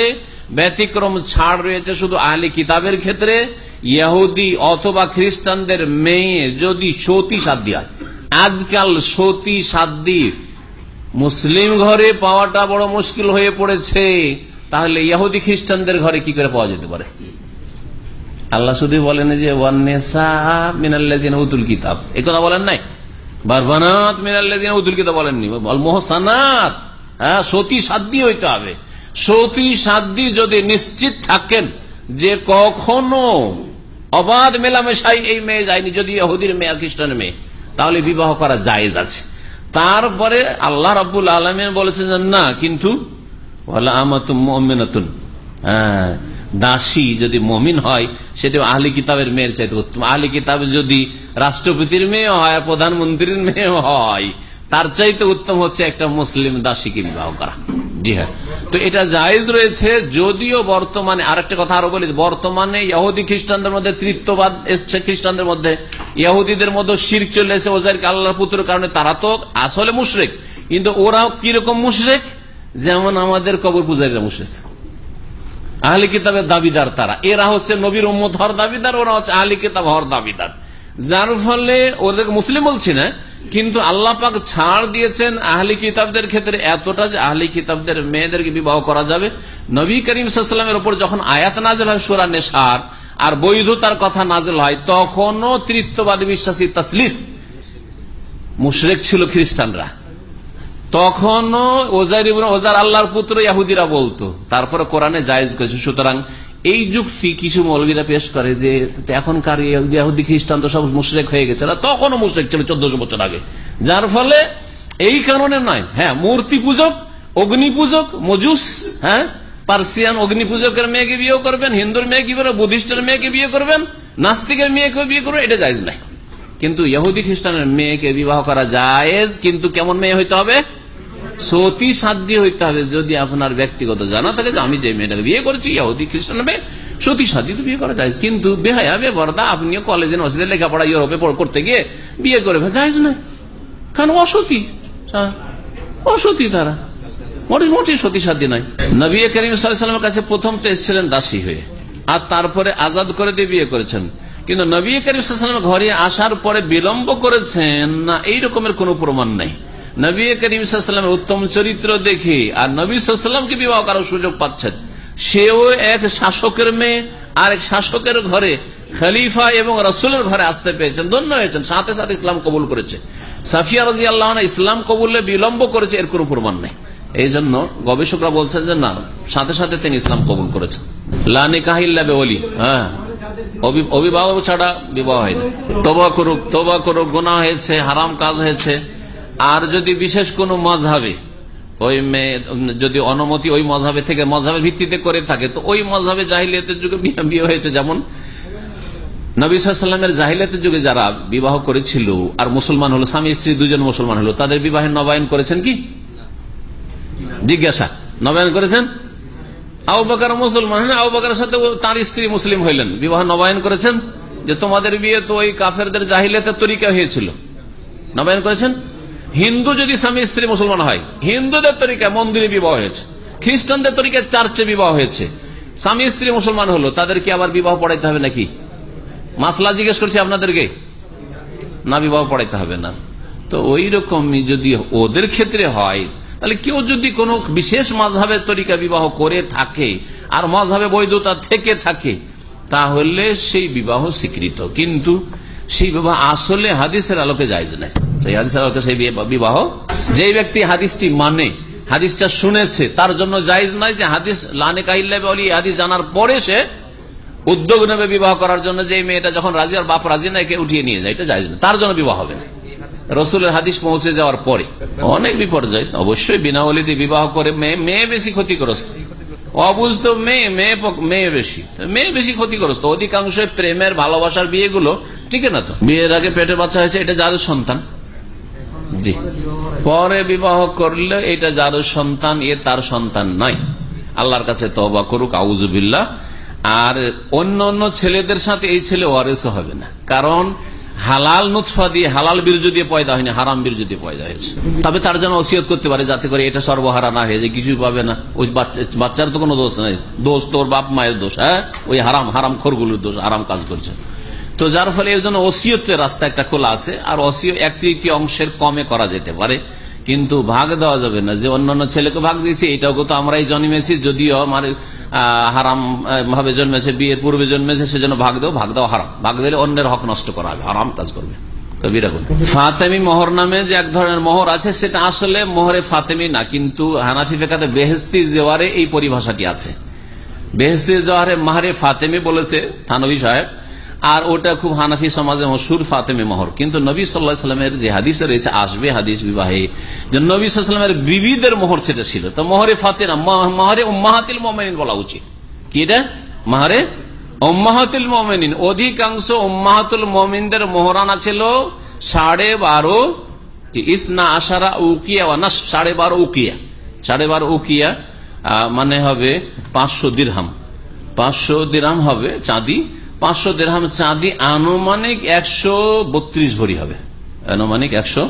ব্যতিক্রম ছাড় রয়েছে শুধু আহলে কিতাবের ক্ষেত্রে, ইহুদি অথবা খ্রিস্টানদের মেয়ে যদি সতী সাধ্যী হয়। আজকাল সতী সাধ্যী মুসলিম ঘরে পাওয়াটা বড় মুশকিল হয়ে পড়েছে। তাহলে ইহুদি খ্রিস্টানদের ঘরে কি করে পাওয়া যেতে পারে? আল্লাহ শুধু বলেন যে মিনাল্লাযিনা উতুল কিতাব। এই কথা বলেন নাই? বারবানাত মিনাল্লাযিনা উতুল কিতাব বলেননি। বল মোহসানাত। হ্যাঁ সতী সাধ্যী হইতে হবে। সতী সাধ্যী যদি নিশ্চিত থাকেন যে কখনো অবাধ মেলামেশাই এই মেয়ে যায়নি, যদি ইহুদির মেয়ে আর খ্রিস্টানের মেয়ে, তাহলে বিবাহ করা জায়েজ আছে। তারপরে আল্লাহ রাব্বুল আলমিন বলেছেন না, কিন্তু হ্যাঁ দাসী যদি মমিন হয় সেটা আহলি কিতাবের মেয়ের চাইতে উত্তম। আহলি কিতাব যদি রাষ্ট্রপতির মেয়ে হয়, প্রধানমন্ত্রীর মেয়ে হয় তার চাইতে উত্তম হচ্ছে একটা মুসলিম দাসীকে বিবাহ করা। জি হ্যাঁ। তো এটা জায়েজ রয়েছে, যদিও বর্তমানে, আরেকটা কথা আরও বলি, বর্তমানে ইহুদি খ্রিস্টানদের মধ্যে তৃত্ববাদ এসছে, খ্রিস্টানদের মধ্যে। ইহুদিদের মধ্যে শির চলে এসে ওজারকে আল্লাহর পুত্রের কারণে তারা তো আসলে মুশরেক। কিন্তু ওরাও কীরকম মুশরেক? যেমন আমাদের কবর পূজারীরা মুশরেক। আহলি কিতাবের দাবিদার তারা। এরা হচ্ছে নবীর উম্মত হওয়ার দাবিদার, ওরা হচ্ছে আহলি কিতাব হওয়ার দাবিদার। যার ফলে ওদের মুসলিম বলছি না কিন্তু আল্লাহ পাক ছাড় দিয়েছেন আহলি কিতাবদের ক্ষেত্রে এতটা যে আহলি কিতাবদের মেয়েদেরকে বিবাহ করা যাবে। নবী করিম সাল্লামের উপর যখন আয়াত নাজেল হয় সুরা নেশার আর বৈধতার কথা নাজেল হয়, তখনও তৃত্ববাদী বিশ্বাসী তাসলিস মুশরেক ছিল খ্রিস্টানরা। তখনও ওজার ওজার আল্লাহর পুত্র ইয়াহুদিরা বলতো, তারপরে কোরআনে জায়েজ করেছে। সুতরাং এই যুক্তি কিছু মৌলবীরা পেশ করে যে এখনকার ইয়াহুদি খ্রিস্টান তো সব মুশরেক হয়ে গেছে। না তখনও মুশরেক ছিল চোদ্দশো বছর আগে। যার ফলে এই কারণে নয়। হ্যাঁ মূর্তি পূজক, অগ্নি পূজক, মজুস হ্যাঁ পার্সিয়ান অগ্নি পূজকের মেয়েকে বিয়ে করবেন, হিন্দুর মেয়ে কি করবেন, বুদ্ধিস্টের মেয়েকে বিয়ে করবেন, নাস্তিকের মেয়েকে বিয়ে করবেন, এটা জায়জ নাই কিন্তু ইহুদি খ্রিস্টানের মেয়েকে বিবাহ করা জায়েজ, কিন্তু কেমন মেয়ে হইতে হবে? সতী সাধ্য হইতে হবে যদি আপনার ব্যক্তিগত জানা থাকে যে আমি যে মেয়েটাকে বিয়ে করেছি, ইহুদি, খ্রিস্টান মেয়ে সতী সাধ্যী তো বিয়ে করা যায় কিন্তু বেহায়া বেবরদা আপনিও কলেজে নসিলে লেখাপড়া ইউরোপে করতে গিয়ে বিয়ে করে যায়জ নয় কারণ অসতী অসতী তারা। মোটে মোটে সতী সাধ্যী কাছে প্রথম তো এসেছিলেন দাসী হয়ে। আর তারপরে আজাদ করে বিয়ে করেছেন। কিন্তু নবী করিম ঘরে আসার পরে বিলম্ব করেছেন না, এই রকমের কোন প্রমাণ নাই। নবী করিম সাল্লামের উত্তম চরিত্র দেখে, আর নবী সাল্লামকে বিবাহ করার সুযোগ পাচ্ছেন। সেও এক শাসকের মেয়ে, আর এক শাসকের ঘরে খলিফা এবং রসুলের ঘরে আসতে পেয়েছেন, ধন্য হয়েছেন, সাথে সাথে ইসলাম কবুল করেছে। সাফিয়া রাজি আল্লাহ ইসলাম কবুলে বিলম্ব করেছে, এর কোনো প্রমাণ নেই। এই জন্য গবেষকরা বলছেন যে না, সাথে সাথে তিনি ইসলাম কবুল করেছেন। লানি কাহিল্লা বেওলি হ্যাঁ অভিভাবক ছাড়া বিবাহ হয় না। তবা করুক তবা করুক গোনা হয়েছে, হারাম কাজ হয়েছে। আর যদি বিশেষ কোন মজহাবে, ওই মেয়ে, যদি অনুমতি ওই মজাবে থেকে মজাবের ভিত্তিতে করে থাকে, তো ওই মজাবে জাহিলিয়তের যুগে বিয়ে- হয়েছে। যেমন নবী সাল্লামের জাহিলাতের যুগে যারা বিবাহ করেছিল আর মুসলমান হলো, স্বামী, স্ত্রী, দুজন মুসলমান হলো, তাদের বিবাহে নবায়ন করেছেন কি? জিজ্ঞাসা। নবায়ন করেছেন? আবু বাকার মুসলমান হলেন, আবু বাকার সাথে তার স্ত্রী মুসলিম হইলেন। বিবাহ নবায়ন করেছেন? যে তোমাদের বিয়ে তো ওই কাফেরদের জাহিলাতের তরিকা হয়েছিল। নবায়ন করেছেন? হিন্দু যদি স্বামী স্ত্রী মুসলমান হয়, হিন্দুদের তরিকায় মন্দিরে বিবাহ হয়েছে, খ্রিস্টানদের তরিকায় চার্চে বিবাহ হয়েছে, স্বামী স্ত্রী মুসলমান হলো, তাদেরকে আবার বিবাহ পড়াইতে হবে নাকি? মাসলা জিজ্ঞেস করছি আপনাদেরকে? না, বিবাহ পড়াইতে হবে না। তো ওই রকমই যদি ওদের ক্ষেত্রে হয়, তাহলে কেউ যদি কোনো বিশেষ মাঝহের তরিকা বিবাহ করে থাকে, আর মাঝহে বৈধতা থেকে থাকে, তাহলে সেই বিবাহ স্বীকৃত। কিন্তু সেই বিবাহ আসলে হাদিসের আলোকে যায় না সেই বিবাহ যে ব্যক্তি হাদিসটি মানে হাদিসটা শুনেছে, তার জন্য জায়জ নয় যে হাদিস লানে হাদিস জানার পরে সে উদ্যোগ নেবে বিবাহ করার জন্য যে মেয়েটা যখন রাজি আর বাপ রাজি না একে উঠিয়ে নিয়ে যায়, এটা যায় না তার জন্য বিবাহ হবে না। রসুলের হাদিস পৌঁছে যাওয়ার পরে, অনেক বিপর্যয়, অবশ্যই বিনা অলিতে বিবাহ করে মেয়ে মেয়ে বেশি ক্ষতিগ্রস্ত। অবুঝতো মেয়ে মেয়ে মেয়ে বেশি। মেয়ে বেশি ক্ষতিগ্রস্ত। অধিকাংশ প্রেমের ভালোবাসার বিয়েগুলো, ঠিক না তো? বিয়ের আগে পেটের বাচ্চা হয়েছে, এটা যাদের সন্তান। জি। পরে বিবাহ করলে এটা যার সন্তান, এ তার সন্তান নয়। আল্লাহর কাছে তবা করুক আউজুবিল্লা আর অন্য অন্য ছেলেদের সাথে এই ছেলে ওয়ারেসও হবে না। কারণ হালাল নুৎফা দিয়ে, হালাল বীর্য দিয়ে পয়দা হয়নি, হারাম বীর্য দিয়ে পয়দা হয়েছে। তবে তার জন্য ওসিয়ত করতে পারে যাতে করে এটা সর্বহারা না হয়ে যায়, কিছুই পাবে না। ওই বাচ্চার তো কোনো দোষ নেই। দোষ তোর বাপ মায়ের দোষ হ্যাঁ? ওই হারাম হারাম খোরগুলোর দোষ, হারাম কাজ করছে। তো যার ফলে এর জন্য ওসিয়তের রাস্তা একটা খোলা আছে, আর অসিয় এক তৃতীয় অংশের কমে করা যেতে পারে। কিন্তু ভাগ দেওয়া যাবে না, যে অন্যান্য ছেলেকে ভাগ দিয়েছি, এটাও তো আমরাই জন্মেছি, যদিও আমার হারাম ভাবে জন্মেছে, বিয়ের পূর্বে জন্মেছে সেজন্য ভাগ দেও, ভাগ দেওয়া হারাম। ভাগ দিলে অন্যের হক নষ্ট করা হবে, হারাম কাজ করবে। ফাতেমি মোহর নামে যে এক ধরনের মোহর আছে, সেটা আসলে মোহরে ফাতেমি না, কিন্তু হানাফি ফেকাতে বেহেস্তি জেওয়ারে এই পরিভাষাটি আছে। বেহেস্তি জওয়ারে মাহারে ফাতেমি বলেছে, থানবী সাহেব আর ওটা খুব হানাফি সমাজে মশুর ফাতেমে মহর। কিন্তু নবী সাল্লাহ সাল্লামের যে হাদিসে রয়েছে, আসবে হাদিস বিবাহে। যে নবী সাল্লামের বিবিদের মোহর সেটা ছিল। তো মহরে ফাতেনা মহরে উম্মাহাতিল মোমেনিন বলা উচিত। কি এটা? মহরে উম্মাহাতুল মোমেনিন। অধিকাংশ উম্মাহাতুল মোমিনদের মোহরানা ছিল সাড়ে বারো ইসনা আশারা উকিয়া না সাড়ে বারো উকিয়া। সাড়ে বারো উকিয়া মানে হবে পাঁচশো দিরহাম। পাঁচশো দিরহাম হবে চাঁদি। পাঁচশো দেড়হাম চাঁদি আনুমানিক একশো বত্রিশ ভরি হবে। আনুমানিক একশো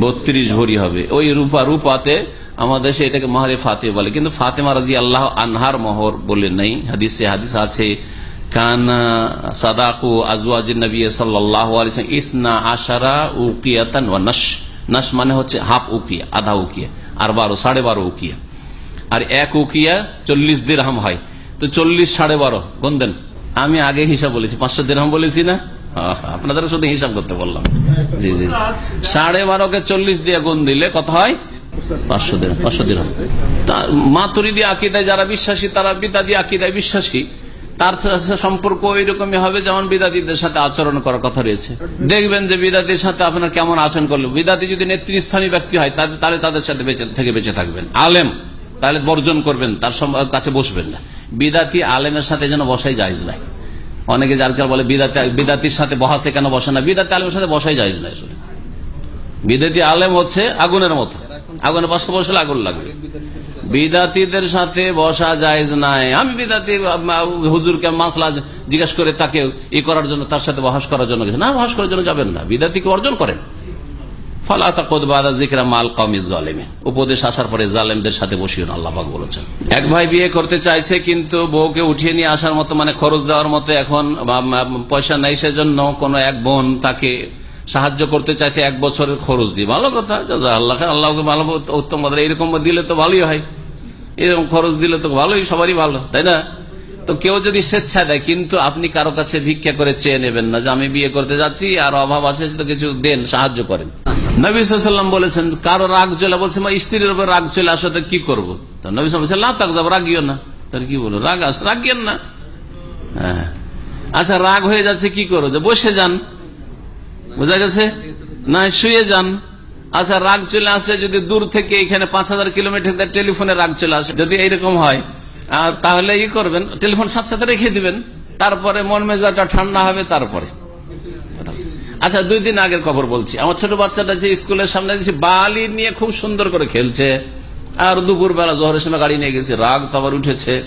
বত্রিশ ভরি হবে। ওই রূপা, রূপাতে আমাদের দেশে এটাকে মহারে ফাতে বলে। কিন্তু ফাতেমা রাজি আল্লাহ আনহার মহর বলে নেই। হাদিসে হাদিস আছে, কানা সাদাকু আজওয়াজ নবী সাল্লাহ ইসনা আশারা উকিয়াতান নাস নাস মানে হচ্ছে হাফ উকিয়া, আধা উকিয়া, আর বারো, সাড়ে বারো উকিয়া। আর এক উকিয়া চল্লিশ দিরহাম হয়। তো চল্লিশ, সাড়ে বারো গন্দেন আমি আগে হিসাব বলেছি, পাঁচশো দিরহাম বলেছি না? আপনাদের শুধু হিসাব করতে বললাম। জি জি সাড়ে বারোকে চল্লিশ দিয়ে গুণ দিলে কত হয়? যারা বিশ্বাসী, তারা বিদাদি আকিদায় বিশ্বাসী। তার সম্পর্ক ওই রকমই হবে যেমন বিদাতিদের সাথে আচরণ করার কথা রয়েছে। দেখবেন যে বিদাতির সাথে আপনার কেমন আচরণ করল বিদাতি যদি নেতৃস্থানীয় ব্যক্তি হয় তাহলে তাদের সাথে থেকে বেঁচে থাকবেন। আলেম, তাহলে বর্জন করবেন, তার কাছে বসবেন না। বিদাতি আলেমের সাথে যেন বসাই যায় নাই। অনেকে যারকাল বলে বিদাতির সাথে বহাসে কেন বসে না? বিদাতি আলেমের সাথে বসাই যায় না আসলে। বিদাতি আলেম হচ্ছে আগুনের মতো। আগুনের পাশে বসলে আগুন লাগবে। বিদাতিদের সাথে বসা যায় নাই। আমি বিদাতি হুজুরকে মাসলা জিজ্ঞেস করে তাকে ই করার জন্য, তার সাথে বহাস করার জন্য না, বহাস করার জন্য যাবেন না। বিদাতিকে অর্জন করেন? উপদেশ আসার পরে জালেমদের সাথে বসিও বলেছেন। এক ভাই বিয়ে করতে চাইছে, কিন্তু বউকে উঠিয়ে নিয়ে আসার মতো মানে খরচ দেওয়ার মতো এখন পয়সা নেই সেজন্য কোন এক বোন তাকে সাহায্য করতে চাইছে এক বছরের খরচ দিয়ে। ভালো কথা আল্লাহ আল্লাহকে ভালো, উত্তম এরকম দিলে তো ভালোই হয়। এরকম খরচ দিলে তো ভালোই, সবারই ভালো, তাই না? তো কেউ যদি স্বেচ্ছা দেয়, কিন্তু আপনি কারও কাছে ভিক্ষা করে চেয়ে নেবেন না যে, আমি বিয়ে করতে যাচ্ছি, আর অভাব আছে তো কিছু দেন, সাহায্য করেন। নবী সাল্লাম বলেছেন, কারও রাগ চলে, বলছে স্ত্রীর উপর রাগ চলে, আসো তো কি করব? তো নবী বলছেন না তাক যাব রাগিও না। তার কি বলো রাগ আস, রাগিয়েন না। হ্যাঁ। আচ্ছা রাগ হয়ে যাচ্ছে, কি করো? যে বসে যান। বোঝা গেছে? না, শুয়ে যান। আচ্ছা রাগ চলে আসে, যদি দূর থেকে এখানে পাঁচ হাজার কিলোমিটার টেলিফোনে রাগ চলে আসে, যদি এইরকম হয় তাহলে ই করবেন, টেলিফোন সাথে সাথে রেখে দিবেন, তারপরে মন মেজাটা ঠান্ডা হবে, তারপরে। আচ্ছা দুই দিন আগের খবর বলছি। আমার ছোট বাচ্চাটা যে স্কুলের সামনে বালি নিয়ে খুব সুন্দর করে খেলছে, আর দুপুর বেলা জহরের সময় গাড়ি নিয়ে গেছে, রাগ আবার উঠেছে।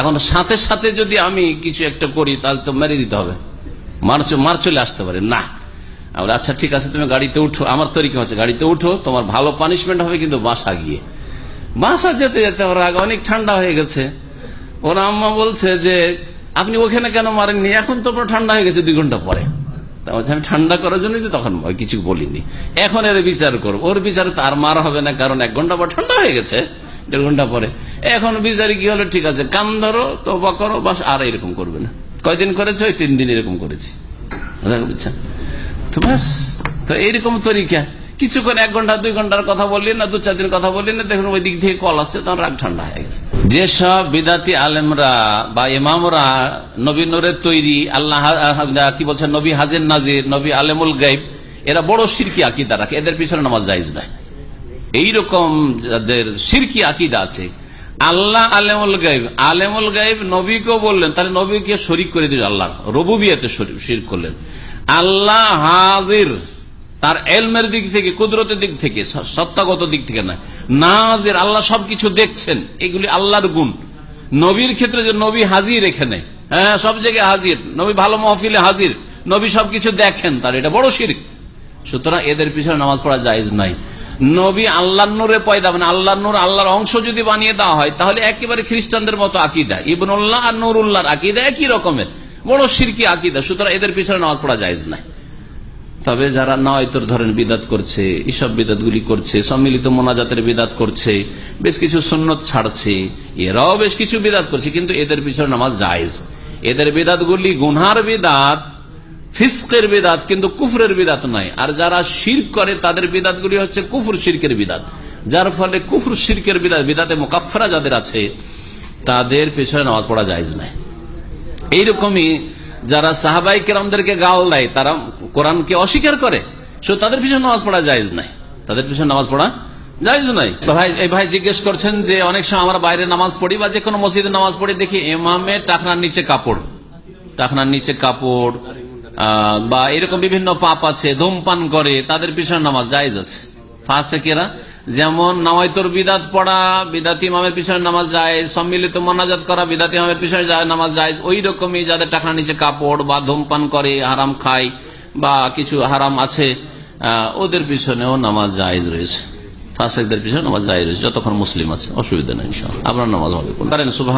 এখন সাথে সাথে যদি আমি কিছু একটা করি, তাহলে তো মেরে দিতে হবে। মার মার চলে আসতে পারে। না। আমরা আচ্ছা ঠিক আছে, তুমি গাড়িতে উঠো। আমার তরিকা হচ্ছে গাড়িতে উঠো, তোমার ভালো পানিশমেন্ট হবে কিন্তু বাসা গিয়ে। বাসা যেতে যেতে ওর আগে অনেক ঠান্ডা হয়ে গেছে। ওর আম্মা বলছে যে, আপনি ওখানে কেন মারেননি? এখন তো ঠান্ডা হয়ে গেছে দুই ঘণ্টা পরে। আমি ঠান্ডা করার জন্য তখন কিছু বলিনি। এখন এর বিচার করব। ওর বিচার তার মার হবে না, কারণ এক ঘণ্টা পর ঠান্ডা হয়ে গেছে, দেড় ঘণ্টা পরে। এখন বিচারে কি হলো? ঠিক আছে, কান ধরো তো বা করো, বাস আর এরকম করবে না। কয়দিন করেছে? ওই তিন দিন এরকম করেছি। বুঝছেন তো বাস, তো এইরকম তরিকা। কিছুক্ষণ এক ঘণ্টা, দুই ঘণ্টার কথা বললেন না দু চার দিন কথা বললেন না, দেখুন ওই দিক থেকে কল আসছে, তখন রাগ ঠান্ডা হয়ে গেছে। যেসব বিদাতি আলেমরা বা ইমামরা নবী নূরের তৈরি, আল্লাহ কি বলছেন, নবী হাজির নাজির, নবী আলেমুল গাইব, এরা বড় সিরকি আকিদা রাখে, এদের পিছনে নামাজ জায়জ নাই। এইরকম যাদের সিরকি আকিদা আছে, আল্লাহ আলেমুল গাইব আলেমুল গাইব নবীকেও বললেন, তাহলে নবীকে শরিক করে দিল আল্লাহ, রবুবিয়াতে শির করলেন। আল্লাহ হাজির তার এলমের দিক থেকে, কুদরতের দিক থেকে সত্তাগত দিক থেকে না নাজের আল্লাহ সবকিছু দেখছেন, এগুলি আল্লাহর গুণ। নবীর ক্ষেত্রে যে নবী হাজির এখানে হ্যাঁ সব জায়গায় হাজির। নবী ভালো মহফিলে হাজির। নবী সবকিছু দেখেন, তার এটা বড় শির সুতরাং এদের পিছনে নামাজ পড়া জায়েজ নাই নবী আল্লাহ নূরে পয়দা মানে আল্লাহ নূর, আল্লাহর অংশ যদি বানিয়ে দেওয়া হয়, তাহলে একেবারে খ্রিস্টানদের মতো আকিদা। ইবনুল্লাহ আর নুরুল্লাহর আকিদা একই রকমের। বড় সিরকি আকিদা, সুতরাং এদের পিছনে নামাজ পড়া জায়েজ নাই তবে যারা নয়তর ধরেন বিদাত করছে, এসব বিদাত গুলি করছে, সম্মিলিত মোনাজাতের বিদাত করছে, বেশ কিছু সুন্নত ছাড়ছে, এরাও বেশ কিছু বিদাত করছে, কিন্তু এদের পিছনে নামাজ জায়েজ। এদের বিদাত গুলি গুনহার বিদাত, ফিসকের বিদাত, কিন্তু কুফরের বিদাত নয়। আর যারা শির করে, তাদের বিদাত গুলি হচ্ছে কুফর শিরকের বিদাত। যার ফলে কুফর শিরকের বিদাত বিদাতে মোকাফরা যাদের আছে, তাদের পেছনে নামাজ পড়া জায়েজ নাই এইরকমই যারা সাহাবাই কেরামদেরকে গাল দেয়, তারা কোরআনকে অস্বীকার করে। সো তাদের পিছনে নামাজ পড়া জায়েজ নাই। তাদের পিছনে নামাজ পড়া জায়েজ নাই। ভাই, এই ভাই জিজ্ঞেস করছেন যে অনেক সময় আমরা বাইরে নামাজ পড়ি বা যে কোনো মসজিদে নামাজ পড়ি, দেখি এমামে টাকনার নিচে কাপড়। টাকনার নিচে কাপড় বা এরকম বিভিন্ন পাপ আছে, ধূমপান করে, তাদের পিছনে নামাজ জায়েজ আছে। ফাঁসে কেরা? যেমন নামাইতর বিদাত পড়া, বিদাতি ইমামের পিছনে নামাজ যায় সম্মিলিত মনাজাত করা, বিদাতি ইমামের পিছনে নামাজ যায় ওই রকমই যাদের টাকা নিচে কাপড় বা ধূমপান করে, হারাম খায় বা কিছু হারাম আছে ওদের পিছনেও নামাজ জায়েজ রয়েছে। ফাসেকদের পিছনে নামাজ জায়েজ রয়েছে, যতক্ষণ মুসলিম আছে, অসুবিধা নেই আপনার নামাজ হবে করেন সুবাহ